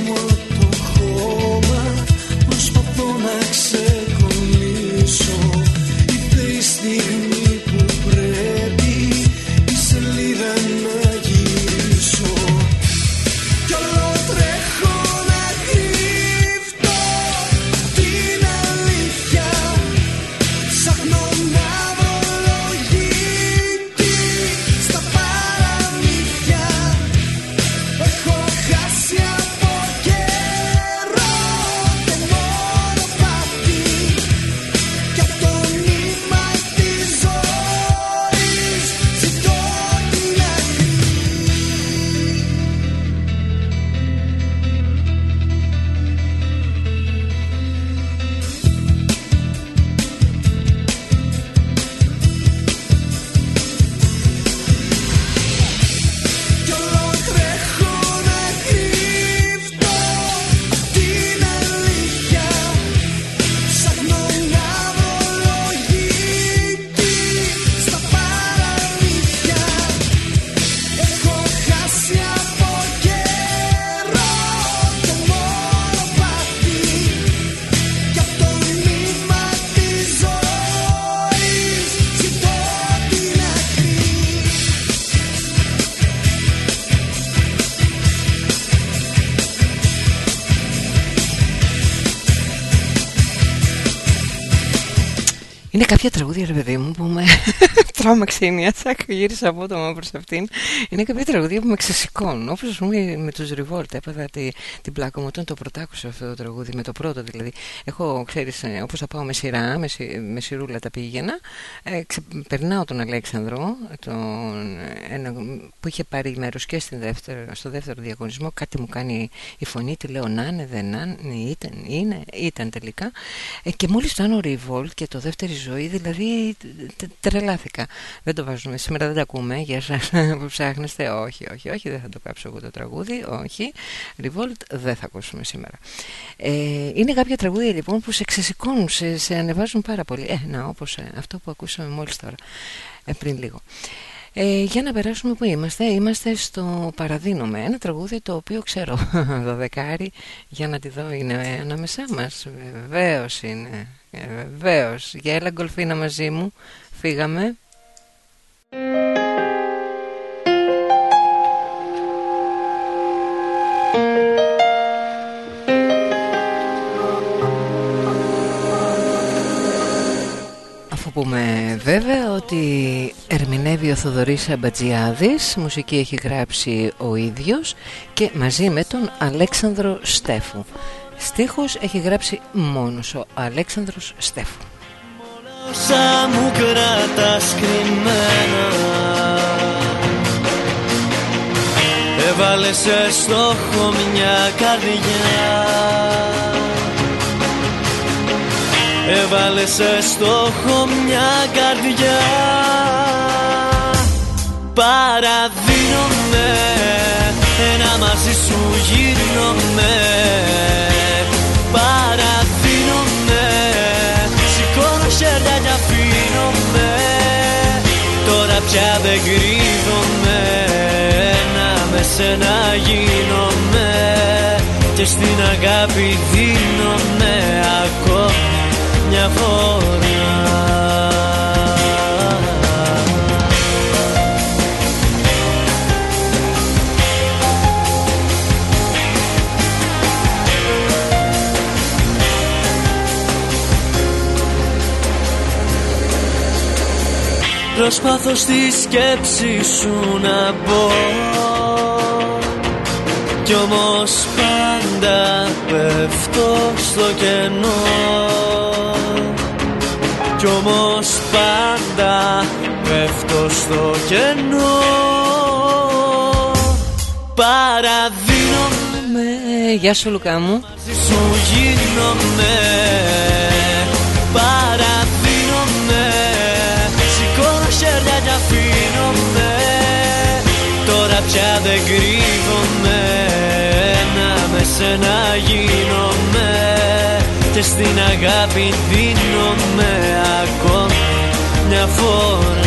τρόμαξε η μία τσάκ, γύρισα από το προς αυτήν. Είναι κάποια τραγούδια που με ξεσηκώνουν. Όπω ας πούμε με τους Revolt. Έπαθα τη, την πλάκα μου όταν το πρωτάκουσα αυτό το τραγούδι, με το πρώτο δηλαδή. Έχω, ξέρεις, ε, όπως θα πάω με σειρά, με, με σιρούλα τα πήγαινα. Ε, ξε, περνάω τον Αλέξανδρο, τον, ένα, που είχε πάρει μέρος και στην δεύτερο, στο δεύτερο διαγωνισμό. Κάτι μου κάνει η φωνή, τη λέω να είναι, δεν είναι, ήταν, είναι, ήταν τελικά. Ε, και μόλις το άνω Revolt και το δεύτερη ζωή, δηλαδή τρελάθηκα. Δεν το βάζουμε σήμερα, δεν τα ακούμε για εσά που <laughs> ψάχνεστε. Όχι, όχι, όχι, δεν θα το κάψω εγώ το τραγούδι. Όχι. Revolt δεν θα ακούσουμε σήμερα. Ε, είναι κάποια τραγούδια λοιπόν που σε ξεσηκώνουν, σε, σε ανεβάζουν πάρα πολύ. Ε, να, όπως ε, αυτό που ακούσαμε μόλις τώρα, ε, πριν λίγο. Ε, για να περάσουμε που είμαστε Είμαστε στο Παραδίνομαι Ένα τραγούδι το οποίο ξέρω <laughs> Το δεκάρι για να τη δω είναι ανάμεσά μας Βεβαίως είναι ε, Βεβαίως Για έλα γκολφίνα μαζί μου Φύγαμε πούμε βέβαια ότι ερμηνεύει ο Θοδωρής Αμπατζιάδης Μουσική έχει γράψει ο ίδιος Και μαζί με τον Αλέξανδρο Στέφου. Στίχος έχει γράψει μόνος ο Αλέξανδρος Στέφου Όσα μου κρατάς κρυμμένα. Έβαλες σε στόχο μια καρδιά. Έβαλε σε στόχο μια καρδιά. Παραδίνομαι Ένα μαζί σου γίνομαι Παραδίνομαι πια δεν κρύβομαι Να με σένα γίνομαι και στην αγάπη δίνομαι ακόμα μια φορά Προσπάθω στη σκέψη σου να μπω. Κι όμως πάντα πέφτω στο κενό. Κι όμως πάντα πέφτω στο κενό. Παραδίνομαι Γεια σου Λουκά μου. Σου γίνομαι Παραδίνομαι πια δεν κρύβομαι Να με σένα γίνομαι. Και στην αγάπη δίνομαι ακόμη μια φορά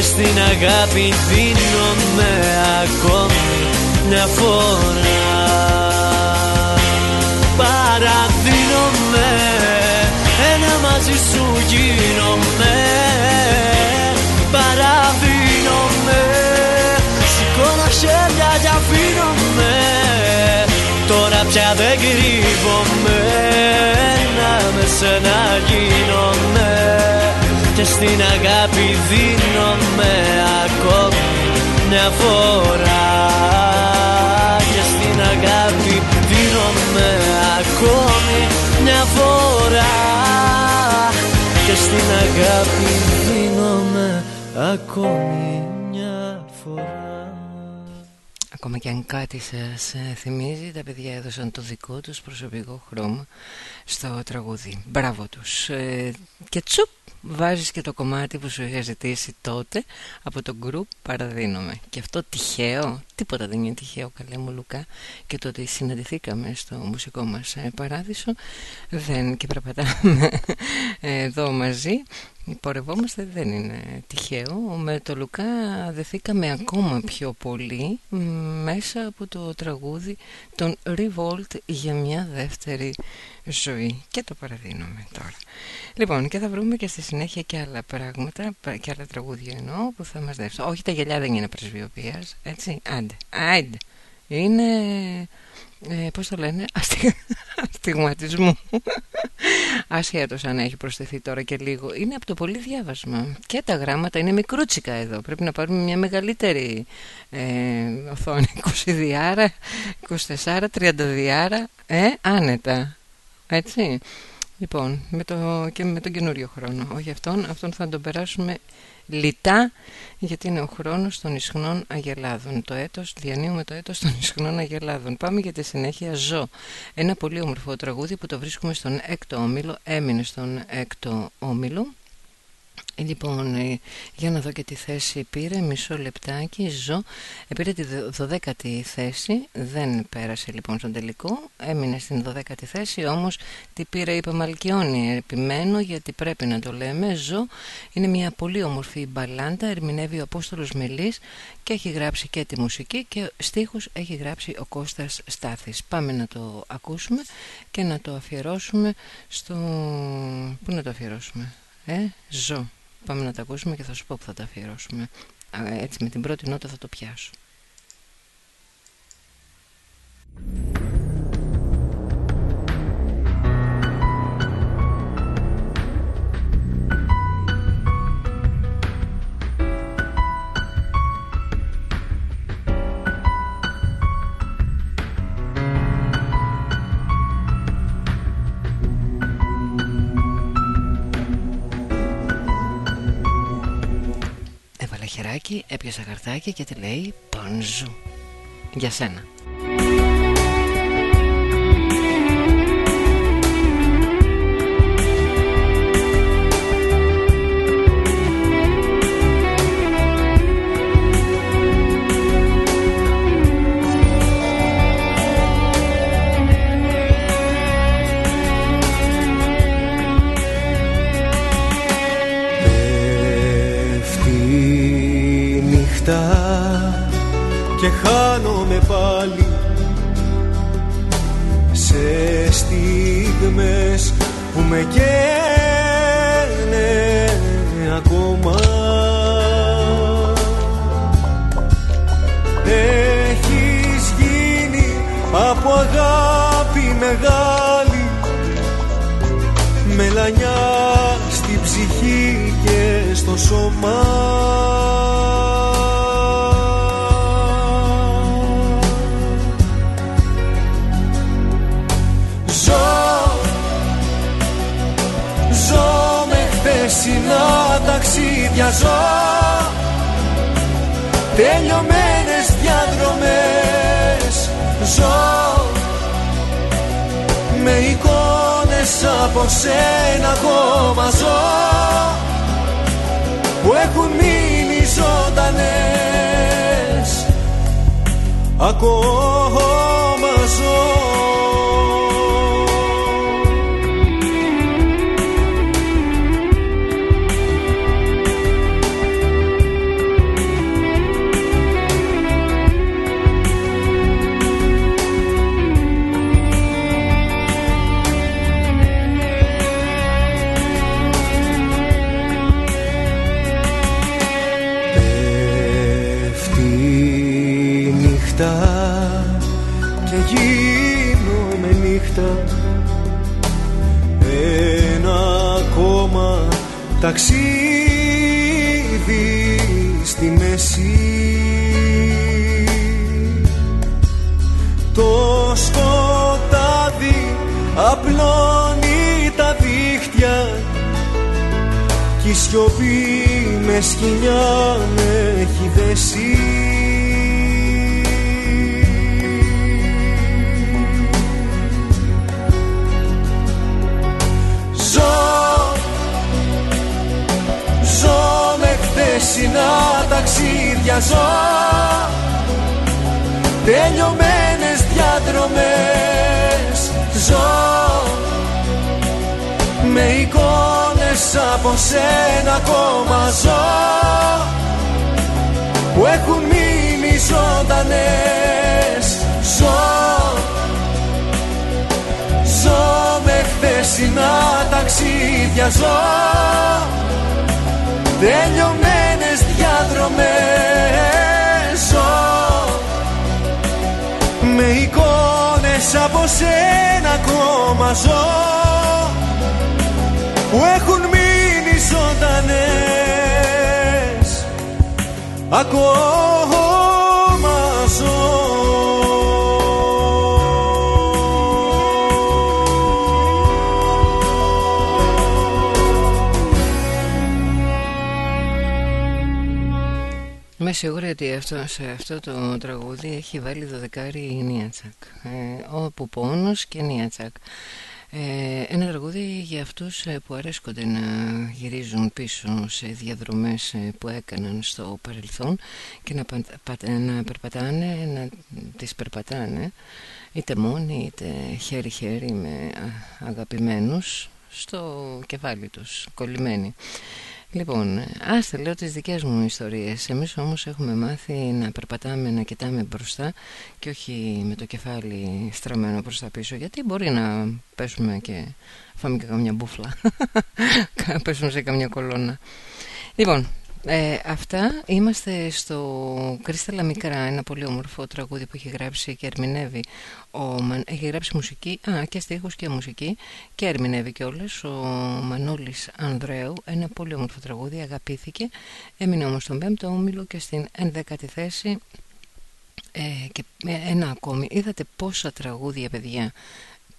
Και στην αγάπη δίνομαι ακόμη μια φορά. Παραδίνομαι Ένα μαζί σου γίνομαι. Παραδίνομαι Σηκώνω χέρια και αφήνομαι. Τώρα πια δεν κρύβομαι Να με σένα γίνομαι Και στην αγάπη δίνομαι ακόμη μια φορά. Και στην αγάπη δίνομαι ακόμη μια φορά. Και στην αγάπη δίνομαι ακόμη μια φορά. Ακόμα και αν κάτι σας ε, θυμίζει Τα παιδιά έδωσαν το δικό τους προσωπικό χρώμα Στο τραγούδι. Μπράβο τους. Ε, Και τσουπ βάζεις και το κομμάτι που σου είχα ζητήσει τότε από το group παραδίνομαι και αυτό τυχαίο, τίποτα δεν είναι τυχαίο καλέ μου Λουκά και το ότι συναντηθήκαμε στο μουσικό μας ε, παράδεισο δεν και περπατάμε εδώ μαζί πορευόμαστε δεν είναι τυχαίο. Με το Λουκά δεθήκαμε ακόμα πιο πολύ μέσα από το τραγούδι των Revolt για μια δεύτερη ζωή. Και το παραδίνουμε τώρα. Λοιπόν και θα βρούμε και στη συνέχεια και άλλα πράγματα και άλλα τραγούδια εννοώ που θα μας δεύσουν. Όχι τα γυαλιά δεν είναι πρεσβειοποίηση, έτσι. Άντε, άντε. Είναι ε, πώς το λένε, αστιγματισμού. Ασχέτως αν έχει προσθεθεί τώρα και λίγο. Είναι από το πολύ διάβασμα. Και τα γράμματα είναι μικρούτσικα εδώ. Πρέπει να πάρουμε μια μεγαλύτερη ε, οθόνη. <laughs> 20 διάρα, 24, 30 διάρα. Ε, άνετα. Έτσι. Λοιπόν, με το, και με τον καινούριο χρόνο. Όχι αυτόν, αυτόν θα τον περάσουμε λιτά γιατί είναι ο χρόνος των ισχνών αγελάδων. Το έτος, διανύουμε το έτος των ισχνών αγελάδων. Πάμε για τη συνέχεια ζω. Ένα πολύ όμορφο τραγούδι που το βρίσκουμε στον έκτο όμιλο, έμεινε στον έκτο όμιλο Λοιπόν, ε, για να δω και τη θέση πήρε, μισό λεπτάκι, ζω. Ε, πήρε τη 12η θέση, δεν πέρασε λοιπόν στον τελικό, έμεινε στην 12η θέση, όμως τι πήρε είπε Μαλκιόνι, επιμένω γιατί πρέπει να το λέμε, ζω. Είναι μια πολύ όμορφη μπαλάντα, ερμηνεύει ο Απόστολος Μελής και έχει γράψει και τη μουσική και στίχους έχει γράψει ο Κώστας Στάθης. Πάμε να το ακούσουμε και να το αφιερώσουμε στο... Πού να το αφιερώσουμε, ε, ζω. Πάμε να τα ακούσουμε και θα σου πω που θα τα αφιερώσουμε. Έτσι με την πρώτη νότα θα το πιάσω. Χεράκι, έπιασα χαρτάκι και τη λέει Πονζού Για σένα και χάνομαι πάλι. Σε στιγμές που με καίνε ακόμα. Έχεις γίνει από αγάπη μεγάλη. Μελανιά στην ψυχή και στο σώμα ταξίδια ζω. Τελειωμένες διαδρομές ζω. Με εικόνες από σένα ακόμα ζω. Που έχουν μείνει ζωντανές. Ακόμα σιωπή με σκυλιά με έχει δέσει. Ζω, ζω με χθεσινά ταξίδια ζω. Τελειωμένες διαδρομές ζω με εικόνα εικόνες από σένα ακόμα ζω. Που έχουν μείνει ζωντανές. Ζω. Ζω με χθεσινά ταξίδια ζω. Τελειωμένες διαδρομές ζω. Με εικόνες από σένα ακόμα ζω. Που έχουν μείνει ζωντανές ακόμα Είμαι σίγουρη ότι αυτός, σε αυτό το τραγούδι έχει βάλει δωδεκάρι Νίατσακ. Ε, όπου πόνος και Νίατσακ. Ε, ένα τραγούδι για αυτούς ε, που αρέσκονται να γυρίζουν πίσω σε διαδρομές ε, που έκαναν στο παρελθόν και να, να περπατάνε, να τις περπατάνε είτε μόνοι είτε χέρι-χέρι με αγαπημένους στο κεφάλι τους κολλημένοι. Λοιπόν, άστε λέω τις δικές μου ιστορίες. Εμείς όμως έχουμε μάθει να περπατάμε, να κοιτάμε μπροστά Και όχι με το κεφάλι στραμμένο προς τα πίσω Γιατί μπορεί να πέσουμε και φάμε και καμιά μπούφλα <laughs> Πέσουμε σε καμιά κολόνα. Λοιπόν, ε, αυτά είμαστε στο Κρίσταλα Μικρά, ένα πολύ όμορφο τραγούδι που έχει γράψει και ερμηνεύει. Ο, έχει γράψει μουσική, α, και στίχους και μουσική και ερμηνεύει κιόλας ο Μανώλης Ανδρέου. Ένα πολύ όμορφο τραγούδι, αγαπήθηκε. Έμεινε όμως στον πέμπτο όμιλο και στην ενδέκατη θέση. Ε, και ένα ακόμη. Είδατε πόσα τραγούδια, παιδιά,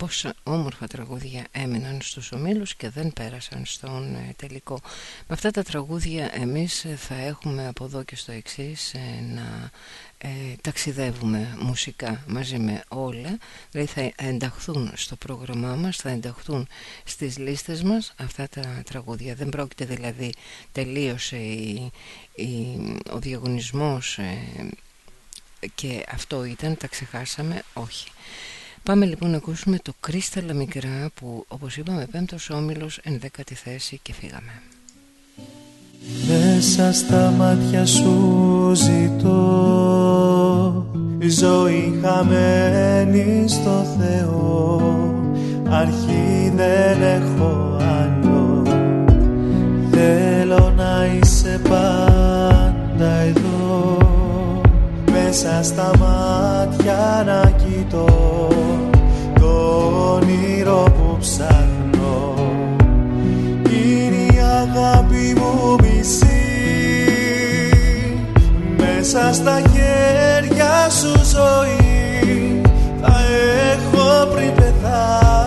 πόσα όμορφα τραγούδια έμειναν στους ομίλους και δεν πέρασαν στον ε, τελικό. Με αυτά τα τραγούδια εμείς θα έχουμε από εδώ και στο εξής ε, να ε, ταξιδεύουμε μουσικά μαζί με όλα, δηλαδή θα ενταχθούν στο πρόγραμμά μας, θα ενταχθούν στις λίστες μας αυτά τα τραγούδια. Δεν πρόκειται δηλαδή, τελείωσε η, ο διαγωνισμός και αυτό ήταν, τα ξεχάσαμε, όχι. Πάμε λοιπόν να ακούσουμε το κρίσταλα μικρά που όπως είπαμε πέμπτος όμιλος ενδέκατη θέση και φύγαμε. Μέσα στα μάτια σου ζητώ ζωή χαμένη στο Θεό. Αρχή δεν έχω άλλο. Θέλω να είσαι πάντα εδώ μέσα στα μάτια να κοιτώ το όνειρο που ψάχνω. Είναι η αγάπη μου μισή. Μέσα στα χέρια σου ζωή θα έχω πριν πεθάνω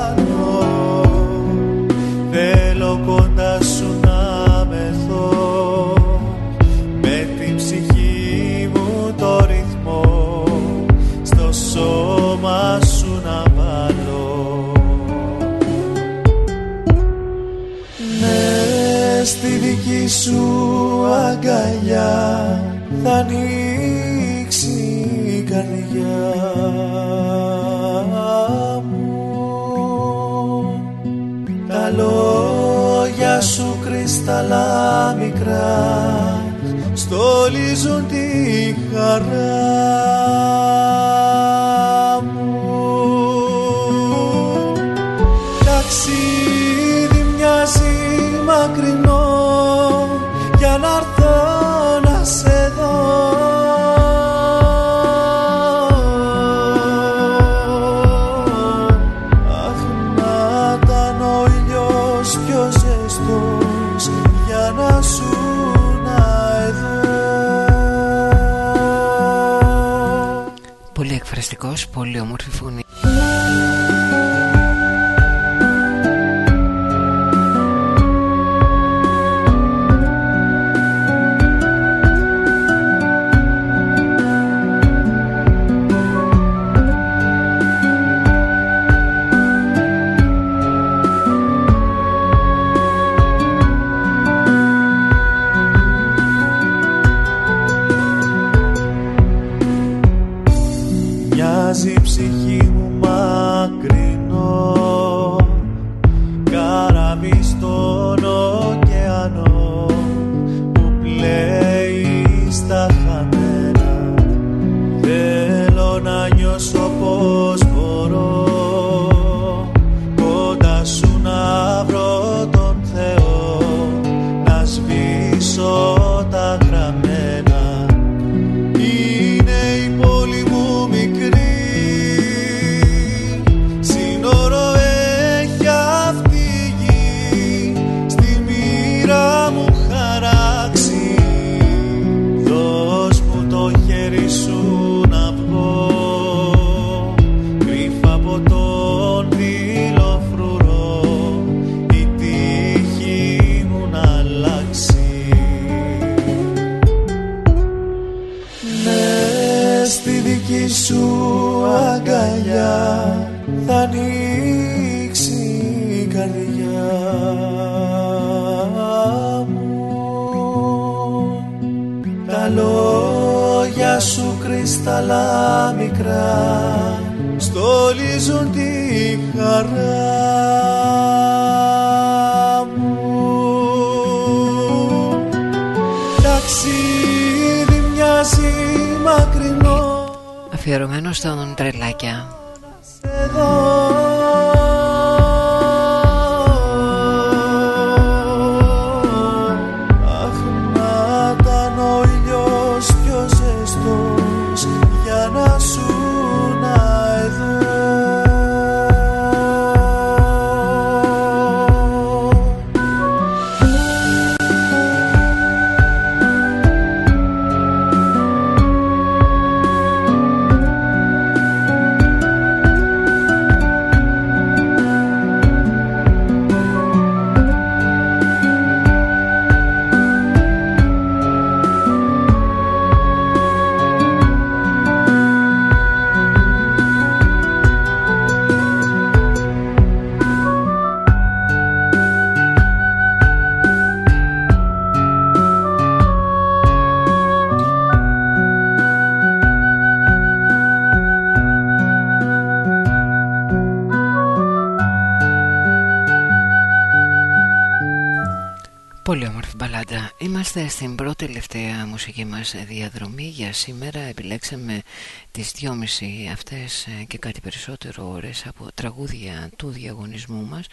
στην πρώτη τελευταία μουσική μας διαδρομή για σήμερα. Επιλέξαμε τις δυόμιση αυτές ε, και κάτι περισσότερο ώρες από τραγούδια του διαγωνισμού μας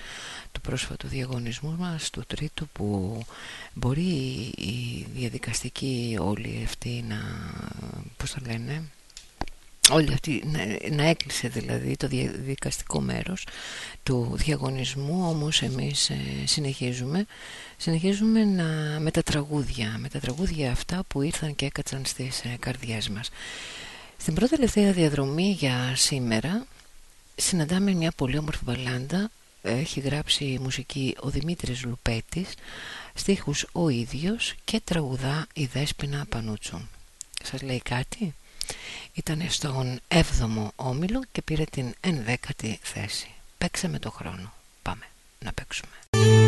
του πρόσφατου διαγωνισμού μας του τρίτου που μπορεί η διαδικαστική όλη αυτή να πώς το λένε όλη αυτή να, να έκλεισε δηλαδή το διαδικαστικό μέρος του διαγωνισμού. Όμως εμείς ε, συνεχίζουμε συνεχίζουμε να, με τα τραγούδια με τα τραγούδια αυτά που ήρθαν και έκατσαν στις ε, καρδιές μας στην πρώτη τελευταία διαδρομή για σήμερα συναντάμε μια πολύ όμορφη μπαλάντα έχει γράψει μουσική ο Δημήτρης Λουπέτης στίχους ο ίδιος και τραγουδά η Δέσποινα Πανούτσου σας λέει κάτι; Ήταν στον 7ο όμιλο και πήρε την 11η θέση. Παίξε με το χρόνο. Πάμε να παίξουμε.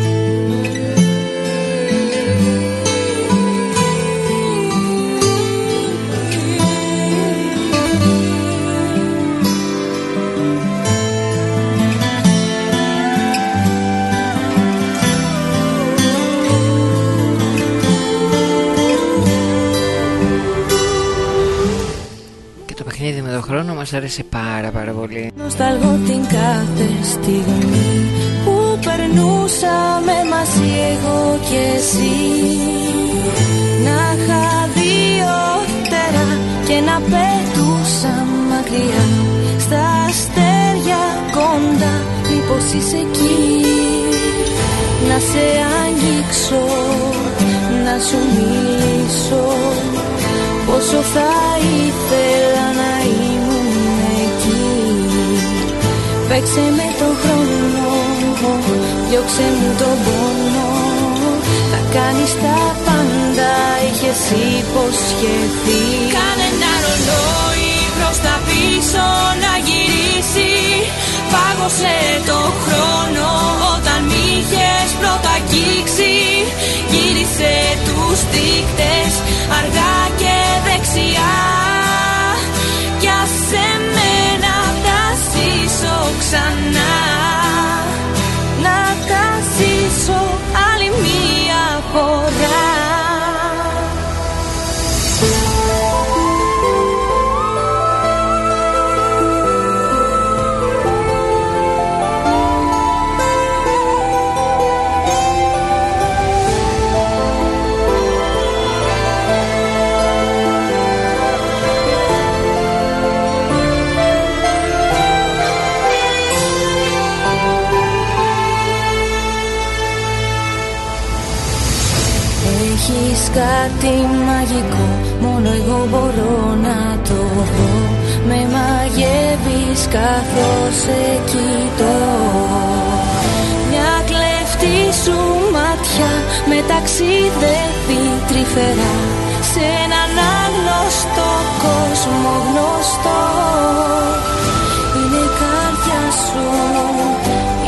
Χρόνο μας άρεσε πάρα πάρα πολύ. Νοσταλγώ την κάθε στιγμή που περνούσαμε μαζί εγώ και εσύ. Να είχα δύο φτερά και να πέτουσα μακριά. Στα αστέρια κοντά μήπως είσαι εκεί. Να σε αγγίξω, να σου μιλήσω. Πόσο θα ήθελα Παίξε με το χρόνο Διώξε μου τον πόνο. Θα κάνεις τα πάντα Είχες υποσχεθεί. Κάνε ένα ρολόι προς τα πίσω να γυρίσει. Πάγωσε το χρόνο όταν μ' είχες πρώτα αγγίξει Γύρισε τους δείκτες αργά και δεξιά ξανά. Να τα ζήσω άλλη μία φορά καθώς σε κοιτώ Μια κλεφτή σου μάτια με ταξιδεύει τρυφερά Σε έναν άγνωστο κόσμο γνωστό. Είναι η καρδιά σου,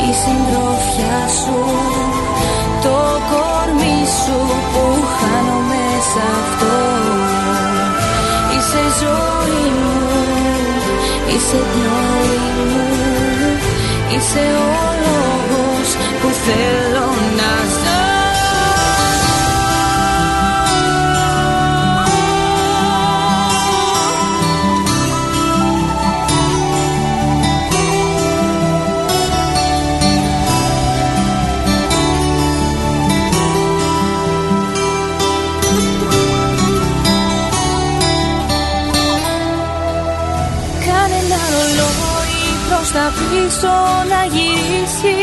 η συντροφιά σου Το κορμί σου που χάνω μέσα αυτό. Είσαι ζωή μου, είσαι πνοή μου Είσαι ο λόγος που θέλω να ζω πίσω να γυρίσει.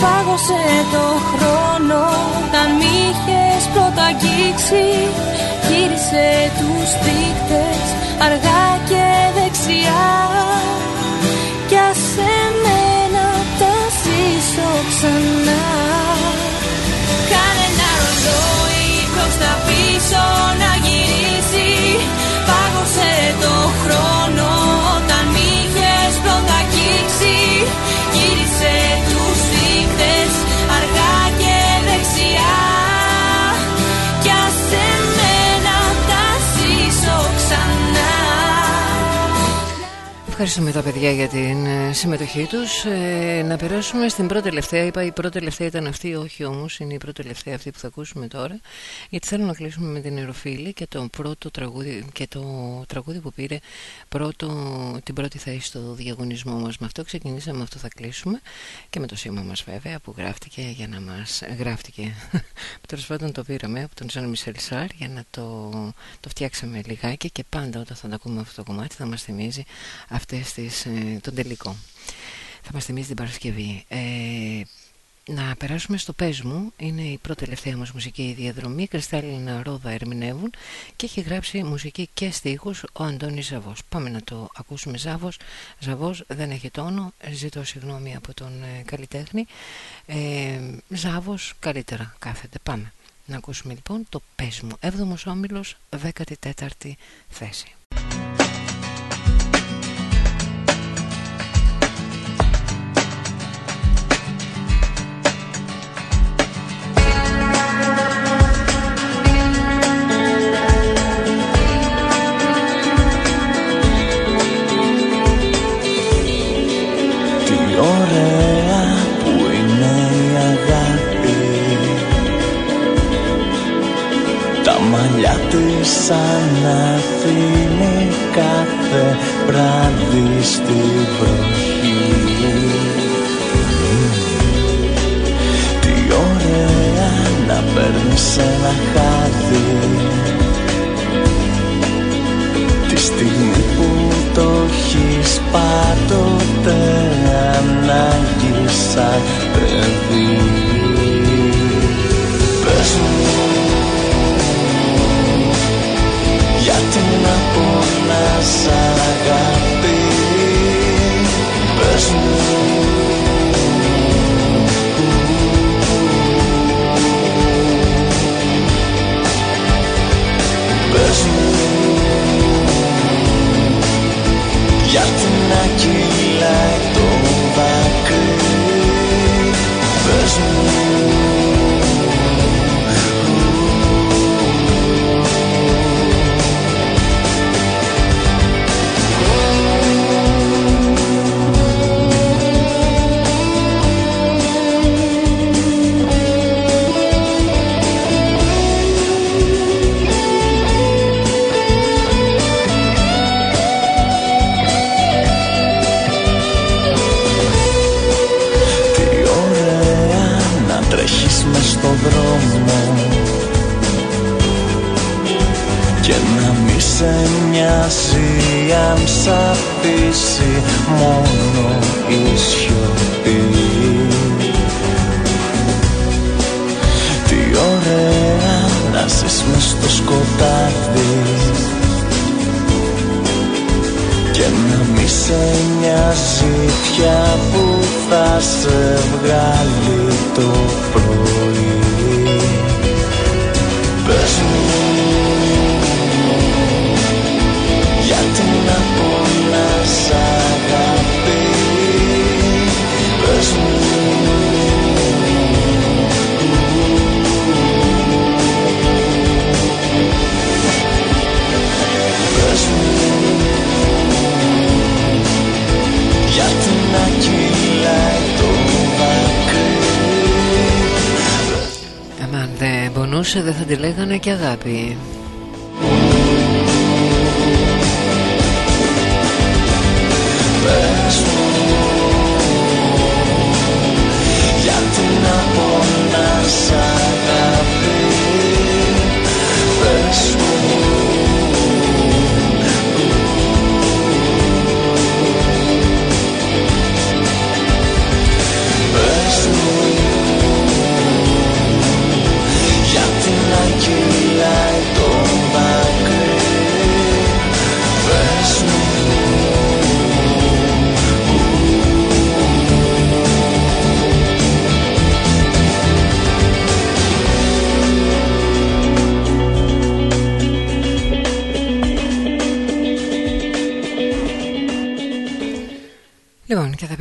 Πάγωσε το χρόνο όταν μ' είχες πρώτα αγγίξει. Γύρισε τους δείκτες αργά και δεξιά. Κι ας εμένα τα ζήσω ξανά. Κάνε ένα ρολόι προς τα πίσω να Ευχαριστούμε τα παιδιά για την ε, συμμετοχή τους. Ε, Να περάσουμε στην πρώτη τελευταία. Είπα η πρώτη τελευταία ήταν αυτή Όχι όμως είναι η πρώτη τελευταία αυτή που θα ακούσουμε τώρα. Γιατί θέλω να κλείσουμε με την Εροφίλη Και το πρώτο τραγούδι Και το τραγούδι που πήρε πρώτο, Την πρώτη θέση στο διαγωνισμό μας. Με αυτό ξεκινήσαμε Με αυτό θα κλείσουμε. Και με το σήμα μας βέβαια που γράφτηκε Για να μας γράφτηκε. <laughs> Τέλος πάντων το πήραμε από τον Ζαν Μισελ Σάρ Για να το, το φτιάξαμε λιγάκι Και πάντα όταν θα τα ακούμε αυτό το κομμάτι Θα μας θυμίζει αυτές τις, ε, τον τελικό. Θα μας θυμίζει την Παρασκευή. Ε, να περάσουμε στο «Πες μου» είναι η πρώτη τελευταία μας μουσική διαδρομή. Κρυστάλλινα Ρόδα ερμηνεύουν και έχει γράψει μουσική και στίχους ο Αντώνης Ζαβός. Πάμε να το ακούσουμε. Ζαβός Ζαβός δεν έχει τόνο ζητώ συγγνώμη από τον ε, καλλιτέχνη. Ε, Ζαβός καλύτερα κάθεται. Πάμε. Να ακούσουμε λοιπόν το «Πες μου» 7ος όμιλος 14η θέση μαλλιά της σαν αφήνει κάθε βράδυ στη βροχή. Τι ωραία να παίρνεις ένα χάδι. Τη στιγμή που το έχεις πάντοτε ανάγκης σαν παιδί. Πες μου γιατί να πονάς αγάπη Πες μου. Πες μου. Γιατί να κυλάει το δάκρυ Πες μου νοιάζει αν σ' αφήσει μόνο η σιωπή. Τι ωραία να ζεις μες στο σκοτάδι και να μη σε νοιάζει πια που θα σε βγάλει το πρωί. Πες μου γιατί να κυλάει το δάκρυ Αν δεν πονούσε δεν θα τη λέγανε και αγάπη. Πες μου γιατί να πω να σ' αγάπη; Πες μου κυλάει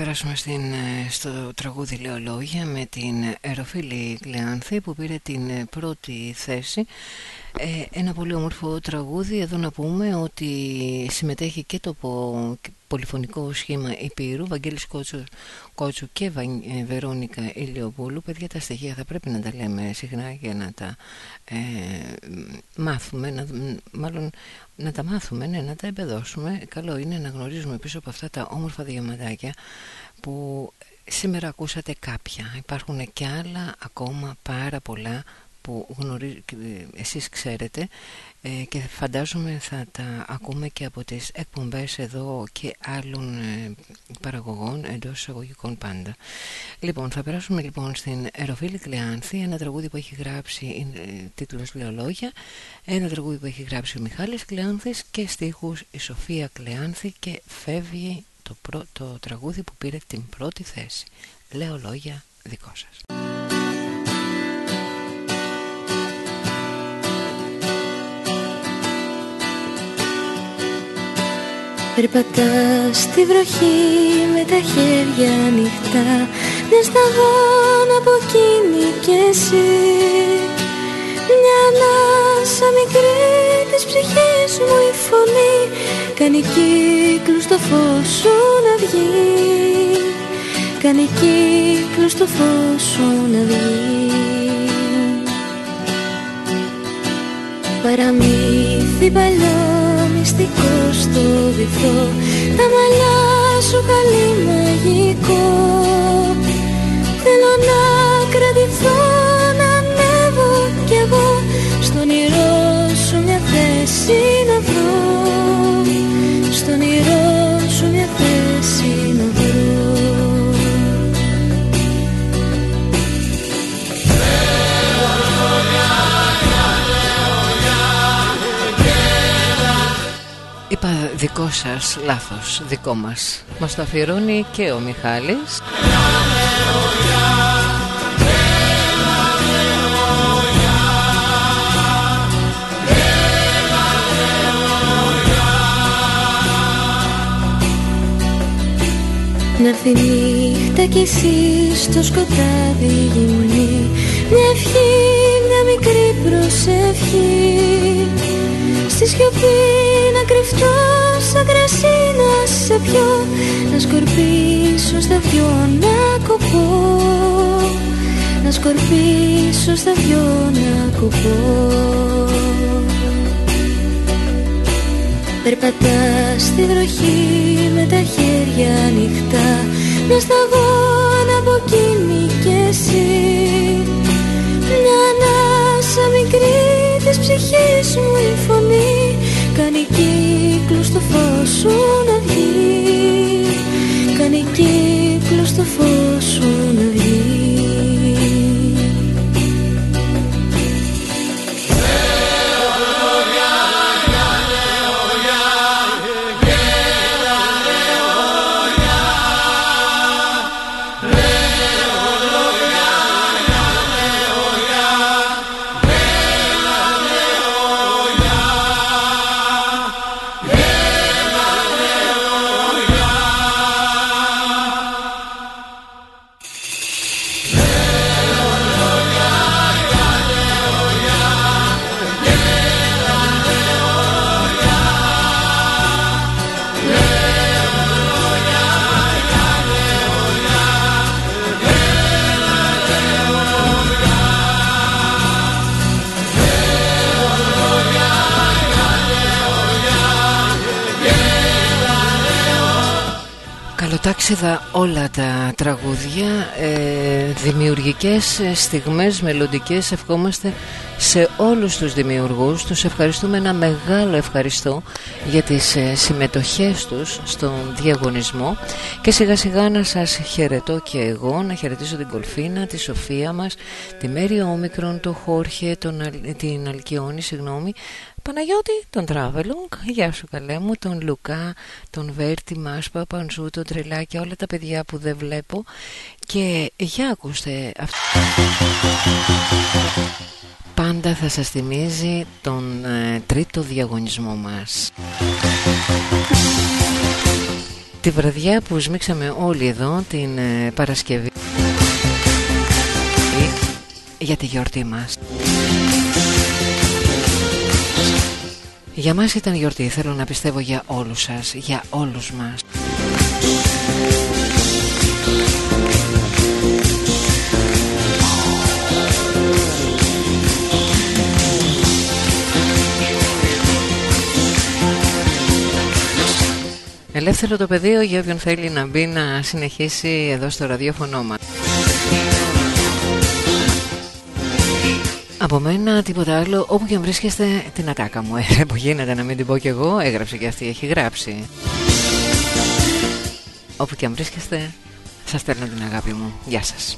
περάσουμε στην, ε, στο τραγούδι Λέω Λόγια με την Εροφίλη Κλεάνθη που πήρε την ε, πρώτη θέση. Ε, ένα πολύ όμορφο τραγούδι. Εδώ να πούμε ότι συμμετέχει και το πο, πολυφωνικό σχήμα Υπήρου Βαγγέλης Κότσου, Κότσου και Βα, ε, Βερόνικα Ηλιοπούλου. Παιδιά τα στοιχεία θα πρέπει να τα λέμε συχνά για να τα ε, μάθουμε να, μάλλον να τα μάθουμε, ναι, να τα εμπεδώσουμε. Καλό είναι να γνωρίζουμε πίσω από αυτά τα όμορφα διαματάκια που σήμερα ακούσατε κάποια υπάρχουν και άλλα ακόμα πάρα πολλά που γνωρίζ, εσείς ξέρετε ε, και φαντάζομαι θα τα ακούμε και από τις εκπομπές εδώ και άλλων ε, παραγωγών εντός εισαγωγικών πάντα. Λοιπόν, θα περάσουμε λοιπόν στην Εροφίλη Κλεάνθη, ένα τραγούδι που έχει γράψει, είναι, τίτλος Λεολόγια, ένα τραγούδι που έχει γράψει ο Μιχάλης Κλεάνθης και στίχους η Σοφία Κλεάνθη και φεύγει το, πρω, το τραγούδι που πήρε την πρώτη θέση. Λέω λόγια δικό σας. Περπατάς στη βροχή με τα χέρια ανοιχτά Μια σταγόνα από εκείνη κι εσύ Μια ανάσα μικρή της ψυχής μου η φωνή. Κάνει κύκλους στο φως σου να βγει. Κάνει κύκλους στο φως σου να βγει. Παραμύθι παλιό μυστικό στο βυθό. Τα μαλλιά σου καλή μαγικό. Θέλω να κρατηθώ, θέση να βρω Στον όνειρό σου μια θέση να βρω. Είπα δικό σας, λάθος, δικό μας. Μας το αφιερώνει και ο Μιχάλης Να έρθει νύχτα κι εσύ στο σκοτάδι γυμνή. Μια ευχή, μια μικρή προσευχή. Στη σιωπή να κρυφτώ σαν κρασί να σε πιω Να σκορπίσω στα δυο να κοπώ. Να σκορπίσω στα δυο να κοπώ Περπατάς στη βροχή με τα χέρια ανοιχτά. Μια σταγόνα από εκείνη κι εσύ. Μια ανάσα μικρή της ψυχής μου η φωνή. Κάνει κύκλο στο φως σου να βγει. Κάνει κύκλο στο φως σου να βγει Καλοτάξιδα όλα τα τραγούδια ε, Δημιουργικές στιγμές μελλοντικές. Ευχόμαστε σε όλους τους δημιουργούς. Τους ευχαριστούμε ένα μεγάλο ευχαριστώ Για τις ε, συμμετοχές τους Στον διαγωνισμό. Και σιγά σιγά να σας χαιρετώ και εγώ Να χαιρετήσω την Κολφίνα, τη Σοφία μας Τη Μέρη Όμικρον, τον Χόρχε τον, Την Αλκιόνη, συγγνώμη Παναγιώτη, τον Τράβελουγκ, γεια σου καλέ μου, τον Λουκά, τον Βέρτη, Μάσπα, Παντζού, τον Τρελάκη, όλα τα παιδιά που δεν βλέπω και για ακούστε αυτό. Πάντα θα σας θυμίζει τον ε, τρίτο διαγωνισμό μας. Τη βραδιά που σμίξαμε όλοι εδώ την ε, Παρασκευή για τη γιορτή μας. Για μας ήταν γιορτή, θέλω να πιστεύω για όλους σας, για όλους μας. Ελεύθερο το πεδίο για όποιον θέλει να μπει να συνεχίσει εδώ στο ραδιόφωνο μας. Από μένα τίποτα άλλο, όπου και αν βρίσκεστε την ατάκα μου. Ε, που γίνεται να μην την πω κι εγώ, έγραψε και αυτή, έχει γράψει. Όπου και αν βρίσκεστε, σας στέλνω την αγάπη μου. Γεια σας.